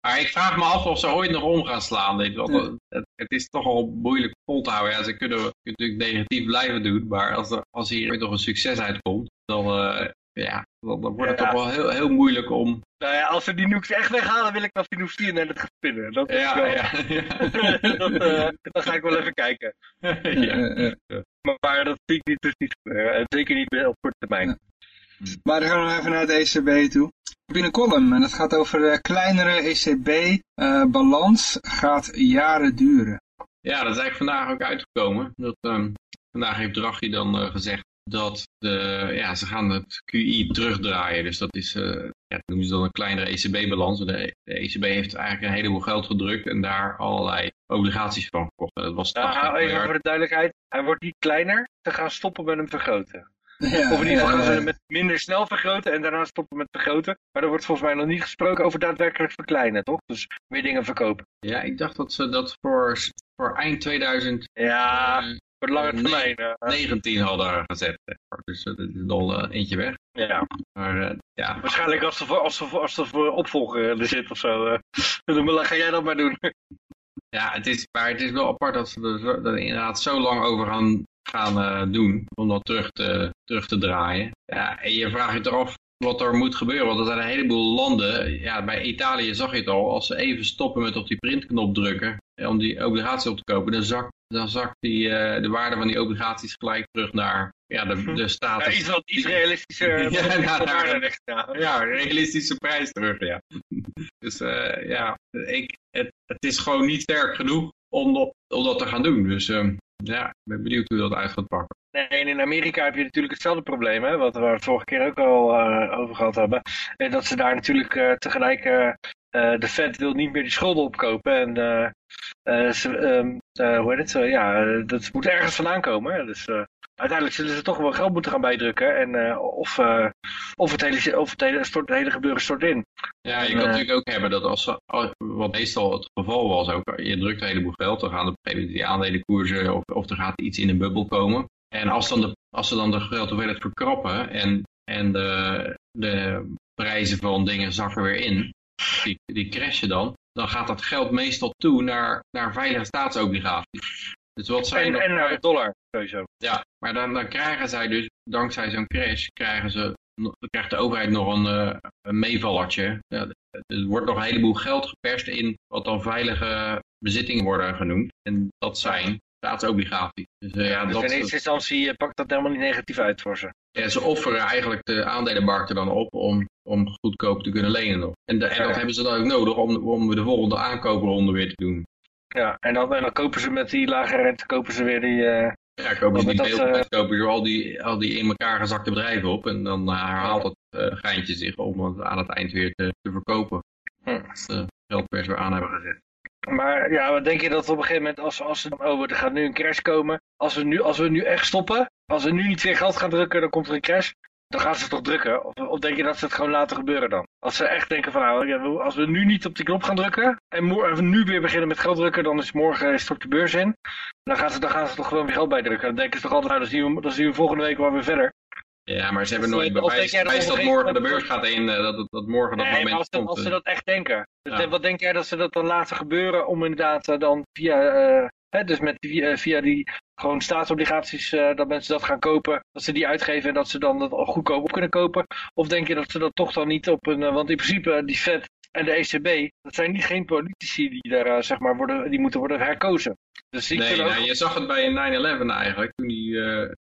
Maar ik vraag me af of ze ooit nog om gaan slaan. Weet het, het, is toch al moeilijk vol te houden. Ja, ze kunnen natuurlijk negatief blijven doen. Maar als, er, als hier ooit nog een succes uitkomt, dan, uh, ja, dan, dan wordt het toch wel heel, heel moeilijk om... Nou ja, als ze die nukes echt weghalen, wil ik dat die nukes 4 net gaat spinnen. Dat is Ja, wel, ja, ja. dat, eh, dan ga ik wel even kijken. ja. Eh, eh. Maar, maar dat zie ik niet, dus niet gebeuren. En zeker niet op korte termijn. Ja. Maar dan gaan we nog even naar het ECB toe. Ik heb hier een column en dat gaat over de kleinere ECB-balans gaat jaren duren. Ja, dat is eigenlijk vandaag ook uitgekomen. Dat, ehm, vandaag heeft Draghi dan eh, gezegd dat de, ja, ze gaan het QI terugdraaien. Dus dat is, eh ja, dat noemen ze dan een kleinere ECB-balans. De, de ECB heeft eigenlijk een heleboel geld gedrukt en daar allerlei obligaties van gekocht. Dat was 80 Nou, even miljard. voor de duidelijkheid. Hij wordt niet kleiner. Ze gaan stoppen met hem vergroten. Ja, Of in ieder geval gaan ze met minder snel vergroten en daarna stoppen met vergroten. Maar er wordt volgens mij nog niet gesproken over daadwerkelijk verkleinen, toch? Dus meer dingen verkopen. Ja, ik dacht dat ze dat voor, voor eind 2019 Ja, voor de lange termijn. eh, hadden gezet. Dus eh, dat is al eh, eentje weg. ja. Maar eh, ja, Waarschijnlijk als er voor, als er voor, als er voor opvolger er zit of zo. eh, dan ga jij dat maar doen. Ja, het is, maar het is wel apart dat ze er, zo- er inderdaad zo lang over gaan, gaan eh, doen om dat terug te, terug te draaien. Ja, en je vraagt je toch af wat er moet gebeuren, want er zijn een heleboel landen, ja, bij Italië zag je het al, als ze even stoppen met op die printknop drukken eh, om die obligaties op te kopen, dan zakt, dan zakt die, eh, de waarde van die obligaties gelijk terug naar ja, de, de Ja, status. iets wat iets realistischer. Ja, nou, nou, ja. Ja, realistische prijs terug, ja. Dus ja, ik, het, het is gewoon niet sterk genoeg om dat, om dat te gaan doen. Dus ehm, ja, ik ben benieuwd hoe dat uit gaat pakken. Nee, en in Amerika heb je natuurlijk hetzelfde probleem, hè, wat we vorige keer ook al eh, over gehad hebben. Eh, dat ze daar natuurlijk eh, tegelijk, de Fed wil niet meer die schulden opkopen. En ze, ehm, eh, hoe heet het, ja, dat moet ergens vandaan komen. Hè. Dus uiteindelijk zullen ze toch wel geld moeten gaan bijdrukken. En eh, of, eh, of, het hele, of het, hele, stort, het hele gebeuren stort in. Ja, je En, kan natuurlijk ook hebben dat als, als- wat meestal het geval was ook, je drukt een heleboel geld, dan gaan op een gegeven moment die aandelenkoersen of, of er gaat iets in een bubbel komen. En als, dan de, als ze dan de geldhoeveelheid verkrappen en, en de, de prijzen van dingen zakken weer in, die, die crashen dan, dan gaat dat geld meestal toe naar, naar veilige staatsobligaties. Dus wat zij En, de dollar, sowieso. ja, maar dan, dan krijgen zij dus, dankzij zo'n crash, krijgen ze, krijgt de overheid nog een, eh, een meevallertje. Ja, er wordt nog een heleboel geld geperst in wat dan veilige bezittingen worden genoemd. En dat zijn staatsobligaties. Dus eh, ja, Dus dat, in eerste instantie eh, pakt dat helemaal niet negatief uit voor ze. ja, ze offeren eigenlijk de aandelenmarkten dan op om, om goedkoop te kunnen lenen nog. En, de- en dat Ja. hebben ze dan ook nodig om, om de volgende aankoopronde weer te doen. Ja, en dan, en dan kopen ze met die lage rente kopen ze weer die... eh, Ja, kopen ze die dat, deeltjes, kopen ze al die, al die in elkaar gezakte bedrijven op. En dan eh, herhaalt het eh, geintje zich om het aan het eind weer te, te verkopen. Hm. Als de geldpers weer aan hebben gezet. Maar ja, wat denk je dat op een gegeven moment, als, als ze dan, oh, er gaat nu een crash komen. Als we, nu, als we nu echt stoppen, als we nu niet weer geld gaan drukken, dan komt er een crash. Dan gaan ze het toch drukken? Of, of denk je dat ze het gewoon laten gebeuren dan? Als ze echt denken van, nou, als we nu niet op die knop gaan drukken. En we nu weer beginnen met geld drukken, dan is morgen stort de beurs in. Dan gaan ze, dan gaan ze toch gewoon weer geld bijdrukken. Dan denken ze toch altijd, nou, dan zien we, dan zien we volgende week wel weer verder. Ja, maar ze hebben nooit bewijs, jij dat bewijs dat morgen de beurs gaat in, eh, dat, dat morgen dat Nee, maar moment als, ze- komt. als ze eh. dat echt denken. Dus Ja. wat denk jij dat ze dat dan laten gebeuren om inderdaad eh, dan via, eh, dus met die, eh, via die gewoon staatsobligaties, eh, dat mensen dat gaan kopen, dat ze die uitgeven en dat ze dan dat goedkoop op kunnen kopen? Of denk je dat ze dat toch dan niet op een, eh, want in principe die Fed en de ECB, dat zijn niet geen politici die daar zeg maar worden, die moeten worden herkozen. Dus Nee, kunnen ook... nou, je zag het bij 9-11 eigenlijk, toen die,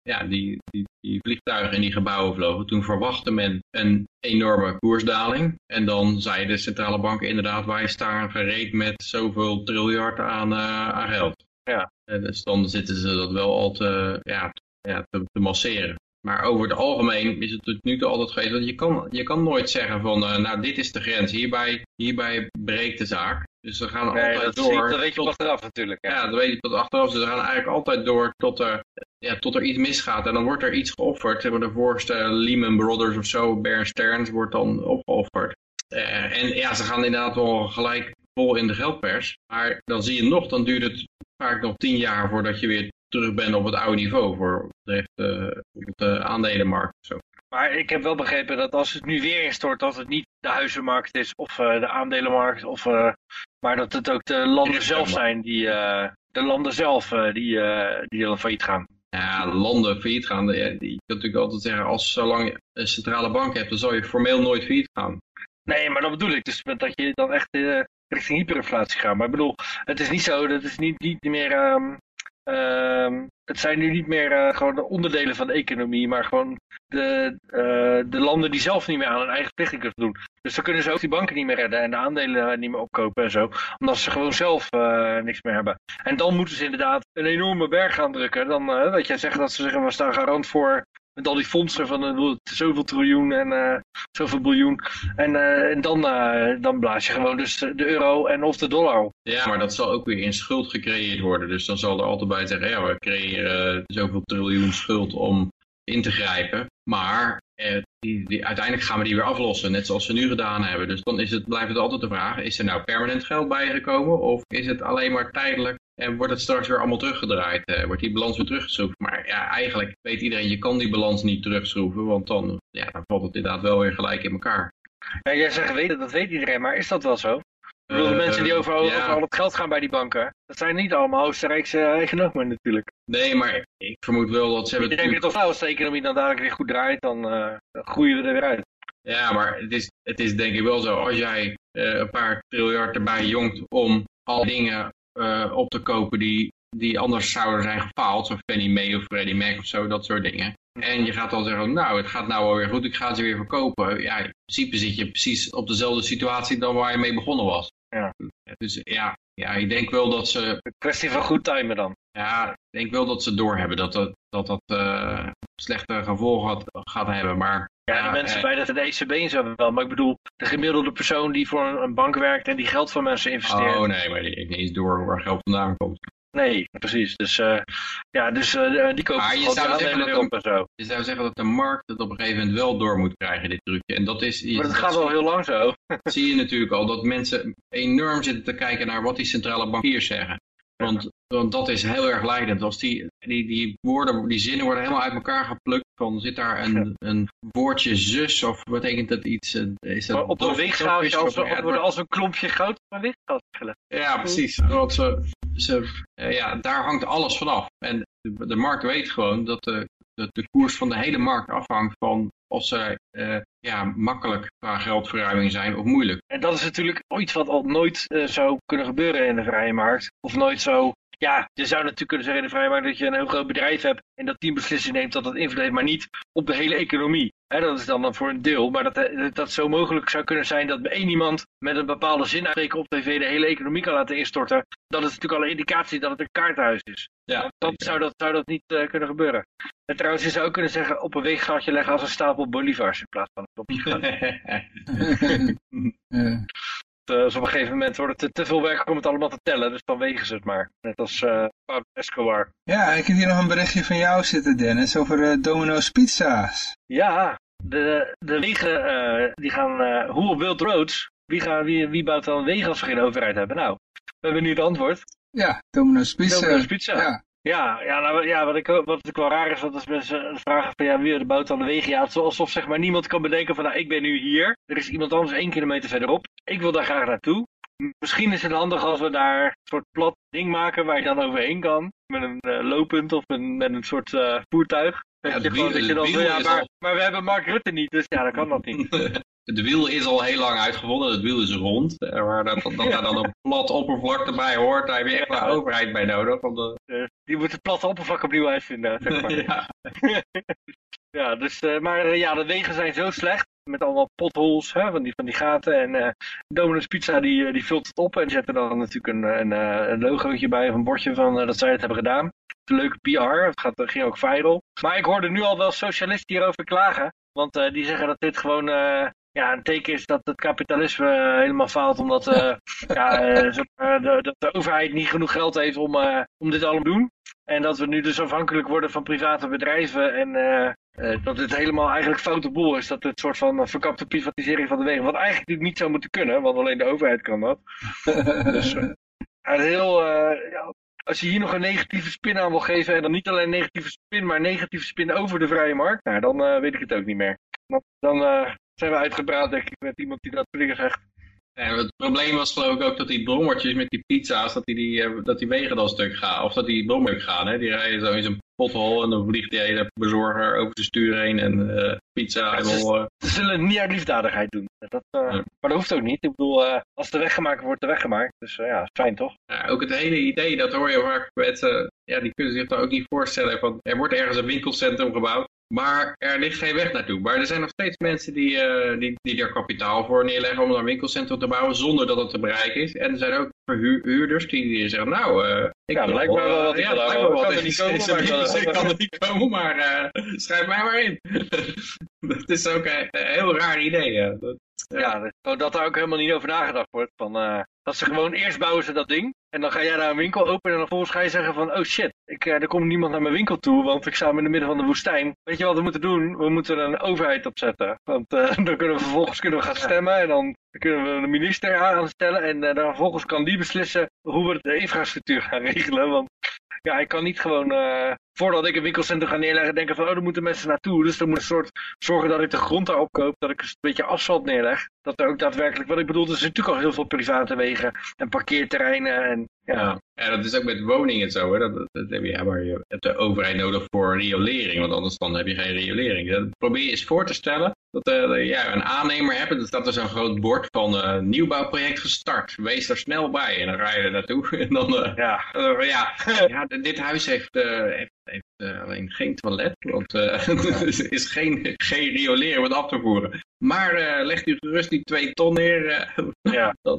ja, die, die, die vliegtuigen in die gebouwen vlogen. Toen verwachtte men een enorme koersdaling. En dan zei de centrale bank inderdaad, wij staan gereed met zoveel triljard aan, aan geld. Ja. En dus dan zitten ze dat wel al te, ja, te- ja, te, te masseren. Maar over het algemeen is het tot nu toe altijd geweest, want je kan, je kan nooit zeggen van, eh, nou dit is de grens, hierbij, hierbij breekt de zaak. Dus ze gaan Nee, altijd dat, door. dat weet je tot- achteraf natuurlijk. hè. ja, dat weet je tot achteraf. Ze gaan eigenlijk altijd door tot er, ja, tot er iets misgaat. En dan wordt er iets geofferd. Zeg maar de voorste Lehman Brothers of zo, Bear Stearns wordt dan opgeofferd. Eh, en ja, ze gaan inderdaad wel gelijk vol in de geldpers. Maar dan zie je nog, dan duurt het vaak nog tien jaar voordat je weer terug bent op het oude niveau. Voor betreft eh, op de aandelenmarkt zo. Maar ik heb wel begrepen dat als het nu weer instort, dat het niet de huizenmarkt is of eh, de aandelenmarkt, of, eh, maar dat het ook de landen zelf zijn die, eh, de landen zelf eh, die, eh, die dan failliet gaan. ja, landen failliet gaan. Je kunt natuurlijk altijd zeggen, als zolang je een centrale bank hebt, dan zal je formeel nooit failliet gaan. Nee, maar dat bedoel ik. Dus dat je dan echt richting hyperinflatie gaat. Maar ik bedoel, het is niet zo, dat is niet, niet meer... Um, het zijn nu niet meer uh, gewoon de onderdelen van de economie, maar gewoon de, uh, de landen die zelf niet meer aan hun eigen plichting kunnen doen. Dus dan kunnen ze ook die banken niet meer redden en de aandelen niet meer opkopen en zo. Omdat ze gewoon zelf niks meer hebben. En dan moeten ze inderdaad een enorme berg gaan drukken. Dan weet je, zeggen dat ze zeggen we staan garant voor met al die fondsen van uh, zoveel triljoen en uh, zoveel biljoen. En, uh, en dan, dan blaas je gewoon dus de euro en of de dollar op. Ja, maar dat zal ook weer in schuld gecreëerd worden. Dus dan zal er altijd bij zeggen, ja, we creëren zoveel triljoen schuld om in te grijpen. Maar die, uiteindelijk gaan we die weer aflossen, net zoals we nu gedaan hebben. Dus dan is het, blijft het altijd de vraag, is er nou permanent geld bijgekomen? Of is het alleen maar tijdelijk en wordt het straks weer allemaal teruggedraaid? Eh, wordt die balans weer teruggeschroefd? Maar ja, eigenlijk weet iedereen, je kan die balans niet terugschroeven, want dan, ja, dan valt het inderdaad wel weer gelijk in elkaar. Ja, jij zegt weten, dat weet iedereen, maar is dat wel zo? Ik bedoel, de mensen die over, over al het geld gaan bij die banken, dat zijn niet allemaal Oostenrijkse eigenaars natuurlijk. Nee, maar ik vermoed wel dat ze hebben... Ik denk dat nou, als de economie dan dadelijk weer goed draait, dan, uh, groeien we er weer uit. Ja, maar het is, het is denk ik wel zo, als jij uh, een paar triljard erbij jongt om al dingen uh, op te kopen die, die anders zouden zijn gefaald, zoals Fannie Mae of Freddie Mac of zo, dat soort dingen. En je gaat dan zeggen, nou, het gaat nou alweer goed, ik ga ze weer verkopen. Ja, in principe zit je precies op dezelfde situatie dan waar je mee begonnen was. Ja. Dus ja, ja, ik denk wel dat ze... Een kwestie van goed timen dan. Ja, ik denk wel dat ze doorhebben dat dat, dat, dat uh, slechte gevolgen gaat hebben, maar... Ja, de mensen bij de ECB en zo wel, maar ik bedoel, de gemiddelde persoon die voor een bank werkt en die geld van mensen investeert. Oh nee, maar die heeft niet eens door waar geld vandaan komt. Nee, precies. Dus uh, ja, dus uh, die kopen je zou, zeggen op en zo. je zou zeggen dat de markt het op een gegeven moment wel door moet krijgen, dit trucje. En dat is, maar dat, gaat wel heel lang zo. zie je natuurlijk al, dat mensen enorm zitten te kijken naar wat die centrale bankiers zeggen. Want, want dat is heel erg leidend. Als die, die, die woorden, die zinnen worden helemaal uit elkaar geplukt. Van zit daar een, een woordje zus of betekent dat iets? Eh, is dat op een of worden als een klompje goud op een weegschaaltje gelegd. Ja, precies. Want ze, ze, uh, ja, daar hangt alles vanaf. En de, de markt weet gewoon dat de, de, de, koers van de hele markt afhangt van of ze uh, ja, makkelijk qua geldverruiming zijn of moeilijk. En dat is natuurlijk iets wat al nooit uh, zou kunnen gebeuren in de vrije markt. Of nooit zo ja, je zou natuurlijk kunnen zeggen in de vrije markt dat je een heel groot bedrijf hebt en dat die beslissing neemt dat dat invloed heeft, maar niet op de hele economie. Dat is dan voor een deel, maar dat, eh, dat zo mogelijk zou kunnen zijn dat één iemand met een bepaalde zin uitspreken op tv de hele economie kan laten instorten. Dat is natuurlijk al een indicatie dat het een kaarthuis is. Ja, dat, zou, dat, zou dat niet uh, kunnen gebeuren. En trouwens, je zou ook kunnen zeggen op een weeggaatje leggen als een stapel bolivars in plaats van een kopje uh, dus op een gegeven moment wordt het te, veel werk om het allemaal te tellen. Dus dan wegen ze het maar. Net als uh, Pablo Escobar. Ja, ik heb hier nog een berichtje van jou zitten, Dennis, over uh, Domino's Pizza's. Ja, de, de wegen die gaan... hoe op Wild Roads? Wie, gaan, wie, wie bouwt dan wegen als we geen overheid hebben? Nou, we hebben nu het antwoord. Ja, Domino's Pizza. Domino's Pizza. Ja. Ja, ja, nou, ja wat, ik, wat ik wel raar is, dat als mensen vragen van ja, wie bouwt dan de wegen? Ja, het alsof zeg maar niemand kan bedenken van nou, ik ben nu hier. Er is iemand anders één kilometer verderop. Ik wil daar graag naartoe. Misschien is het handig als we daar een soort plat ding maken waar je dan overheen kan. Met een uh, looppunt of een, met een soort uh, voertuig. Ja, je dat je dan, ja, maar, maar, we hebben Mark Rutte niet, dus ja, dat kan dat niet. Het wiel is al heel lang uitgevonden, het wiel is rond. Waar dat, dat, dat daar dan een plat oppervlak erbij hoort, daar heb je echt een overheid bij nodig. Om de... Die moet het platte oppervlak opnieuw uitvinden, zeg maar. ja. ja, dus, uh, maar uh, ja, de wegen zijn zo slecht, met allemaal potholes hè, van, die, van die gaten. En uh, Domino's Pizza die, die vult het op en zet er dan natuurlijk een, een, een logootje bij of een bordje van dat zij het hebben gedaan. Een leuke PR, het gaat, ging ook viral. Maar ik hoorde nu al wel socialisten hierover klagen. Want die zeggen dat dit gewoon ja, een teken is dat het kapitalisme uh, helemaal faalt omdat uh, ja, uh, de, de, de, overheid niet genoeg geld heeft om, om dit allemaal te doen. En dat we nu dus afhankelijk worden van private bedrijven en dat het helemaal eigenlijk foute boel is. Dat het soort van verkapte privatisering van de wegen, wat eigenlijk natuurlijk niet zou moeten kunnen, want alleen de overheid kan dat. dus heel, ja, als je hier nog een negatieve spin aan wil geven en dan niet alleen negatieve spin, maar negatieve spin over de vrije markt, nou dan weet ik het ook niet meer. Dan zijn we uitgepraat, denk ik, met iemand die dat dingen zegt. Het probleem was geloof ik ook dat die brommertjes met die pizza's, dat die, die, eh, dat die wegen dan stuk gaan. Of dat die brommer gaan, hè? die rijden zo in zo'n pothol en dan vliegt die hele bezorger over de stuur heen en uh, pizza. Ja, en ze- wel, eh, Ze zullen het niet uit liefdadigheid doen. Dat, eh, Ja. Maar dat hoeft ook niet. Ik bedoel, eh, als de weg gemaakt wordt, de weg gemaakt. Dus eh, ja, fijn toch? ja, ook het hele idee, dat hoor je vaak mensen, ja, die kunnen zich dan ook niet voorstellen. Van, er wordt ergens een winkelcentrum gebouwd, maar er ligt geen weg naartoe. Maar er zijn nog steeds mensen die, eh, die, die er kapitaal voor neerleggen om een winkelcentrum te bouwen zonder dat het te bereiken is. En er zijn ook verhuurders die, zeggen, nou, eh, ik Ja, lijkt wel wat eh, ja, lijkt me wel Ik kan er niet komen, maar ik wil- winkelcentrum kan er niet komen, maar schrijf mij maar in. dat is ook een, een heel raar idee. Ja. Dat, Ja. Ja, dat, daar ook helemaal niet over nagedacht wordt. Van, dat ze gewoon eerst bouwen ze dat ding. En dan ga jij daar een winkel openen. En dan vervolgens ga je zeggen van, oh shit, ik, eh, er komt niemand naar mijn winkel toe. Want ik sta in het midden van de woestijn. Weet je wat we moeten doen? We moeten een overheid opzetten. Want eh, dan kunnen we vervolgens kunnen we gaan stemmen. En dan kunnen we een minister aanstellen. En eh, dan vervolgens kan die beslissen hoe we de infrastructuur gaan regelen. Want ja, ik kan niet gewoon, eh, voordat ik een winkelcentrum ga neerleggen, denken van, oh, er moeten mensen naartoe. Dus dan moet ik soort zorgen dat ik de grond daar opkoop, dat ik een beetje asfalt neerleg. Dat er ook daadwerkelijk, wat ik bedoel, er zijn natuurlijk al heel veel private wegen en parkeerterreinen. En, ja. Ja. dat is ook met woningen zo. Hè. Dat, dat, heb je, maar je hebt de overheid nodig voor riolering, want anders dan heb je geen riolering. Probeer je eens voor te stellen dat eh, ja, een aannemer hebt en dan staat er zo'n groot bord van eh, nieuwbouwproject gestart. Wees er snel bij en dan ga je er naartoe en dan... eh, ja. ja, dit huis heeft, heeft, heeft alleen geen toilet, want eh, er is geen, geen riolering wat af te voeren. Maar legt u gerust die twee ton neer, ja. dat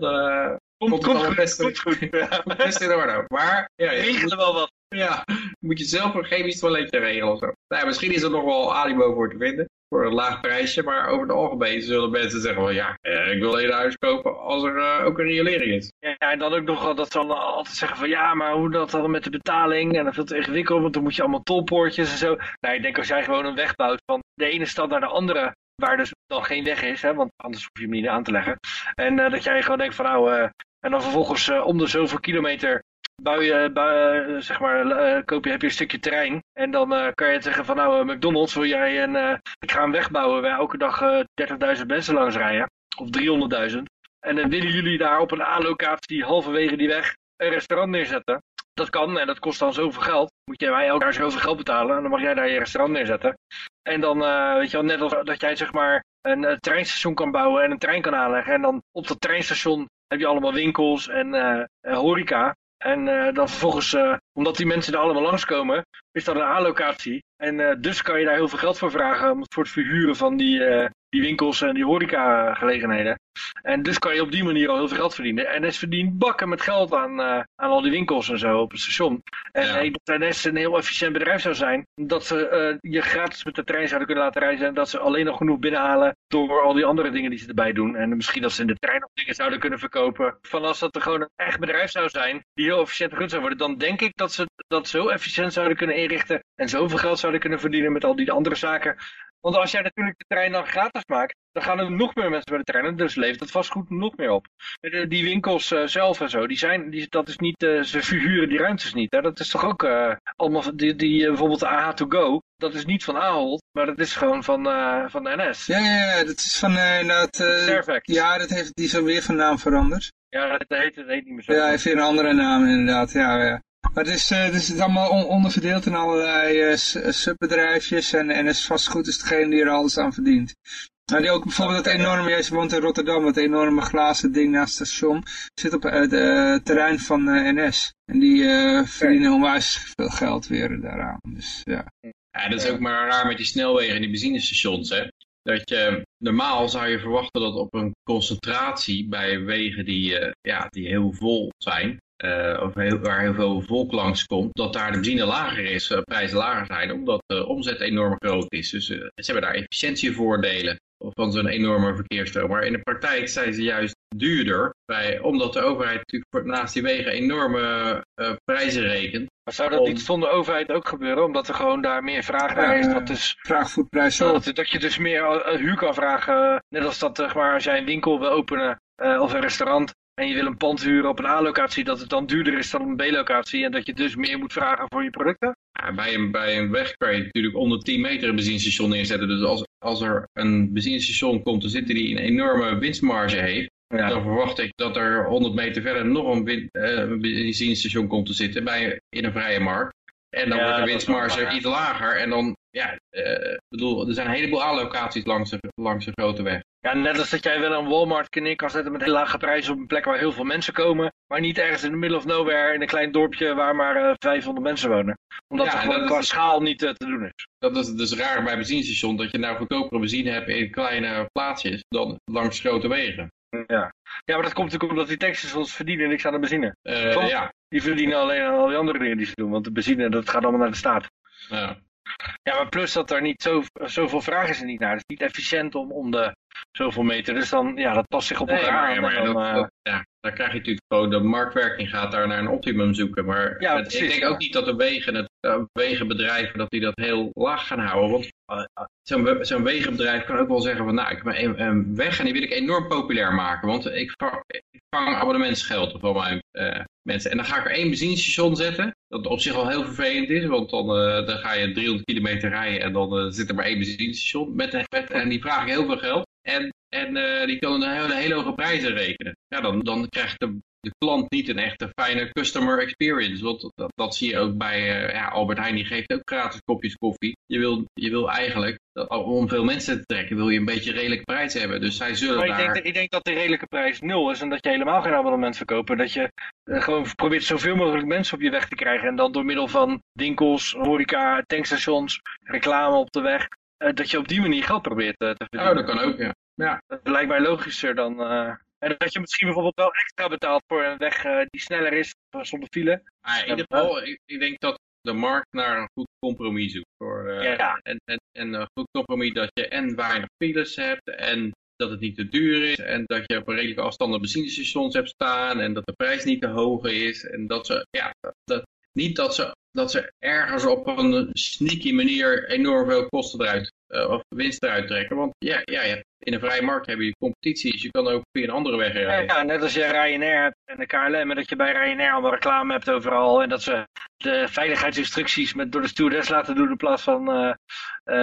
Komt, komt, komt goed, best, komt goed. Ja. best in orde. Maar ja, wel wat. ja, moet je zelf een chemisch toiletje regelen of zo. Nou, ja, misschien is er nog wel animo voor te vinden. Voor een laag prijsje. Maar over het algemeen zullen mensen zeggen van ja, eh, ik wil een huis kopen als er eh, ook een riolering is. Ja, en dan ook nog dat ze altijd zeggen van ja, maar hoe dat dan met de betaling en dat is te ingewikkeld, want dan moet je allemaal tolpoortjes en zo. Nou, ik denk als jij gewoon een weg bouwt van de ene stad naar de andere, waar dus dan geen weg is, hè, want anders hoef je hem niet aan te leggen. En eh, dat jij gewoon denkt van nou, en dan vervolgens om de zoveel kilometer bouw je, eh, zeg maar, eh, koop je, heb je een stukje terrein. En dan eh, kan je zeggen van nou, McDonald's wil jij een, ik ga een weg bouwen waar elke dag eh 30.000 mensen langs rijden. Of 300.000. En dan willen jullie daar op een A-locatie halverwege die weg een restaurant neerzetten. Dat kan en dat kost dan zoveel geld. Moet jij mij elk jaar zoveel geld betalen en dan mag jij daar je restaurant neerzetten. En dan, weet je wel, net als dat jij zeg maar een, treinstation kan bouwen en een trein kan aanleggen. En dan op dat treinstation heb je allemaal winkels en horeca. En eh, dan vervolgens, eh, omdat die mensen er allemaal langskomen, is dat een A-locatie. En eh, dus kan je daar heel veel geld voor vragen om- voor het verhuren van die, eh, die winkels en die horeca-gelegenheden. En dus kan je op die manier al heel veel geld verdienen. En NS verdient bakken met geld aan, eh, aan al die winkels en zo op het station. En Ja. ik denk dat NS een heel efficiënt bedrijf zou zijn. Dat ze je gratis met de trein zouden kunnen laten reizen. En dat ze alleen nog genoeg binnenhalen door al die andere dingen die ze erbij doen. En misschien dat ze in de trein nog dingen zouden kunnen verkopen. Van als dat er gewoon een echt bedrijf zou zijn die heel efficiënt gerund zou worden. Dan denk ik dat ze dat zo efficiënt zouden kunnen inrichten. En zoveel geld zouden kunnen verdienen met al die andere zaken. Want als jij natuurlijk de trein dan gratis maakt, dan gaan er nog meer mensen bij de trein. En dus levert het vastgoed nog meer op. De- Die winkels eh, zelf en zo, die zijn, die, dat is niet, eh, ze verhuren die ruimtes niet. Hè? Dat is toch ook eh, allemaal, die, die, eh, bijvoorbeeld de AH2Go, dat is niet van Ahold, maar dat is gewoon van, eh, van de NS. Ja, ja, ja, dat is van eh inderdaad... eh, ja, dat heeft, die is alweer van naam veranderd. Ja, dat heet, dat heet niet meer zo. Ja, hij heeft weer een andere naam inderdaad, ja, ja. Maar het is, eh, het is allemaal on- onderverdeeld in allerlei eh, subbedrijfjes en NS Vastgoed is degene die er alles aan verdient. Die ook bijvoorbeeld dat enorme, jij woont in Rotterdam, dat enorme glazen ding naast het station, zit op het eh, terrein van eh, NS. En die eh, verdienen onwijs veel geld weer daaraan. Dus ja. Ja, dat is ook maar raar met die snelwegen en die benzinestations, hè. Dat je, normaal zou je verwachten dat op een concentratie bij wegen die, eh, ja, die heel vol zijn, eh, of heel, waar heel veel volk langs komt, dat daar de benzine lager is, uh, prijzen lager zijn, omdat de omzet enorm groot is. Dus uh, ze hebben daar efficiëntievoordelen van zo'n enorme verkeersstroom. Maar in de praktijk zijn ze juist duurder, bij, omdat de overheid natuurlijk naast die wegen enorme prijzen rekent. Maar zou dat om... niet zonder overheid ook gebeuren? Omdat er gewoon daar meer vraag naar is. Dat dus, vraag prijs. Dat, dat, je dus meer huur kan vragen. Net als dat zeg maar, als jij een winkel wil openen uh, of een restaurant. En je wil een pand huren op een A-locatie. Dat het dan duurder is dan een B-locatie. En dat je dus meer moet vragen voor je producten. Ja, bij, een, bij een weg kan je natuurlijk onder 10 meter een benzinestation neerzetten. Dus als, als er een benzinestation komt te zitten die een enorme winstmarge heeft. Ja. Dan verwacht ik dat er 100 meter verder nog een, win, uh, benzinestation komt te zitten bij, in een vrije markt. En dan Ja, wordt de winstmarge iets lager. En dan, ja, eh, bedoel, er zijn een heleboel allocaties langs de, langs de grote weg. Ja, net als dat jij wel een Walmart neer kan zetten met hele lage prijzen op een plek waar heel veel mensen komen. Maar niet ergens in the middle of nowhere in een klein dorpje waar maar eh, 500 mensen wonen. Omdat Ja, het gewoon dat qua is- schaal niet eh, te doen is. Dat is dus raar bij benzinestation, dat je nou goedkopere benzine hebt in kleine plaatsjes dan langs grote wegen. Ja. ja, maar dat komt natuurlijk omdat die tankstations verdienen niks aan de benzine. Eh, ja, Die verdienen alleen aan al die andere dingen die ze doen. Want de benzine, dat gaat allemaal naar de staat. ja. Ja, maar plus dat er niet zo, zoveel vraag is er niet naar. Het is niet efficiënt om, om de zoveel meter. Dus dan, ja, dat past zich op Nee, elkaar maar, ja, maar dan, dat, eh, dat- ja, daar krijg je natuurlijk gewoon, de marktwerking gaat daar naar een optimum zoeken. Maar Ja, het- precies, ik denk ja. ook niet dat de wegen, het, uh, wegenbedrijven, dat die dat heel laag gaan houden. Want uh, uh, zo'n we- zo'n wegenbedrijf kan ook wel zeggen van, nou, ik heb een, een weg en die wil ik enorm populair maken. Want ik, va- ik vang abonnementsgeld van mijn eh, mensen. En dan ga ik er één benzinestation zetten, dat op zich al heel vervelend is. Want dan, eh, dan ga je 300 kilometer rijden en dan eh, zit er maar één benzinestation. Met, en die vragen heel veel geld. En, en eh, die kan een hele, hele hoge prijzen rekenen. Ja, dan, dan krijgt de, de klant niet een echte fijne customer experience. Want dat, dat zie je ook bij eh, ja, Albert Heijn, die geeft ook gratis kopjes koffie. Je wil, je wil eigenlijk, dat- om veel mensen te trekken, wil je een beetje redelijke prijs hebben. Dus zij zullen Maar ik denk, daar... dat- ik denk dat de redelijke prijs nul is en dat je helemaal geen abonnement verkoopt. en Dat je eh, gewoon probeert zoveel mogelijk mensen op je weg te krijgen. En dan door middel van winkels, horeca, tankstations, reclame op de weg. eh, dat je op die manier geld probeert te Oh, verdienen. dat kan ook, ja. ja. Dat lijkt mij logischer dan... en dat je misschien bijvoorbeeld wel extra betaalt voor een weg eh, die sneller is eh, zonder file. Maar in ieder geval, ik, ik denk dat de markt naar een goed compromis zoekt. Voor, eh, Ja. En, en, en een goed compromis dat je en weinig files hebt en dat het niet te duur is en dat je op een redelijke afstand benzinestations hebt staan en dat de prijs niet te hoog is en dat ze, ja, dat, niet dat ze, dat ze ergens op een sneaky manier enorm veel kosten eruit of winst eruit trekken. Want ja, ja, hebt- in een vrije markt heb je competitie, dus je kan ook via een andere weg Ja, rijden. ja, net als je Ryanair hebt en de KLM. En dat je bij Ryanair allemaal reclame hebt overal. En dat ze de veiligheidsinstructies met, door de stewardess laten doen in plaats van eh,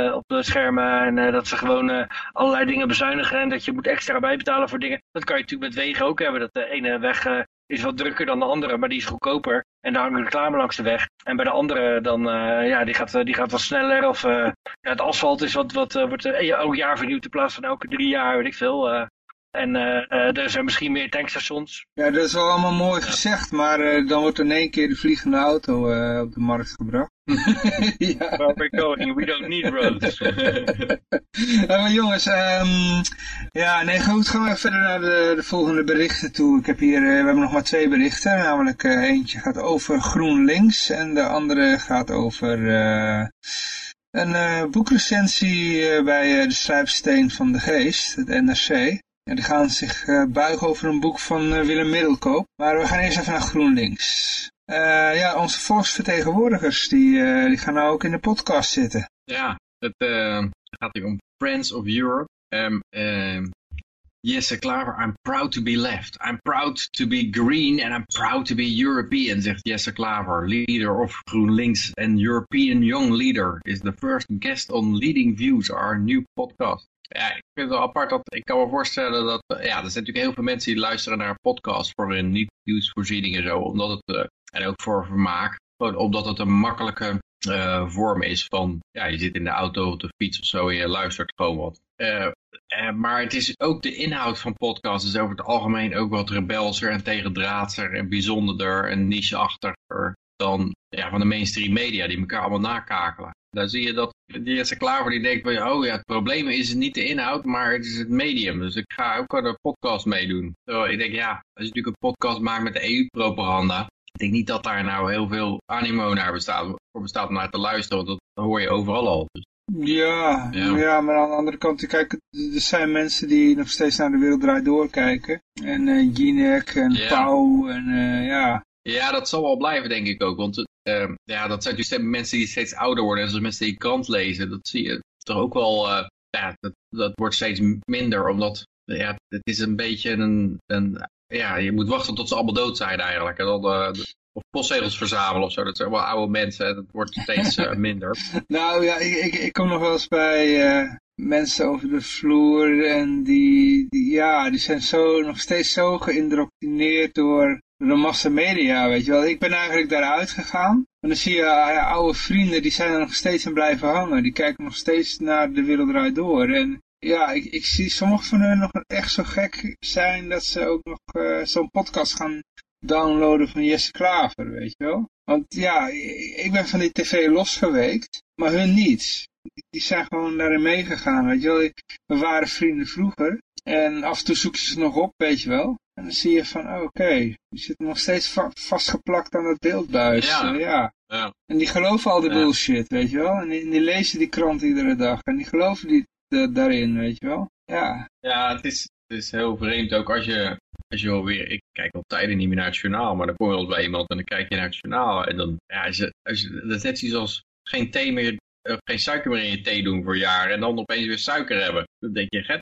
eh, op de schermen. En eh, dat ze gewoon eh, allerlei dingen bezuinigen. En dat je moet extra bijbetalen voor dingen. Dat kan je natuurlijk met wegen ook hebben. Dat de ene weg eh, is wat drukker dan de andere, maar die is goedkoper. En daar hangt reclame langs de weg. En bij de andere dan, eh, ja, die gaat, eh, die gaat wat sneller. Of eh, ja, het asfalt is wat, wat wordt elk jaar vernieuwd in plaats van elke drie jaar, weet ik veel. En eh, eh, er zijn misschien meer tankstations. Ja, dat is wel allemaal mooi gezegd, maar eh, dan wordt in één keer de vliegende auto op de markt gebracht. ja. Where we're going, we don't need roads. Maar jongens, ehm, ja, nee, goed, gaan we verder naar de, de volgende berichten toe. Ik heb hier, we hebben nog maar twee berichten, namelijk eentje gaat over GroenLinks en de andere gaat over een boekrecensie bij de Schrijfsteen van de Geest, het NRC. Ja, die gaan zich eh, buigen over een boek van eh, Willem Middelkoop. Maar we gaan eerst even naar GroenLinks. Eh, ja, onze volksvertegenwoordigers, die, die gaan nou ook in de podcast zitten. Ja, het gaat hier om Friends of Europe. Um, Jesse Klaver, I'm proud to be left. I'm proud to be green and I'm proud to be European, zegt Jesse Klaver, leader of GroenLinks and European Young Leader, is the first guest on Leading Views, our new podcast. Ja, ik vind het wel apart dat, ik kan me voorstellen dat, eh, ja, er zijn natuurlijk heel veel mensen die luisteren naar een podcast voor hun niet-nieuwsvoorziening en zo, omdat het, eh, en ook voor vermaak, omdat het een makkelijke eh, vorm is van, ja, je zit in de auto of de fiets of zo en je luistert gewoon wat. Eh, maar het is ook de inhoud van podcasts is over het algemeen ook wat rebelser en tegendraadser en bijzonderder en nicheachtiger dan ja, van de mainstream media die elkaar allemaal nakakelen. Dan zie je dat die Jesse Klaver die denkt van, oh ja, het probleem is niet de inhoud, maar het is het medium. Dus ik ga ook aan de podcast meedoen. Terwijl ik denk, ja, als je natuurlijk een podcast maakt met de EU-propaganda, ik denk niet dat daar nou heel veel animo naar bestaat, voor bestaat om naar te luisteren, want dat hoor je overal al. Dus, Ja, Ja. ja. maar aan de andere kant, kijk, er zijn mensen die nog steeds naar de wereld draait doorkijken. En Jinek en. Pauw en eh, ja. Ja, dat zal wel blijven, denk ik ook. Want eh, ja, dat zijn natuurlijk mensen die steeds ouder worden. En zoals mensen die krant lezen, dat zie je toch ook wel. eh, ja, dat, dat wordt steeds minder, omdat ja, het is een beetje een, een. Ja, je moet wachten tot ze allemaal dood zijn eigenlijk. En dan, eh, of postzegels verzamelen of zo. Dat zijn wel oude mensen. Dat wordt steeds eh, minder. Nou ja, ik, ik, ik kom nog wel eens bij mensen over de vloer en die, ja, die zijn zo, nog steeds zo geïndoctrineerd door de massamedia, weet je wel. Ik ben eigenlijk daaruit gegaan. En dan zie je uh, oude vrienden, die zijn er nog steeds aan blijven hangen. Die kijken nog steeds naar de wereld eruit door. En ja, ik, ik zie sommige van hen nog echt zo gek zijn dat ze ook nog uh, zo'n podcast gaan downloaden van Jesse Klaver, weet je wel. Want ja, ik ben van die tv losgeweekt, maar hun niet. Die zijn gewoon daarin meegegaan, weet je wel. We waren vrienden vroeger en af en toe zoek je ze nog op, weet je wel. En dan zie je van, oh, oké, okay, die zitten nog steeds va vastgeplakt aan het beeldbuis. Ja. Uh, ja. ja. En die geloven al de ja. bullshit, weet je wel. En die, die, lezen die krant iedere dag. En die geloven die, de, daarin, weet je wel. Ja, ja het, is, het is heel vreemd ook als je, als je alweer, ik kijk al tijden niet meer naar het journaal, maar dan kom je wel bij iemand en dan kijk je naar het journaal. En dan, ja, als je, als je, dat is net zoiets als geen thee meer geen suiker meer in je thee doen voor jaren en dan opeens weer suiker hebben. Dan denk je,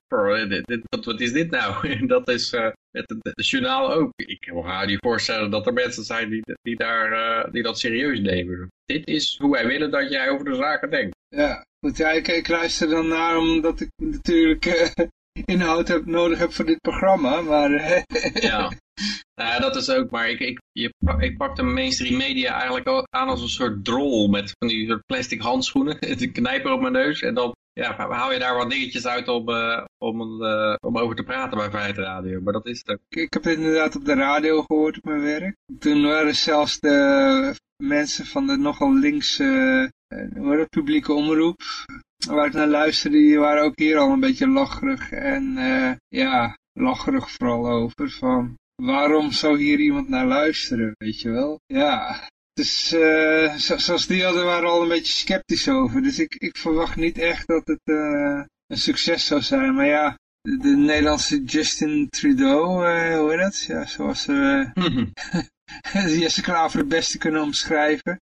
dit, dit, wat, is dit nou? dat is uh, het, het, journaal ook. Ik kan me niet voorstellen dat er mensen zijn die, die, daar, die dat serieus nemen. Dit is hoe wij willen dat jij over de zaken denkt. Ja, goed, ja ik luister dan naar omdat ik natuurlijk inhoud heb, nodig heb voor dit programma, maar... ja. Nou, dat is ook, maar ik, ik, je, ik pak de mainstream media eigenlijk aan als een soort drol met van die soort plastic handschoenen, een knijper op mijn neus en dan ja, haal je daar wat dingetjes uit om, uh, om, uh, om over te praten bij Vrijheid Radio, maar dat is het ook. Ik heb het inderdaad op de radio gehoord op mijn werk. Toen waren zelfs de mensen van de nogal linkse uh, publieke omroep, waar ik naar luisterde, die waren ook hier al een beetje lacherig en ja, lacherig vooral over van waarom zou hier iemand naar luisteren, weet je wel? Ja, dus uh, zoals die hadden, waren al een beetje sceptisch over. Dus ik, ik verwacht niet echt dat het uh, een succes zou zijn. Maar ja, de, de Nederlandse Justin Trudeau, uh, hoe heet dat? Ja, zoals we Jesse Klaver het beste kunnen omschrijven.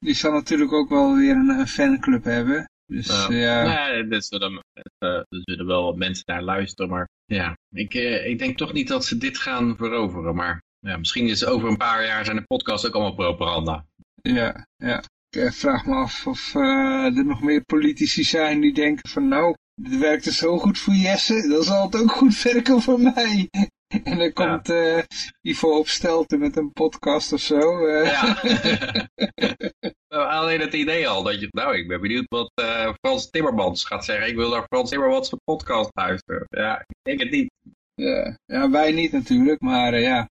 Die zal natuurlijk ook wel weer een, een fanclub hebben. Dus ja, ja. Nee, er zullen, er zullen wel mensen naar luisteren, maar ja, ik, uh, ik denk toch niet dat ze dit gaan veroveren, maar ja, misschien is over een paar jaar zijn de podcasts ook allemaal propaganda. Ja, ja. Ik vraag me af of uh, er nog meer politici zijn die denken van nou, dit werkte zo goed voor Jesse, dan zal het ook goed werken voor mij. En dan komt ja. uh, Ivo Opstelten met een podcast of zo. Uh. Ja. nou, alleen het idee al, dat je, nou, ik ben benieuwd wat uh, Frans Timmermans gaat zeggen. Ik wil naar Frans Timmermans een podcast luisteren. Ja, ik denk het niet. Ja, ja wij niet natuurlijk, maar ja,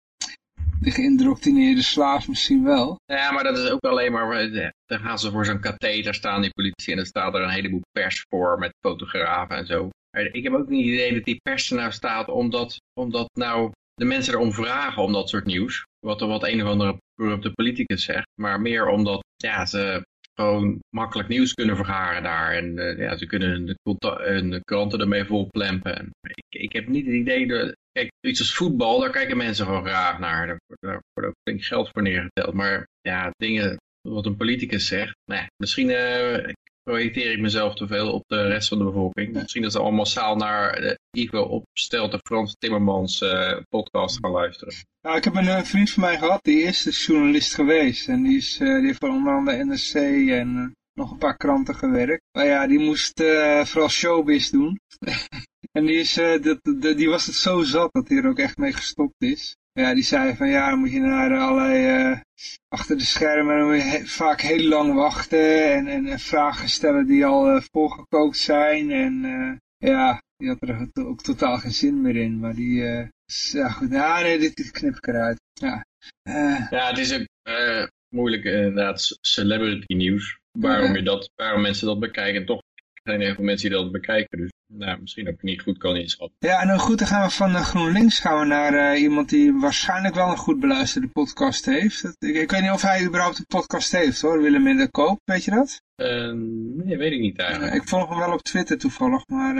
de geïndoctrineerde slaaf misschien wel. Ja, maar dat is ook alleen maar, dan gaan ze voor zo'n katheter staan, die politie, en dan staat er een heleboel pers voor met fotografen en zo. Ik heb ook niet het idee dat die pers er nou staat omdat, omdat nou de mensen erom vragen om dat soort nieuws. Wat wat een of andere corrupte politicus zegt. Maar meer omdat ja, ze gewoon makkelijk nieuws kunnen vergaren daar. En uh, ja, ze kunnen de kranten ermee volplempen. En ik, ik heb niet het idee dat... Kijk, iets als voetbal, daar kijken mensen gewoon graag naar. Daar, wordt ook flink geld voor neergeteld. Maar ja, dingen wat een politicus zegt. Nou ja, misschien uh, projecteer ik mezelf te veel op de rest van de bevolking. Misschien dat ze allemaal massaal naar de Ivo Opstelt de Frans Timmermans uh, podcast gaan luisteren. Nou, ik heb een, een, vriend van mij gehad, die is dus journalist geweest. En die, is, uh, die heeft voor onder andere NRC en uh, nog een paar kranten gewerkt. Maar ja, die moest vooral showbiz doen. en die, is, dat, die was het zo zat dat hij er ook echt mee gestopt is. Ja, die zei van ja, dan moet je naar allerlei uh, achter de schermen, dan moet je he vaak heel lang wachten en, en, en vragen stellen die al uh, voorgekookt zijn. En uh, ja, die had er ook totaal geen zin meer in. Maar die, ja goed, ja, nee, dit, dit knip ik eruit. Ja, ja het is ook moeilijk inderdaad, celebrity nieuws. Waarom, je dat, waarom mensen dat bekijken, toch zijn heel veel mensen die dat bekijken. Dus nou, misschien ook niet goed kan inschatten. Ja, nou goed, dan gaan we van GroenLinks gaan we naar uh, iemand die waarschijnlijk wel een goed beluisterde podcast heeft. Ik, ik, weet niet of hij überhaupt een podcast heeft hoor, Willem de Koop, weet je dat? Uh, nee, weet ik niet eigenlijk. Uh, ik volg hem wel op Twitter toevallig, maar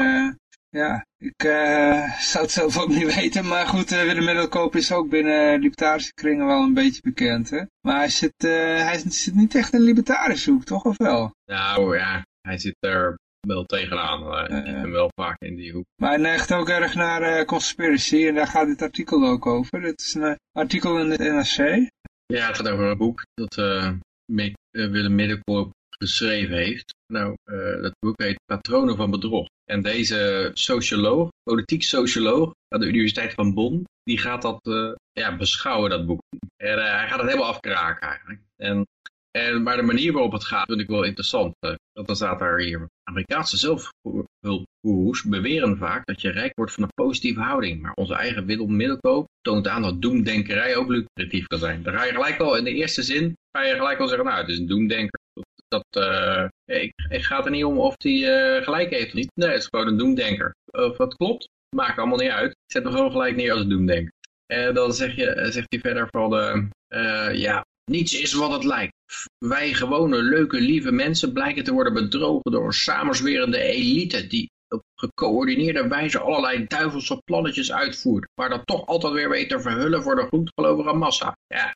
ja, ik zou het zelf ook niet weten. Maar goed, Willem Middelkoop is ook binnen libertarische kringen wel een beetje bekend. Hè? Maar hij zit, hij zit niet echt in libertarische hoek, toch? Of wel? Nou ja, hij zit er wel tegenaan. Uh, ik ben wel vaak in die hoek. Maar hij neigt ook erg naar uh, conspiracy en daar gaat dit artikel ook over. Het is een uh, artikel in het NRC. Ja, het gaat over een boek dat uh, Willem Middelkoop geschreven heeft. Nou, dat boek heet Patronen van Bedrog. En deze socioloog, politiek socioloog aan de Universiteit van Bonn, die gaat dat ja, beschouwen, dat boek. En hij gaat het helemaal afkraken eigenlijk. En en, maar de manier waarop het gaat vind ik wel interessant. Want dan staat daar hier, Amerikaanse zelfhulpgoeroes beweren vaak dat je rijk wordt van een positieve houding. Maar onze eigen middelkoop toont aan dat doemdenkerij ook lucratief kan zijn. Dan ga je gelijk al in de eerste zin, ga je gelijk al zeggen, nou het is een doemdenker. Dat, uh, ik, ik er niet om of hij uh, gelijk heeft of niet. Nee, het is gewoon een doemdenker. Of dat klopt, maakt allemaal niet uit. Zet hem gewoon gelijk neer als een doemdenker. En dan zeg je, zegt hij verder van, ja, niets is wat het lijkt. Wij gewone, leuke, lieve mensen blijken te worden bedrogen door een samenzwerende elite die op gecoördineerde wijze allerlei duivelse plannetjes uitvoert, maar dat toch altijd weer weet te verhullen voor de goedgelovige massa. Ja,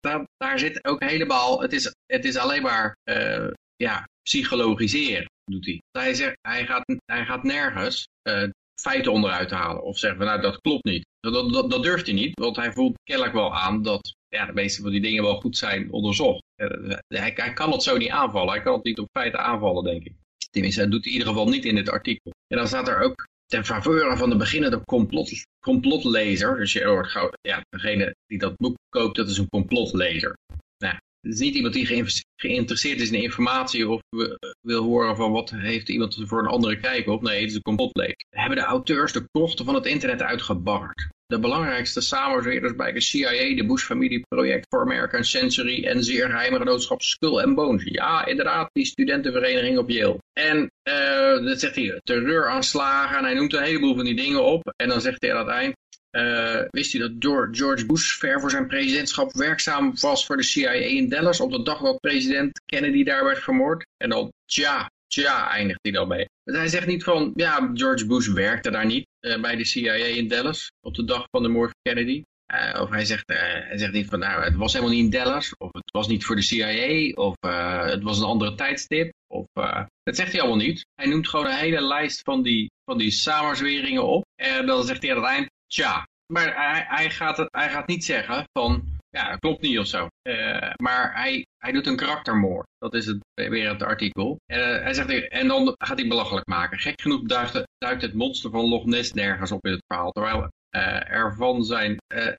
daar, daar, zit ook helemaal, het is, het is alleen maar uh, ja, psychologiseren, doet hij. Hij, zegt, hij, gaat, hij gaat nergens uh, feiten onderuit halen of zeggen van nou dat klopt niet. Dat, dat, dat durft hij niet, want hij voelt kennelijk wel aan dat ja, de meeste van die dingen wel goed zijn onderzocht. Hij, hij, kan het zo niet aanvallen. Hij kan het niet op feiten aanvallen, denk ik. Tenminste, hij doet in ieder geval niet in dit artikel. En dan staat er ook ten faveur van de beginnende complot, complotlezer. Dus je hoort gauw, ja, degene die dat boek koopt, dat is een complotlezer. Nou, het is niet iemand die geïnteresseerd is in informatie of wil horen van wat heeft iemand voor een andere kijk op. Nee, het is een complotlezer. Hebben de auteurs de krochten van het internet uitgebaggerd de belangrijkste samenwerkers bij de CIA, de Bush-familie, Project for American Century en zeer geheime genootschap Skull and Bones. Ja, inderdaad, die studentenvereniging op Yale. En uh, dat zegt hij, terreuraanslagen en hij noemt een heleboel van die dingen op. En dan zegt hij aan het eind, uh, wist u dat George Bush ver voor zijn presidentschap werkzaam was voor de CIA in Dallas op de dag dat president Kennedy daar werd vermoord? En dan, tja, tja, eindigt hij dan mee. Hij zegt niet van, ja, George Bush werkte daar niet uh, bij de CIA in Dallas op de dag van de moord van Kennedy. Uh, of hij zegt, uh, hij zegt niet van, nou, het was helemaal niet in Dallas, of het was niet voor de CIA, of het was een andere tijdstip. Of, dat zegt hij allemaal niet. Hij noemt gewoon een hele lijst van die, van die samenzweringen op. En dan zegt hij aan het eind, tja. Maar hij, hij, gaat het, hij gaat niet zeggen van, ja, dat klopt niet of zo. Uh, maar hij, hij doet een karaktermoord. Dat is het, weer het artikel. En, uh, hij zegt, en dan gaat hij belachelijk maken. Gek genoeg duikt, het monster van Loch Ness nergens op in het verhaal. Terwijl uh, ervan zijn,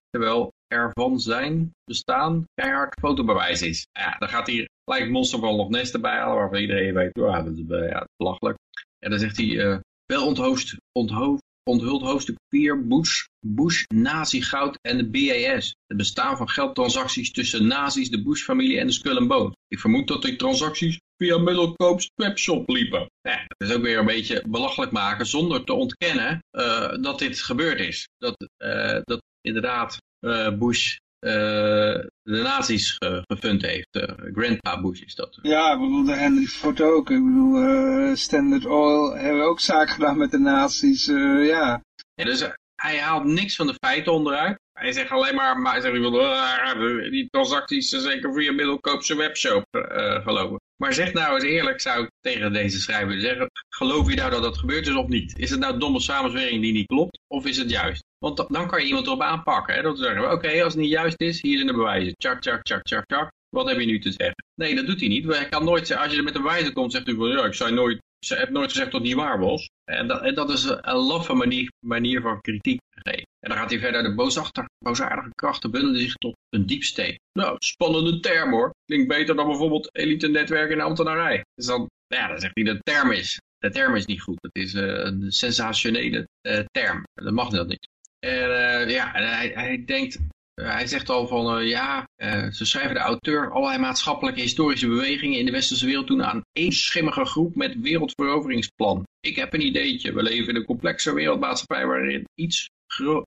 terwijl ervan zijn bestaan keihard fotobewijs is. Ja, dan gaat hij gelijk monster van Loch Ness erbij halen, waarvan iedereen weet, ja, dat is ja, belachelijk. En dan zegt hij, wel onthoofd, onthoofd onthult hoofdstuk 4 Bush, Bush, nazi-goud en de BAS. Het bestaan van geldtransacties tussen nazi's, de Bush-familie en de Skull and Bones. Ik vermoed dat die transacties via Middelkoops webshop liepen. Dat is ook weer een beetje belachelijk maken zonder te ontkennen uh, dat dit gebeurd is. Dat, uh, dat inderdaad uh, Bush de nazi's gefund heeft. Grandpa Bush is dat. Ja, ik bedoel, de Henry Ford ook. Ik bedoel, Standard Oil hebben ook zaken gedaan met de nazi's, ja. ja. Dus hij haalt niks van de feiten onderuit. Hij zegt alleen maar, maar hij zegt, uh, die transacties zeker via middelkoopse webshop uh, geloven. Maar zeg nou eens eerlijk, zou ik tegen deze schrijver zeggen, geloof je nou dat dat gebeurd is of niet? Is het nou domme samenzwering die niet klopt, of is het juist? Want dan kan je iemand erop aanpakken. Hè? Dat zeggen oké, als het niet juist is, hier zijn de bewijzen. Tjak, tjak, tjak, tjak, tjak. Wat heb je nu te zeggen? Nee, dat doet hij niet. Hij kan nooit zeggen, als je er met een wijze komt, zegt hij van, ja, ik zei nooit, ik heb nooit gezegd dat het niet waar was. En dat, en dat is een laffe manier, manier van kritiek geven. En dan gaat hij verder, de boosaardige krachten bundelen zich tot een diepsteek. Nou, spannende term hoor. Klinkt beter dan bijvoorbeeld elite netwerk in ambtenarij. Dus dan, ja, dan zegt hij de term is. De term is niet goed. Het is uh, een sensationele uh, term. Dat mag dat niet. En uh, ja, hij, hij denkt, hij zegt al van, uh, ja, uh, ze schrijven de auteur allerlei maatschappelijke historische bewegingen in de westerse wereld toen aan één schimmige groep met wereldveroveringsplan. Ik heb een ideetje, we leven in een complexe wereldmaatschappij waarin iets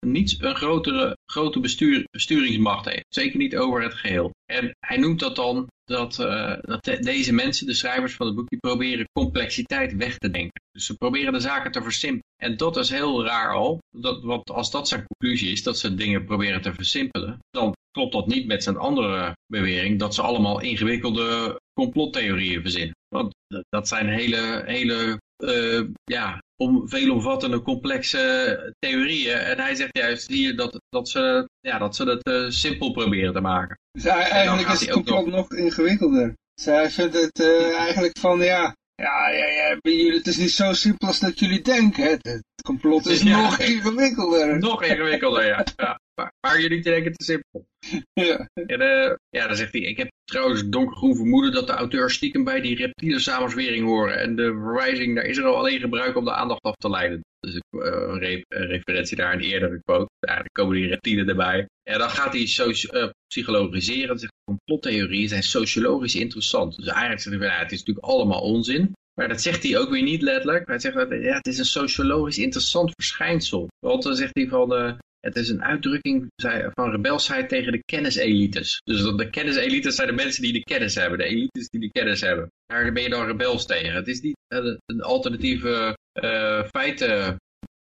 niets een grotere, grote bestuur, besturingsmacht heeft. Zeker niet over het geheel. En hij noemt dat dan dat, uh, dat deze mensen, de schrijvers van het boek, die proberen complexiteit weg te denken. Dus ze proberen de zaken te versimpelen. En dat is heel raar al, dat, want als dat zijn conclusie is, dat ze dingen proberen te versimpelen, dan klopt dat niet met zijn andere bewering, dat ze allemaal ingewikkelde complottheorieën verzinnen. Want dat zijn hele, hele uh, ja, om veelomvattende, complexe theorieën. En hij zegt juist hier dat, dat, ze, ja, dat ze het uh, simpel proberen te maken. Dus eigenlijk is het complot nog... nog ingewikkelder. Dus hij vindt het uh, eigenlijk van, ja, ja, ja, ja, jullie, het is niet zo simpel als dat jullie denken. Het, het complot is ja. nog ingewikkelder. Nog ingewikkelder, ja. ja. Waar jullie te denken te simpel. Ja. En, uh, ja, dan zegt hij, ik heb trouwens donkergroen vermoeden dat de auteurs stiekem bij die reptiele samenzwering horen. En de verwijzing naar Israël alleen gebruiken om de aandacht af te leiden. Dus uh, een, re een, referentie daar een eerdere quote. Eigenlijk komen die reptielen erbij. En dan gaat hij so uh, psychologiseren. Zegt, complottheorieën zijn sociologisch interessant. Dus eigenlijk zegt hij, ja, het is natuurlijk allemaal onzin. Maar dat zegt hij ook weer niet letterlijk. Hij zegt ja, het is een sociologisch interessant verschijnsel. Want dan zegt hij van, uh, het is een uitdrukking van rebelsheid tegen de kenniselites. Dus de kenniselites zijn de mensen die de kennis hebben. De elites die de kennis hebben. Daar ben je dan rebels tegen. Het is niet een alternatieve uh, feiten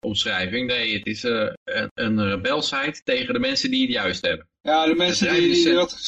omschrijving. Nee, het is een, een rebelsheid tegen de mensen die het juist hebben. Ja, de mensen die, die,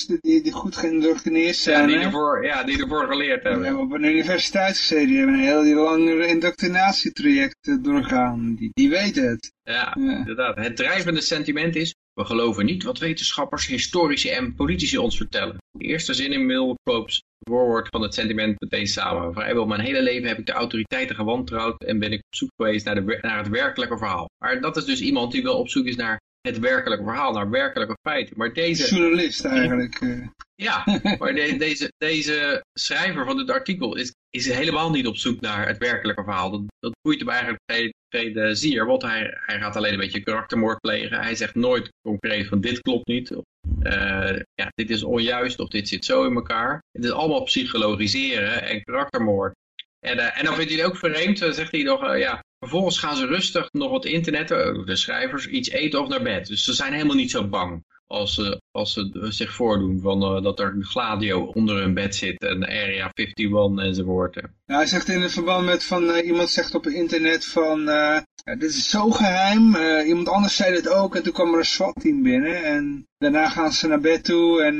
die, die, die goed geïndoctrineerd zijn. Ja, die ervoor, ja, die ervoor geleerd hebben. Ja, op een universiteit gezeten, die hebben een heel lang indoctrinatietraject doorgaan. Die, die weten het. Ja, ja, inderdaad. Het drijvende sentiment is, we geloven niet wat wetenschappers, historici en politici ons vertellen. De eerste zin in Milkoop's voorwoord van het sentiment meteen samen. Vrijwel mijn hele leven heb ik de autoriteiten gewantrouwd en ben ik op zoek geweest naar, de, naar het werkelijke verhaal. Maar dat is dus iemand die wel op zoek is naar het werkelijke verhaal, naar werkelijke feiten. Maar deze... Journalist eigenlijk. Uh. Ja, maar de, deze, deze schrijver van dit artikel is, is helemaal niet op zoek naar het werkelijke verhaal. Dat, dat boeit hem eigenlijk geen, geen zier, want hij, hij gaat alleen een beetje karaktermoord plegen. Hij zegt nooit concreet van dit klopt niet, of uh, ja, dit is onjuist, of dit zit zo in elkaar. Het is allemaal psychologiseren en karaktermoord. En, uh, en dan vindt hij het ook vreemd, dan zegt hij nog, uh, ja, vervolgens gaan ze rustig nog het internet, de schrijvers, iets eten of naar bed. Dus ze zijn helemaal niet zo bang als ze, als ze zich voordoen van uh, dat er een gladio onder hun bed zit en Area 51 enzovoort. Ja, hij zegt in het verband met van uh, iemand zegt op het internet van uh, ja, dit is zo geheim, iemand anders zei dit ook en toen kwam er een SWAT-team binnen en daarna gaan ze naar bed toe en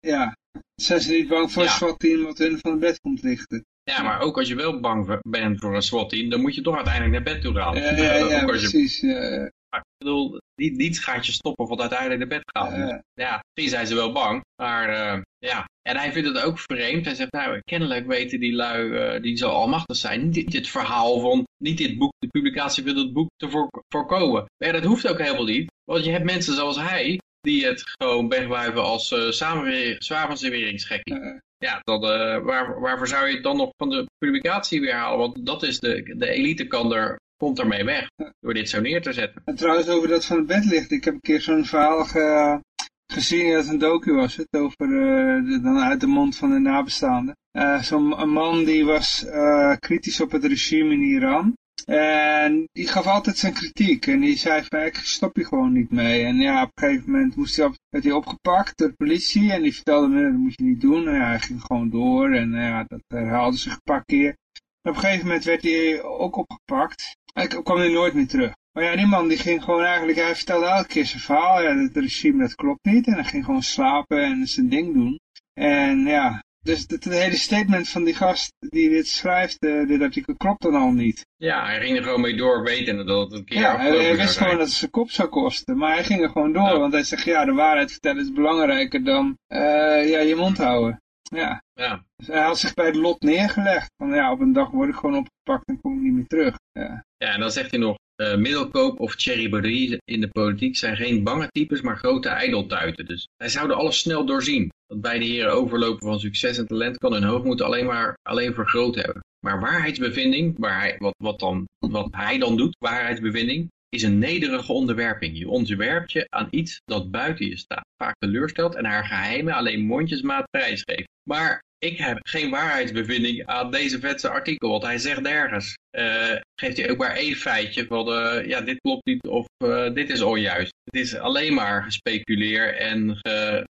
ja, zijn ze niet bang voor ja. een SWAT-team wat hun van het bed komt lichten. Ja, maar ook als je wel bang bent voor een SWAT-team, dan moet je toch uiteindelijk naar bed toe gaan. Ja, ja, ja, precies. Je... Ja. Ik bedoel, niet, niets gaat je stoppen wat uiteindelijk naar bed gaat. Ja. Ja, misschien zijn ze wel bang, maar uh, ja. En hij vindt het ook vreemd. Hij zegt, nou, kennelijk weten die lui, uh, die zo almachtig zijn, niet dit verhaal van, niet dit boek, de publicatie van het boek te voor, voorkomen. Maar ja, dat hoeft ook helemaal niet, want je hebt mensen zoals hij, die het gewoon wegwuiven als uh, samenwereringsgekkie. Ja. Dan, uh, waar, waarvoor zou je het dan nog van de publicatie weer halen? Want dat is de, de elite kan er komt ermee weg door dit zo neer te zetten. En trouwens over dat van het bed. Ik heb een keer zo'n verhaal ge, gezien dat een docu was. Het over de, dan uit de mond van de nabestaanden. Uh, zo'n man die was kritisch op het regime in Iran. En die gaf altijd zijn kritiek. En die zei van ik stop hier gewoon niet mee. En ja, op een gegeven moment moest hij werd hij opgepakt door de politie. En die vertelde me dat moet je niet doen. En ja, hij ging gewoon door. En ja, dat herhaalde zich een paar keer. En op een gegeven moment werd hij ook opgepakt. Hij kwam er nooit meer terug. Maar ja, die man die ging gewoon eigenlijk, hij vertelde elke keer zijn verhaal. Ja, het regime dat klopt niet. En hij ging gewoon slapen en zijn ding doen. En ja, dus het, hele statement van die gast die dit schrijft, uh, dit artikel, klopt dan al niet. Ja, hij ging er gewoon mee door, wetende dat het een keer Ja, hij, hij wist gewoon dat het zijn kop zou kosten. Maar hij ging er gewoon door, ja. want hij zegt, ja, de waarheid vertellen is belangrijker dan uh, ja, je mond houden. Ja. ja. Dus hij had zich bij het lot neergelegd. Van ja, op een dag word ik gewoon opgepakt en kom ik niet meer terug. Ja, ja en dan zegt hij nog, uh, middelkoop of Thierry in de politiek zijn geen bange types, maar grote ijdeltuiten. Dus hij zouden alles snel doorzien. Dat beide heren overlopen van succes en talent kan hun hoogmoed alleen maar alleen vergroot hebben. Maar waarheidsbevinding, waar wat, wat, dan, wat hij dan doet, waarheidsbevinding, is een nederige onderwerping. Je onderwerpt je aan iets dat buiten je staat, vaak teleurstelt en haar geheimen alleen mondjesmaat prijsgeeft. Maar ik heb geen waarheidsbevinding aan deze vetse artikel, want hij zegt nergens. Uh, geeft hij ook maar één feitje van, uh, ja, dit klopt niet of uh, dit is onjuist. Het is alleen maar gespeculeer en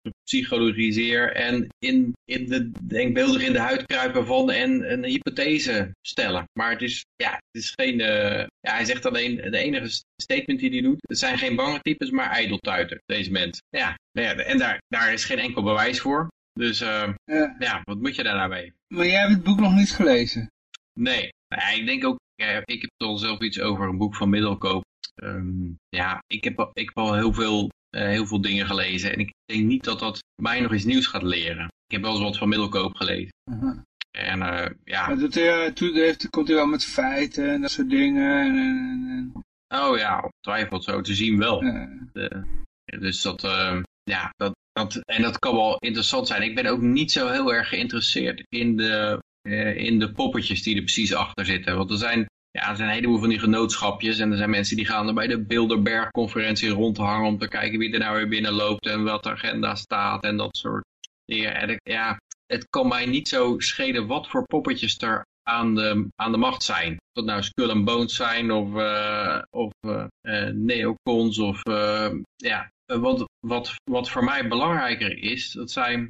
gepsychologiseer en in, in de, denkbeeldig in de huid kruipen van en een hypothese stellen. Maar het is, ja, het is geen, ja, hij zegt alleen, de enige statement die hij doet, het zijn geen bange types, maar ijdeltuiten, deze mensen. Ja, ja en daar, daar is geen enkel bewijs voor. Dus uh, ja. ja. wat moet je daar nou mee? Maar jij hebt het boek nog niet gelezen? Nee, nou, ik denk ook, ik heb al zelf iets over een boek van Middelkoop. Um, ja, ik heb, ik heb al heel veel, uh, heel veel dingen gelezen en ik denk niet dat dat mij nog iets nieuws gaat leren. Ik heb wel eens wat van Middelkoop gelezen. Uh -huh. En uh, ja. Maar dat, uh, toen heeft, komt hij wel met feiten en dat soort dingen. En, en, en... Oh ja, op twijfel zo te zien wel. De, Dus dat, uh, ja, dat, dat, en dat kan wel interessant zijn. Ik ben ook niet zo heel erg geïnteresseerd in de, uh, in de poppetjes die er precies achter zitten. Want er zijn, ja, er zijn een heleboel van die genootschapjes en er zijn mensen die gaan er bij de Bilderberg-conferentie rondhangen om te kijken wie er nou weer binnenloopt en wat de agenda staat en dat soort dingen. En ja, het kan mij niet zo schelen wat voor poppetjes er aan de, aan de macht zijn. Of dat nou Skull and Bones zijn of, uh, of uh, neocons of ja, wat, wat, wat voor mij belangrijker is, dat zijn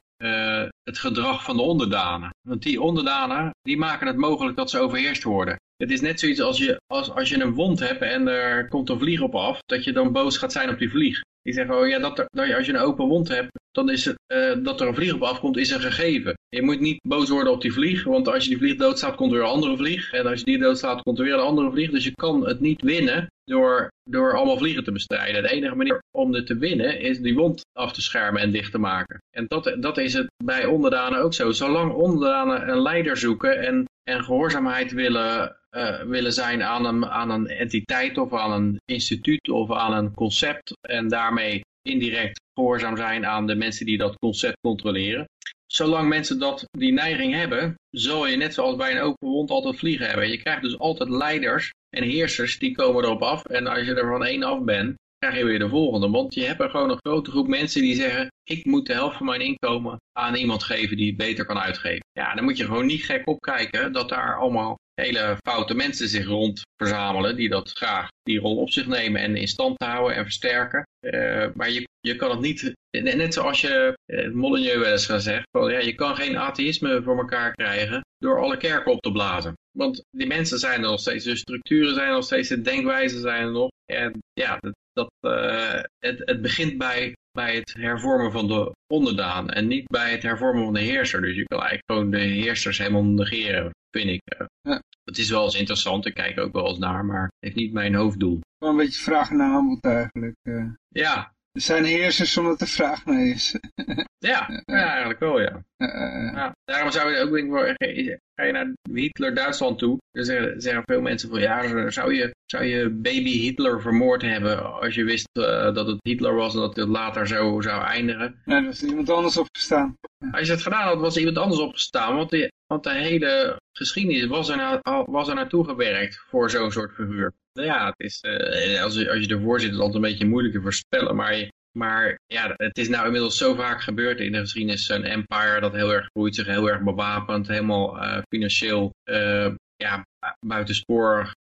het gedrag van de onderdanen. Want die onderdanen, die maken het mogelijk dat ze overheerst worden. Het is net zoiets als je, als, als je een wond hebt en er komt een vlieg op af, dat je dan boos gaat zijn op die vlieg. Die zeggen, oh ja, dat, dat je, als je een open wond hebt, dan is het, uh, dat er een vlieg op afkomt, is een gegeven. Je moet niet boos worden op die vlieg, want als je die vlieg doodslaat, komt er weer een andere vlieg. En als je die doodslaat, komt er weer een andere vlieg. Dus je kan het niet winnen door, door allemaal vliegen te bestrijden. De enige manier om het te winnen is die wond af te schermen en dicht te maken. En dat, dat is het bij onderdanen ook zo. Zolang onderdanen een leider zoeken en, en gehoorzaamheid willen, uh, willen zijn aan een, aan een entiteit of aan een instituut of aan een concept en daarmee indirect gehoorzaam zijn aan de mensen die dat concept controleren. Zolang mensen dat, die neiging hebben, zal je net zoals bij een open wond altijd vliegen hebben. Je krijgt dus altijd leiders en heersers die komen erop af. En als je er van één af bent, krijg je weer de volgende. Want je hebt er gewoon een grote groep mensen die zeggen, ik moet de helft van mijn inkomen aan iemand geven die het beter kan uitgeven. Ja, dan moet je gewoon niet gek opkijken dat daar allemaal hele foute mensen zich rond verzamelen die dat graag die rol op zich nemen en in stand houden en versterken. Uh, maar je, je kan het niet, net zoals je uh, Molyneux wel eens van, ja, je kan geen atheïsme voor elkaar krijgen door alle kerken op te blazen. Want die mensen zijn er nog steeds, de structuren zijn er nog steeds, de denkwijzen zijn er nog. En ja, dat uh, het, het begint bij, bij het hervormen van de onderdaan en niet bij het hervormen van de heerser. Dus je kan eigenlijk gewoon de heersers helemaal negeren, vind ik. Ja. Het is wel eens interessant, ik kijk ook wel eens naar, maar het is niet mijn hoofddoel. Wel een beetje vragen naar aanbod eigenlijk. Uh. Ja. Zijn heersers zonder te vragen naar is. ja, ja, eigenlijk wel, ja. Uh, ja. Daarom zou je ook denken, ga je naar Hitler Duitsland toe, dan zeggen, zeggen, veel mensen van, ja, zou je, zou je baby Hitler vermoord hebben als je wist uh, dat het Hitler was en dat het later zo zou eindigen? Nee, er was iemand anders opgestaan. Als je het gedaan had, was er iemand anders opgestaan, want, die, want de hele geschiedenis was er, na, was er naartoe gewerkt voor zo'n soort figuur. Nou ja, het is, uh, als, je, als je ervoor zit, is het altijd een beetje moeilijk te voorspellen. Maar, maar ja, het is nou inmiddels zo vaak gebeurd in de geschiedenis. Een empire dat heel erg groeit, zich heel erg bewapend, helemaal uh, financieel uh, ja, buitensporig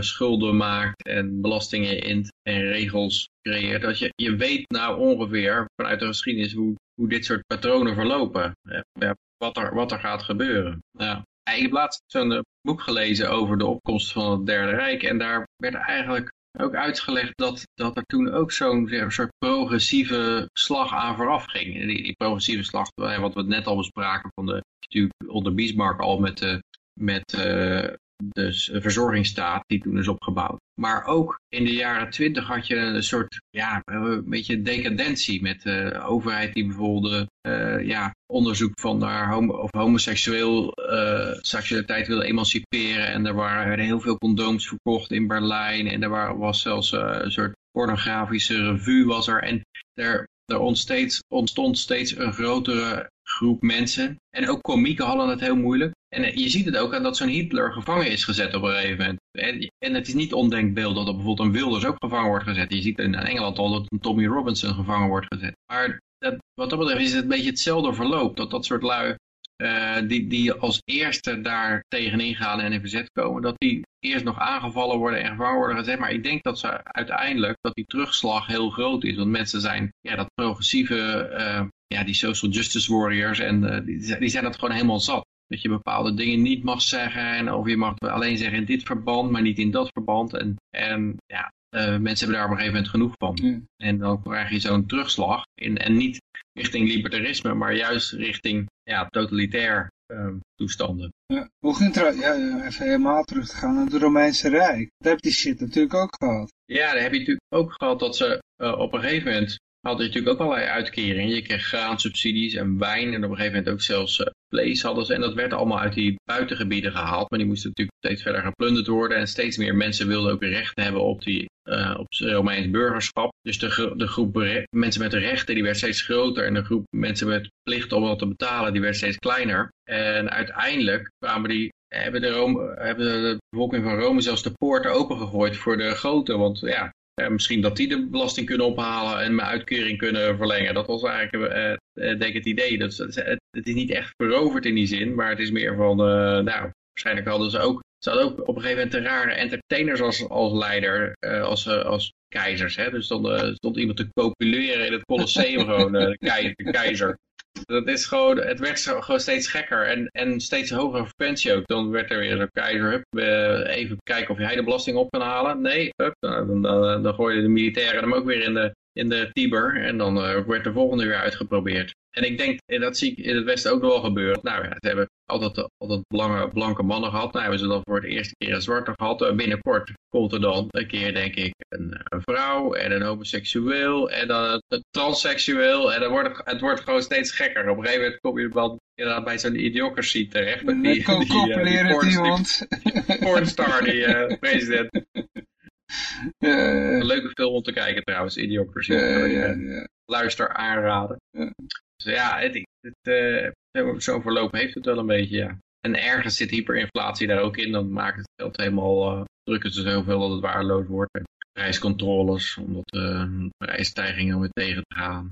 schulden maakt en belastingen int en regels creëert. Dat je, je weet nou ongeveer vanuit de geschiedenis hoe, hoe dit soort patronen verlopen. wat, er, wat er gaat gebeuren. Ja. Ik heb laatst zo'n boek gelezen over de opkomst van het Derde Rijk. En daar werd eigenlijk ook uitgelegd dat, dat er toen ook zo'n soort progressieve slag aan vooraf ging. Die, die progressieve slag, wat we net al bespraken, van de, natuurlijk onder Bismarck al met de, met, uh, de verzorgingsstaat die toen is opgebouwd. Maar ook in de jaren twintig had je een soort, ja, een beetje decadentie met de overheid die bijvoorbeeld uh, ja, onderzoek van naar homo of homoseksueel uh, seksualiteit wilde emanciperen. En er waren heel veel condooms verkocht in Berlijn. En er was zelfs uh, een soort pornografische revue was er. En er, er ontstond steeds een grotere groep mensen. En ook komieken hadden het heel moeilijk. En je ziet het ook aan dat zo'n Hitler gevangen is gezet op een gegeven moment. En, het is niet ondenkbeeld dat bijvoorbeeld een Wilders ook gevangen wordt gezet. Je ziet in Engeland al dat een Tommy Robinson gevangen wordt gezet. Maar wat dat betreft is het een beetje hetzelfde verloop. Dat dat soort lui uh, die, die als eerste daar tegenin gaan en in verzet komen, dat die eerst nog aangevallen worden en gevangen worden gezet. Maar ik denk dat ze uiteindelijk, dat die terugslag heel groot is. Want mensen zijn, ja, dat progressieve, uh, ja, die social justice warriors, en die, die zijn dat gewoon helemaal zat. Dat je bepaalde dingen niet mag zeggen. En of je mag alleen zeggen in dit verband, maar niet in dat verband. En, en ja, uh, mensen hebben daar op een gegeven moment genoeg van. En dan krijg je zo'n terugslag. In, en niet richting libertarisme, maar juist richting ja, totalitair uh, toestanden. Ja, hoe ging het ja, even helemaal terug te gaan naar het Romeinse Rijk. Daar heb je die shit natuurlijk ook gehad. Ja, daar heb je natuurlijk ook gehad dat ze uh, op een gegeven moment had je natuurlijk ook allerlei uitkeringen. Je kreeg graansubsidies en wijn en op een gegeven moment ook zelfs uh, vlees hadden ze. En dat werd allemaal uit die buitengebieden gehaald. Maar die moesten natuurlijk steeds verder geplunderd worden. En steeds meer mensen wilden ook recht hebben op die op Romeins burgerschap. Dus de, de groep mensen met rechten die werd steeds groter en de groep mensen met plicht om dat te betalen die werd steeds kleiner. En uiteindelijk kwamen die hebben de, Rome, hebben de bevolking van Rome zelfs de poorten opengegooid voor de grote. Want ja, misschien dat die de belasting kunnen ophalen en mijn uitkering kunnen verlengen. Dat was eigenlijk, uh, denk ik, het idee. Dat, het, het, is niet echt veroverd in die zin, maar het is meer van, nou, waarschijnlijk hadden ze ook, ze hadden ook op een gegeven moment een rare entertainers als, als leider, als, als keizers. Hè? Dus dan stond iemand te copuleren in het Colosseum gewoon, de, keizer. Dat is gewoon, het werd zo, gewoon steeds gekker en, en steeds hogere frequentie ook. Dan werd er weer een keizer, hup, even kijken of hij de belasting op kan halen. Nee, hup, dan, dan, dan gooi je de militairen hem ook weer in de, in de Tiber en dan uh, werd de volgende weer uitgeprobeerd. En ik denk, en dat zie ik in het Westen ook wel gebeuren. Nou ja, ze hebben altijd, altijd blanke, blanke mannen gehad. Nou hebben ze dan voor de eerste keer een zwarte gehad. En binnenkort komt er dan een keer, denk ik, een, een vrouw en een homoseksueel en dan een transseksueel. En dan wordt het, het wordt gewoon steeds gekker. Op een gegeven moment kom je wel inderdaad bij zo'n idiocracy terecht. Met die, die, die, uh, die, pornstar, die uh, president. Uh, een leuke film om te kijken trouwens, Idiocracy. Uh, Luister aanraden. Dus ja, het, het, zo'n verloop heeft het wel een beetje, ja. En ergens zit hyperinflatie daar ook in, dan maakt het geld helemaal, uh, drukken ze zoveel dat het waardeloos wordt. Prijscontroles, om dat uh, prijsstijgingen weer tegen te gaan.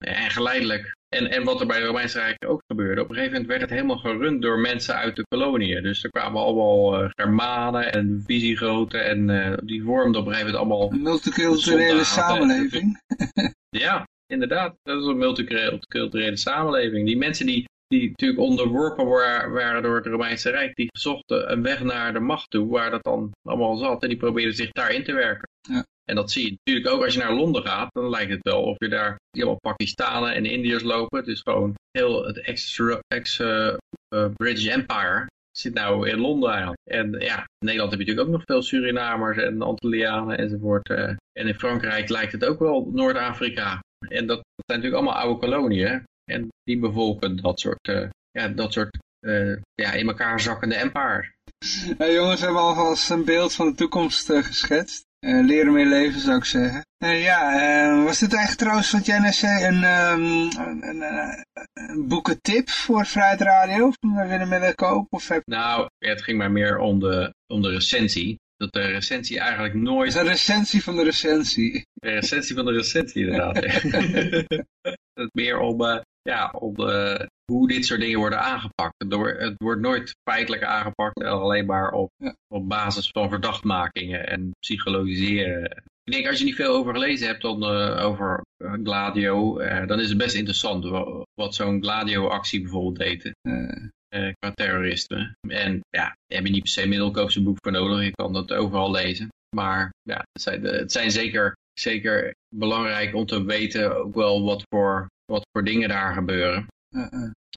En, geleidelijk en, en wat er bij het Romeinse Rijk ook gebeurde, op een gegeven moment werd het helemaal gerund door mensen uit de koloniën. Dus er kwamen allemaal uh, Germanen en Visigoten en uh, die vormden op een gegeven moment allemaal... Een multiculturele samenleving. ja, inderdaad. Dat is een multiculturele samenleving. Die mensen die, die natuurlijk onderworpen waren door het Romeinse Rijk, die zochten een weg naar de macht toe, waar dat dan allemaal zat. En die probeerden zich daarin te werken. Ja. En dat zie je natuurlijk ook als je naar Londen gaat, dan lijkt het wel of je daar helemaal Pakistanen en Indiërs lopen. Het is gewoon heel het ex-British uh, Empire zit nou in Londen. En ja, in Nederland heb je natuurlijk ook nog veel Surinamers en Antillianen enzovoort. Uh, en in Frankrijk lijkt het ook wel Noord-Afrika. En dat, zijn natuurlijk allemaal oude koloniën. En die bevolken dat soort, ja, dat soort ja, in elkaar zakkende empires. Hey jongens, we hebben alvast een beeld van de toekomst geschetst. Uh, leren mee leven zou ik zeggen. Uh, ja, uh, was dit eigenlijk trouwens wat jij net zei, een, um, een, een, een boekentip voor Vrijheid Radio? Of we willen willen kopen? Of heb... Nou, het ging maar meer om de, om de recensie. Dat de recensie eigenlijk nooit... Het is een recensie van de recensie. De recensie van de recensie, inderdaad. het meer om, ja, om hoe dit soort dingen worden aangepakt. Het wordt nooit feitelijk aangepakt, alleen maar op, op basis van verdachtmakingen en psychologiseren. Ik denk als je niet veel over gelezen hebt dan, uh, over uh, Gladio, uh, dan is het best interessant wat, zo'n Gladio-actie bijvoorbeeld deed. qua terrorisme. En ja, daar heb je niet per se middelkoopse boek voor nodig. Je kan dat overal lezen. Maar ja, het zijn, het zijn zeker, zeker belangrijk om te weten ook wel wat voor, wat voor dingen daar gebeuren.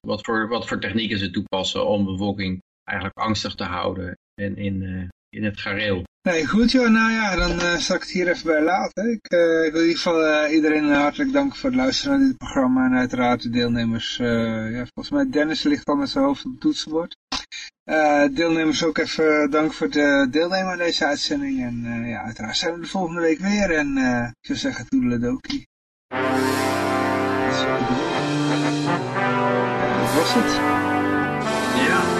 Wat, voor, wat voor technieken ze toepassen om de bevolking eigenlijk angstig te houden en in, uh, in het gareel. Nee, goed joh. Nou ja, dan uh, zal ik het hier even bij laten. Ik, ik wil in ieder geval iedereen hartelijk danken voor het luisteren naar dit programma. En uiteraard de deelnemers. ja, volgens mij Dennis ligt al met zijn hoofd op het toetsenbord. deelnemers ook even dank voor het deelnemen aan deze uitzending. En ja, uiteraard zijn we de volgende week weer. En ik zou zeggen, toedeledokie. wasn't. Yeah.